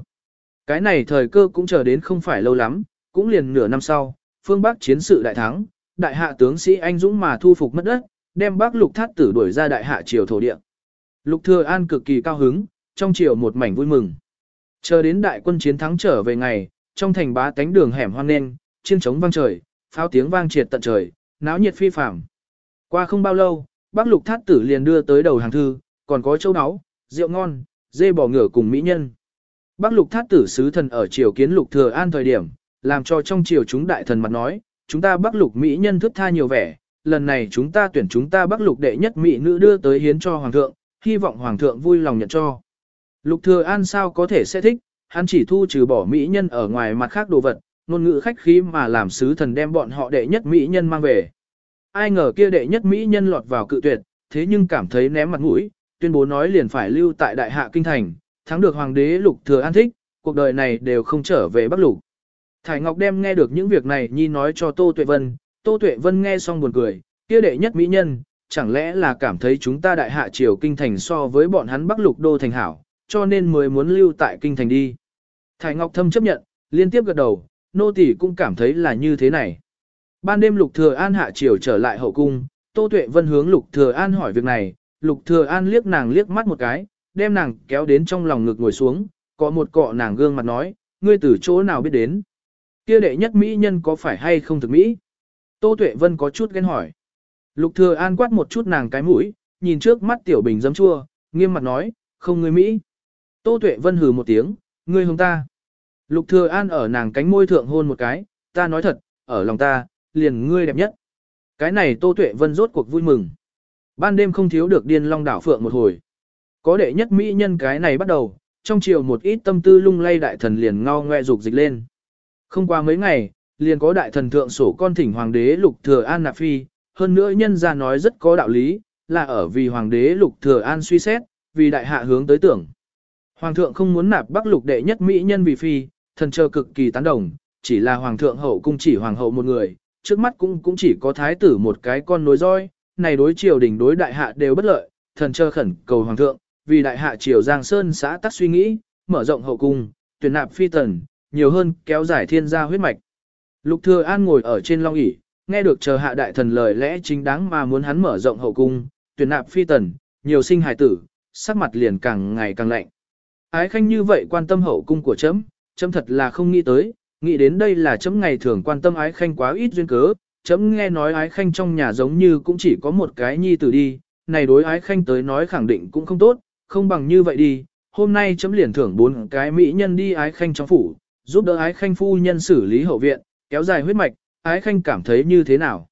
Cái này thời cơ cũng chờ đến không phải lâu lắm, cũng liền nửa năm sau, phương Bắc chiến sự đại thắng, đại hạ tướng sĩ anh dũng mà thu phục mất đất, đem Bắc Lục Thát tử đuổi ra đại hạ triều thổ địa. Lục Thừa An cực kỳ cao hứng, trong triều một mảnh vui mừng. Chờ đến đại quân chiến thắng trở về ngày, trong thành bá tánh đường hẻm hoang nên, chiêng trống vang trời, pháo tiếng vang triệt tận trời, náo nhiệt phi phàm. Qua không bao lâu, Bắc Lục Thát tử liền đưa tới đầu hàng thư, còn có châu áo, rượu ngon, dê bò ngửa cùng mỹ nhân. Bắc lục thát tử sứ thần ở triều kiến lục thừa an thời điểm, làm cho trong triều chúng đại thần mặt nói, chúng ta bắc lục mỹ nhân thức tha nhiều vẻ, lần này chúng ta tuyển chúng ta bắc lục đệ nhất mỹ nữ đưa tới hiến cho hoàng thượng, hy vọng hoàng thượng vui lòng nhận cho. Lục thừa an sao có thể sẽ thích, hắn chỉ thu trừ bỏ mỹ nhân ở ngoài mặt khác đồ vật, ngôn ngữ khách khí mà làm sứ thần đem bọn họ đệ nhất mỹ nhân mang về. Ai ngờ kia đệ nhất mỹ nhân lọt vào cự tuyệt, thế nhưng cảm thấy ném mặt mũi, tuyên bố nói liền phải lưu tại đại hạ kinh thành, thắng được hoàng đế lục thừa an thích, cuộc đời này đều không trở về Bắc Lục. Thải Ngọc đem nghe được những việc này nhi nói cho Tô Tuệ Vân, Tô Tuệ Vân nghe xong buồn cười, kia đệ nhất mỹ nhân, chẳng lẽ là cảm thấy chúng ta đại hạ triều kinh thành so với bọn hắn Bắc Lục đô thành hảo, cho nên mới muốn lưu tại kinh thành đi. Thái Ngọc thâm chấp nhận, liên tiếp gật đầu, nô tỳ cũng cảm thấy là như thế này. Ban đêm Lục Thừa An hạ triều trở lại hậu cung, Tô Tuệ Vân hướng Lục Thừa An hỏi việc này, Lục Thừa An liếc nàng liếc mắt một cái, đem nàng kéo đến trong lòng ngực ngồi xuống, có một cọ nàng gương mặt nói, ngươi từ chỗ nào biết đến. Kia đệ nhất Mỹ nhân có phải hay không thực Mỹ? Tô Tuệ Vân có chút ghen hỏi. Lục Thừa An quát một chút nàng cái mũi, nhìn trước mắt tiểu bình giấm chua, nghiêm mặt nói, không ngươi Mỹ. Tô Tuệ Vân hừ một tiếng, ngươi hông ta. Lục Thừa An ở nàng cánh môi thượng hôn một cái, ta nói thật, ở lòng ta, liền ngươi đẹp nhất. Cái này Tô Tuệ Vân rốt cuộc vui mừng. Ban đêm không thiếu được điên long đảo phượng một hồi. Có đệ nhất mỹ nhân cái này bắt đầu, trong chiều một ít tâm tư lung lay đại thần liền ngao ngoe dục dịch lên. Không qua mấy ngày, liền có đại thần thượng sổ con thỉnh hoàng đế lục thừa an nạp phi, hơn nữa nhân ra nói rất có đạo lý, là ở vì hoàng đế lục thừa an suy xét, vì đại hạ hướng tới tưởng. Hoàng thượng không muốn nạp bắc lục đệ nhất mỹ nhân vì phi, thần chờ cực kỳ tán đồng, chỉ là hoàng thượng hậu cung chỉ hoàng hậu một người, trước mắt cũng cũng chỉ có thái tử một cái con nối roi, này đối triều đình đối đại hạ đều bất lợi, thần chờ khẩn cầu hoàng thượng, vì đại hạ triều Giang Sơn xã tắc suy nghĩ, mở rộng hậu cung, tuyển nạp phi tần, nhiều hơn kéo dài thiên gia huyết mạch. Lục Thừa An ngồi ở trên long ỷ, nghe được chờ hạ đại thần lời lẽ chính đáng mà muốn hắn mở rộng hậu cung, tuyển nạp phi tần, nhiều sinh hài tử, sắc mặt liền càng ngày càng lạnh. Ái khanh như vậy quan tâm hậu cung của chấm, chấm thật là không nghĩ tới, nghĩ đến đây là chấm ngày thường quan tâm ái khanh quá ít duyên cớ, chấm nghe nói ái khanh trong nhà giống như cũng chỉ có một cái nhi tử đi, này đối ái khanh tới nói khẳng định cũng không tốt, không bằng như vậy đi, hôm nay chấm liền thưởng bốn cái mỹ nhân đi ái khanh trong phủ, giúp đỡ ái khanh phu nhân xử lý hậu viện, kéo dài huyết mạch, ái khanh cảm thấy như thế nào.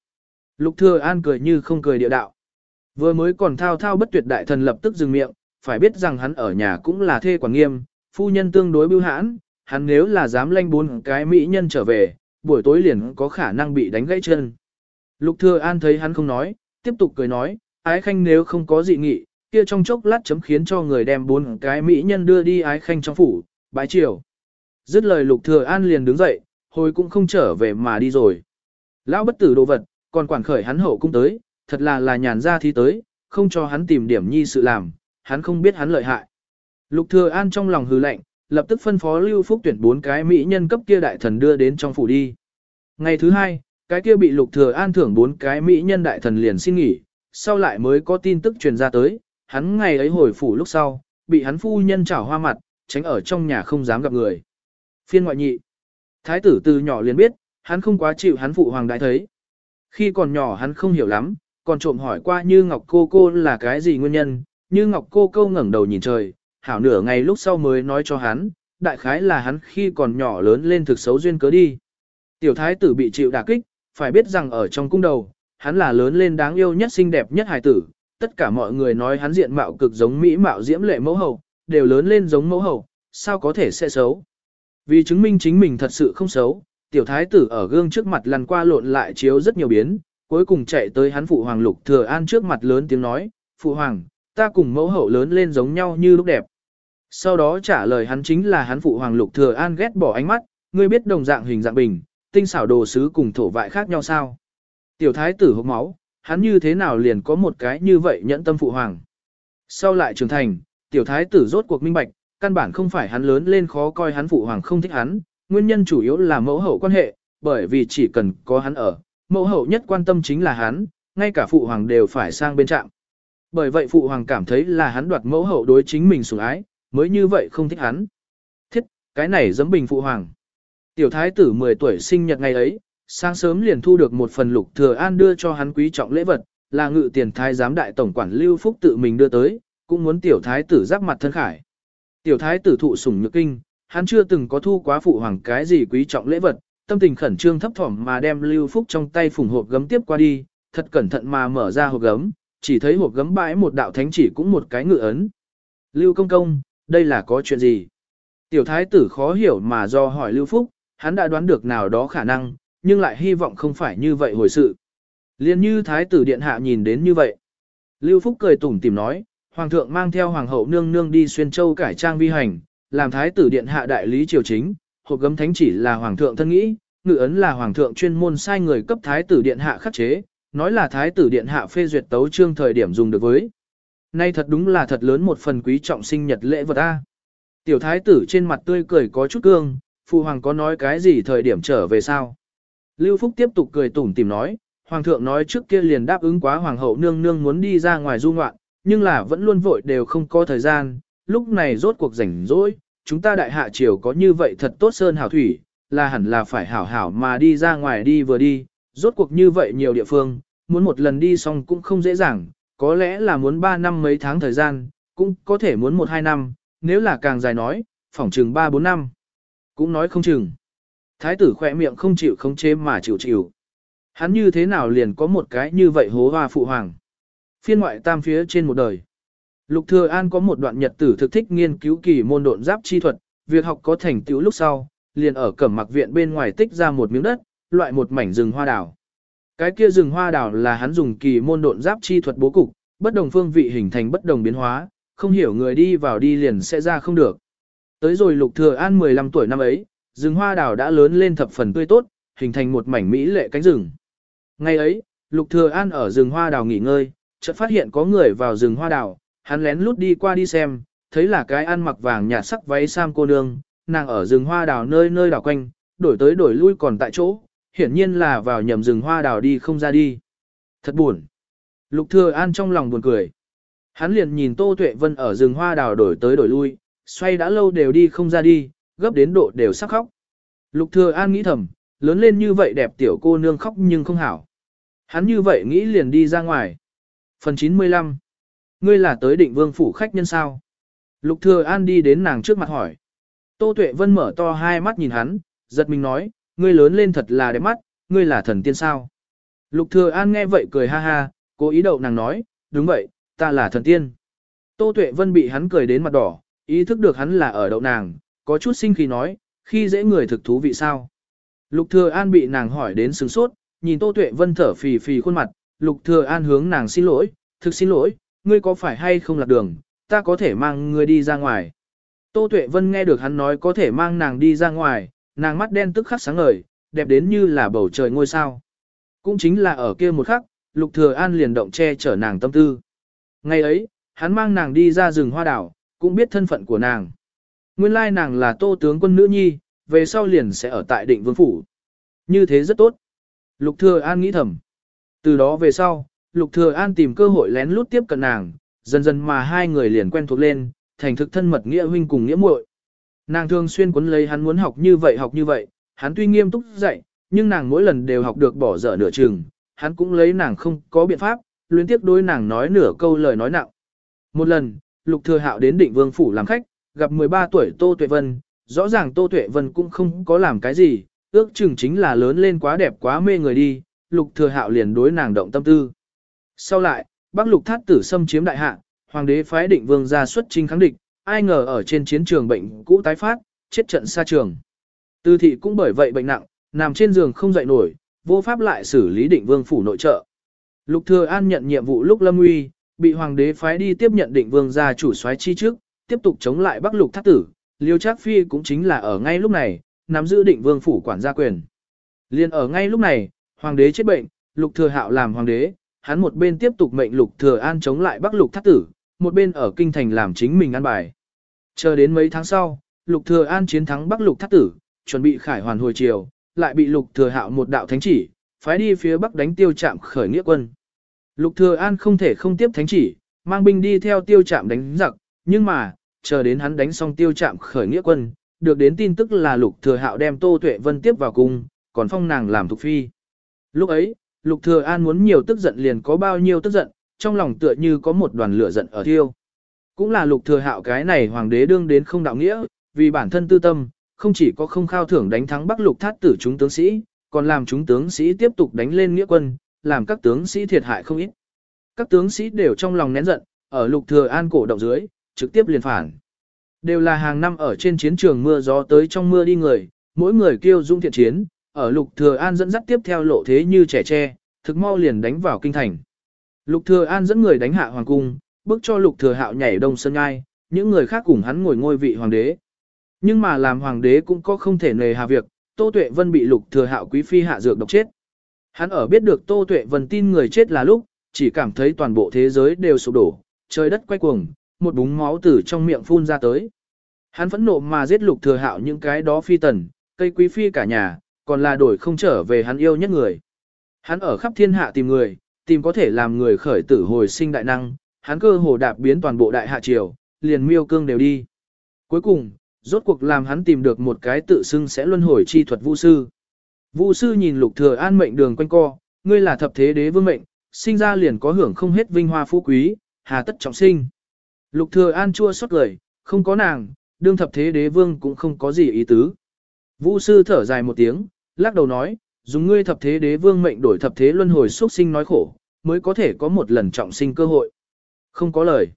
Lục thừa an cười như không cười địa đạo. Vừa mới còn thao thao bất tuyệt đại thần lập tức dừng miệng, phải biết rằng hắn ở nhà cũng là thê quản nghiêm, phu nhân tương đối bưu hãn, hắn nếu là dám lanh bốn cái mỹ nhân trở về, buổi tối liền có khả năng bị đánh gãy chân. Lục thừa an thấy hắn không nói, tiếp tục cười nói, ái khanh nếu không có dị nghị, kia trong chốc lát chấm khiến cho người đem bốn cái mỹ nhân đưa đi ái khanh trong phủ, bái chiều. Dứt lời lục thừa an liền đứng dậy, hồi cũng không trở về mà đi rồi. Lão bất tử đồ vật, còn quản khởi hắn hậu cung tới, thật là là nhàn ra thi tới, không cho hắn tìm điểm nhi sự làm, hắn không biết hắn lợi hại. Lục thừa an trong lòng hừ lạnh, lập tức phân phó Lưu Phúc tuyển bốn cái mỹ nhân cấp kia đại thần đưa đến trong phủ đi. Ngày thứ hai, cái kia bị lục thừa an thưởng bốn cái mỹ nhân đại thần liền xin nghỉ, sau lại mới có tin tức truyền ra tới, hắn ngày ấy hồi phủ lúc sau, bị hắn phu nhân chảo hoa mặt, tránh ở trong nhà không dám gặp người. Phiên ngoại nhị. Thái tử từ nhỏ liền biết, hắn không quá chịu hắn phụ hoàng đại thấy. Khi còn nhỏ hắn không hiểu lắm, còn trộm hỏi qua như Ngọc cô cô là cái gì nguyên nhân, như Ngọc cô câu ngẩng đầu nhìn trời, hảo nửa ngày lúc sau mới nói cho hắn, đại khái là hắn khi còn nhỏ lớn lên thực xấu duyên cớ đi. Tiểu thái tử bị chịu đả kích, phải biết rằng ở trong cung đầu, hắn là lớn lên đáng yêu nhất xinh đẹp nhất hài tử, tất cả mọi người nói hắn diện mạo cực giống mỹ mạo diễm lệ mẫu hậu, đều lớn lên giống mẫu hậu, sao có thể sẽ xấu. Vì chứng minh chính mình thật sự không xấu, tiểu thái tử ở gương trước mặt lăn qua lộn lại chiếu rất nhiều biến, cuối cùng chạy tới hắn phụ hoàng lục thừa an trước mặt lớn tiếng nói, phụ hoàng, ta cùng mẫu hậu lớn lên giống nhau như lúc đẹp. Sau đó trả lời hắn chính là hắn phụ hoàng lục thừa an ghét bỏ ánh mắt, ngươi biết đồng dạng hình dạng bình, tinh xảo đồ sứ cùng thổ vại khác nhau sao. Tiểu thái tử hốc máu, hắn như thế nào liền có một cái như vậy nhẫn tâm phụ hoàng. Sau lại trưởng thành, tiểu thái tử rốt cuộc minh bạch, căn bản không phải hắn lớn lên khó coi hắn phụ hoàng không thích hắn, nguyên nhân chủ yếu là mẫu hậu quan hệ, bởi vì chỉ cần có hắn ở, mẫu hậu nhất quan tâm chính là hắn, ngay cả phụ hoàng đều phải sang bên trạm. Bởi vậy phụ hoàng cảm thấy là hắn đoạt mẫu hậu đối chính mình sủng ái, mới như vậy không thích hắn. Thiết, cái này giấm bình phụ hoàng. Tiểu thái tử 10 tuổi sinh nhật ngày ấy, sáng sớm liền thu được một phần lục thừa an đưa cho hắn quý trọng lễ vật, là ngự tiền thái giám đại tổng quản Lưu Phúc tự mình đưa tới, cũng muốn tiểu thái tử giáp mặt thân khải. Tiểu thái tử thụ sủng nhược kinh, hắn chưa từng có thu quá phụ hoàng cái gì quý trọng lễ vật, tâm tình khẩn trương thấp thỏm mà đem Lưu Phúc trong tay phùng hộp gấm tiếp qua đi, thật cẩn thận mà mở ra hộp gấm, chỉ thấy hộp gấm bãi một đạo thánh chỉ cũng một cái ngự ấn. Lưu công công, đây là có chuyện gì? Tiểu thái tử khó hiểu mà do hỏi Lưu Phúc, hắn đã đoán được nào đó khả năng, nhưng lại hy vọng không phải như vậy hồi sự. Liên như thái tử điện hạ nhìn đến như vậy. Lưu Phúc cười tủm tìm nói, hoàng thượng mang theo hoàng hậu nương nương đi xuyên châu cải trang vi hành, làm thái tử điện hạ đại lý triều chính, hộp gấm thánh chỉ là hoàng thượng thân nghĩ, ngự ấn là hoàng thượng chuyên môn sai người cấp thái tử điện hạ khắc chế, nói là thái tử điện hạ phê duyệt tấu trương thời điểm dùng được với. Nay thật đúng là thật lớn một phần quý trọng sinh nhật lễ vật a. Tiểu thái tử trên mặt tươi cười có chút cương, phụ hoàng có nói cái gì thời điểm trở về sao? Lưu Phúc tiếp tục cười tủm tìm nói, hoàng thượng nói trước kia liền đáp ứng quá hoàng hậu nương nương muốn đi ra ngoài du ngoạn, nhưng là vẫn luôn vội đều không có thời gian, lúc này rốt cuộc rảnh rỗi, chúng ta đại hạ triều có như vậy thật tốt sơn hảo thủy, là hẳn là phải hảo hảo mà đi ra ngoài đi vừa đi, rốt cuộc như vậy nhiều địa phương, muốn một lần đi xong cũng không dễ dàng, có lẽ là muốn 3 năm mấy tháng thời gian, cũng có thể muốn 1-2 năm, nếu là càng dài nói, phỏng chừng 3-4 năm. Cũng nói không chừng. Thái tử khỏe miệng không chịu không chế mà chịu chịu. Hắn như thế nào liền có một cái như vậy hố hoa phụ hoàng. Phiên ngoại tam phía trên một đời. Lục Thừa An có một đoạn nhật tử thực thích nghiên cứu kỳ môn độn giáp chi thuật, việc học có thành tựu lúc sau, liền ở cẩm mặc viện bên ngoài tích ra một miếng đất, loại một mảnh rừng hoa đào. Cái kia rừng hoa đào là hắn dùng kỳ môn độn giáp chi thuật bố cục, bất đồng phương vị hình thành bất đồng biến hóa, không hiểu người đi vào đi liền sẽ ra không được. Tới rồi Lục Thừa An 15 tuổi năm ấy, rừng hoa đào đã lớn lên thập phần tươi tốt, hình thành một mảnh mỹ lệ cánh rừng. Ngày ấy, Lục Thừa An ở rừng hoa đào nghỉ ngơi, chợt phát hiện có người vào rừng hoa đào, hắn lén lút đi qua đi xem, thấy là cái ăn mặc vàng nhạt sắc váy sam cô nương, nàng ở rừng hoa đào nơi nơi đảo quanh, đổi tới đổi lui còn tại chỗ, hiển nhiên là vào nhầm rừng hoa đào đi không ra đi. Thật buồn. Lục Thừa An trong lòng buồn cười. Hắn liền nhìn Tô Tuệ Vân ở rừng hoa đào đổi tới đổi lui, xoay đã lâu đều đi không ra đi, gấp đến độ đều sắp khóc. Lục Thừa An nghĩ thầm, lớn lên như vậy đẹp tiểu cô nương khóc nhưng không hảo. Hắn như vậy nghĩ liền đi ra ngoài. Phần 95 Ngươi là tới định vương phủ khách nhân sao? Lục Thừa An đi đến nàng trước mặt hỏi. Tô Tuệ Vân mở to hai mắt nhìn hắn, giật mình nói, ngươi lớn lên thật là đẹp mắt, ngươi là thần tiên sao? Lục Thừa An nghe vậy cười ha ha, cố ý đậu nàng nói, đúng vậy, ta là thần tiên. Tô Tuệ Vân bị hắn cười đến mặt đỏ, ý thức được hắn là ở đậu nàng, có chút sinh khí nói, khi dễ người thực thú vị sao? Lục Thừa An bị nàng hỏi đến sừng sốt, nhìn Tô Tuệ Vân thở phì phì khuôn mặt, Lục Thừa An hướng nàng xin lỗi, thực xin lỗi, ngươi có phải hay không lạc đường, ta có thể mang ngươi đi ra ngoài. Tô Tuệ Vân nghe được hắn nói có thể mang nàng đi ra ngoài, nàng mắt đen tức khắc sáng ngời, đẹp đến như là bầu trời ngôi sao. Cũng chính là ở kia một khắc, Lục Thừa An liền động che chở nàng tâm tư. Ngày ấy, hắn mang nàng đi ra rừng hoa đảo, cũng biết thân phận của nàng. Nguyên lai nàng là tô tướng quân nữ nhi, về sau liền sẽ ở tại định vương phủ. Như thế rất tốt. Lục Thừa An nghĩ thầm. Từ đó về sau, Lục Thừa An tìm cơ hội lén lút tiếp cận nàng, dần dần mà hai người liền quen thuộc lên, thành thực thân mật nghĩa huynh cùng nghĩa muội. Nàng thường xuyên cuốn lấy hắn muốn học như vậy học như vậy, hắn tuy nghiêm túc dạy, nhưng nàng mỗi lần đều học được bỏ dở nửa chừng, hắn cũng lấy nàng không có biện pháp, luyến tiếp đối nàng nói nửa câu lời nói nặng. Một lần, Lục Thừa Hạo đến Định Vương phủ làm khách, gặp 13 tuổi Tô Tuệ Vân, rõ ràng Tô Tuệ Vân cũng không có làm cái gì, ước chừng chính là lớn lên quá đẹp quá mê người đi, Lục Thừa Hạo liền đối nàng động tâm tư. Sau lại, Bắc Lục Thát tử xâm chiếm đại hạ, hoàng đế phái Định Vương ra xuất chinh kháng địch, ai ngờ ở trên chiến trường bệnh cũ tái phát, chết trận xa trường. Tư thị cũng bởi vậy bệnh nặng, nằm trên giường không dậy nổi, vô pháp lại xử lý Định Vương phủ nội trợ. Lục Thừa An nhận nhiệm vụ lúc lâm uy, bị hoàng đế phái đi tiếp nhận Định Vương gia chủ soái chi trước, tiếp tục chống lại Bắc Lục Thát tử, Liêu Trác Phi cũng chính là ở ngay lúc này, nắm giữ định vương phủ quản gia quyền. Liên ở ngay lúc này, hoàng đế chết bệnh, lục thừa hạo làm hoàng đế, hắn một bên tiếp tục mệnh lục thừa an chống lại bắc lục thất tử, một bên ở kinh thành làm chính mình ăn bài. Chờ đến mấy tháng sau, lục thừa an chiến thắng bắc lục thất tử, chuẩn bị khải hoàn hồi triều, lại bị lục thừa hạo một đạo thánh chỉ, phái đi phía bắc đánh tiêu trạm khởi nghĩa quân. Lục thừa an không thể không tiếp thánh chỉ, mang binh đi theo tiêu trạm đánh giặc, nhưng mà, chờ đến hắn đánh xong tiêu trạm khởi nghĩa quân, được đến tin tức là Lục Thừa Hạo đem Tô Tuệ Vân tiếp vào cung, còn phong nàng làm thuộc phi. Lúc ấy, Lục Thừa An muốn nhiều tức giận liền có bao nhiêu tức giận, trong lòng tựa như có một đoàn lửa giận ở thiêu. Cũng là Lục Thừa Hạo cái này hoàng đế đương đến không đạo nghĩa, vì bản thân tư tâm, không chỉ có không khao thưởng đánh thắng Bắc Lục Thát tử chúng tướng sĩ, còn làm chúng tướng sĩ tiếp tục đánh lên nghĩa quân, làm các tướng sĩ thiệt hại không ít. Các tướng sĩ đều trong lòng nén giận, ở Lục Thừa An cổ động dưới, trực tiếp liền phản. Đều là hàng năm ở trên chiến trường mưa gió tới trong mưa đi người, mỗi người kêu dung thiện chiến, ở Lục Thừa An dẫn dắt tiếp theo lộ thế như trẻ tre, thực mau liền đánh vào kinh thành. Lục Thừa An dẫn người đánh hạ hoàng cung, bước cho Lục Thừa Hạo nhảy đông sơn ngai, những người khác cùng hắn ngồi ngôi vị hoàng đế. Nhưng mà làm hoàng đế cũng có không thể nề hà việc, Tô Tuệ Vân bị Lục Thừa Hạo quý phi hạ dược độc chết. Hắn ở biết được Tô Tuệ Vân tin người chết là lúc, chỉ cảm thấy toàn bộ thế giới đều sụp đổ, trời đất quay cuồng, một búng máu từ trong miệng phun ra tới. Hắn phẫn nộ mà giết lục thừa hạo những cái đó phi tần, cây quý phi cả nhà, còn là đổi không trở về hắn yêu nhất người. Hắn ở khắp thiên hạ tìm người, tìm có thể làm người khởi tử hồi sinh đại năng, hắn cơ hồ đạp biến toàn bộ đại hạ triều, liền miêu cương đều đi. Cuối cùng, rốt cuộc làm hắn tìm được một cái tự xưng sẽ luân hồi chi thuật vu sư. Vu sư nhìn lục thừa an mệnh đường quanh co, ngươi là thập thế đế vương mệnh, sinh ra liền có hưởng không hết vinh hoa phú quý, hà tất trọng sinh. Lục thừa an chua xót cười, không có nàng, đương thập thế đế vương cũng không có gì ý tứ. Vũ sư thở dài một tiếng, lắc đầu nói, dùng ngươi thập thế đế vương mệnh đổi thập thế luân hồi xuất sinh nói khổ, mới có thể có một lần trọng sinh cơ hội. Không có lời.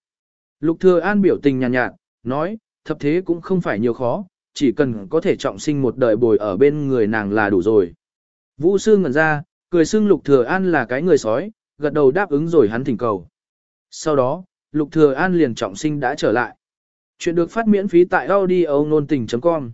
Lục Thừa An biểu tình nhàn nhạt, nhạt, nói, thập thế cũng không phải nhiều khó, chỉ cần có thể trọng sinh một đời bồi ở bên người nàng là đủ rồi. Vũ sư ngẩn ra, cười xưng Lục Thừa An là cái người sói, gật đầu đáp ứng rồi hắn thỉnh cầu. Sau đó, Lục Thừa An liền trọng sinh đã trở lại. Chuyện được phát miễn phí tại audio nôn tình.com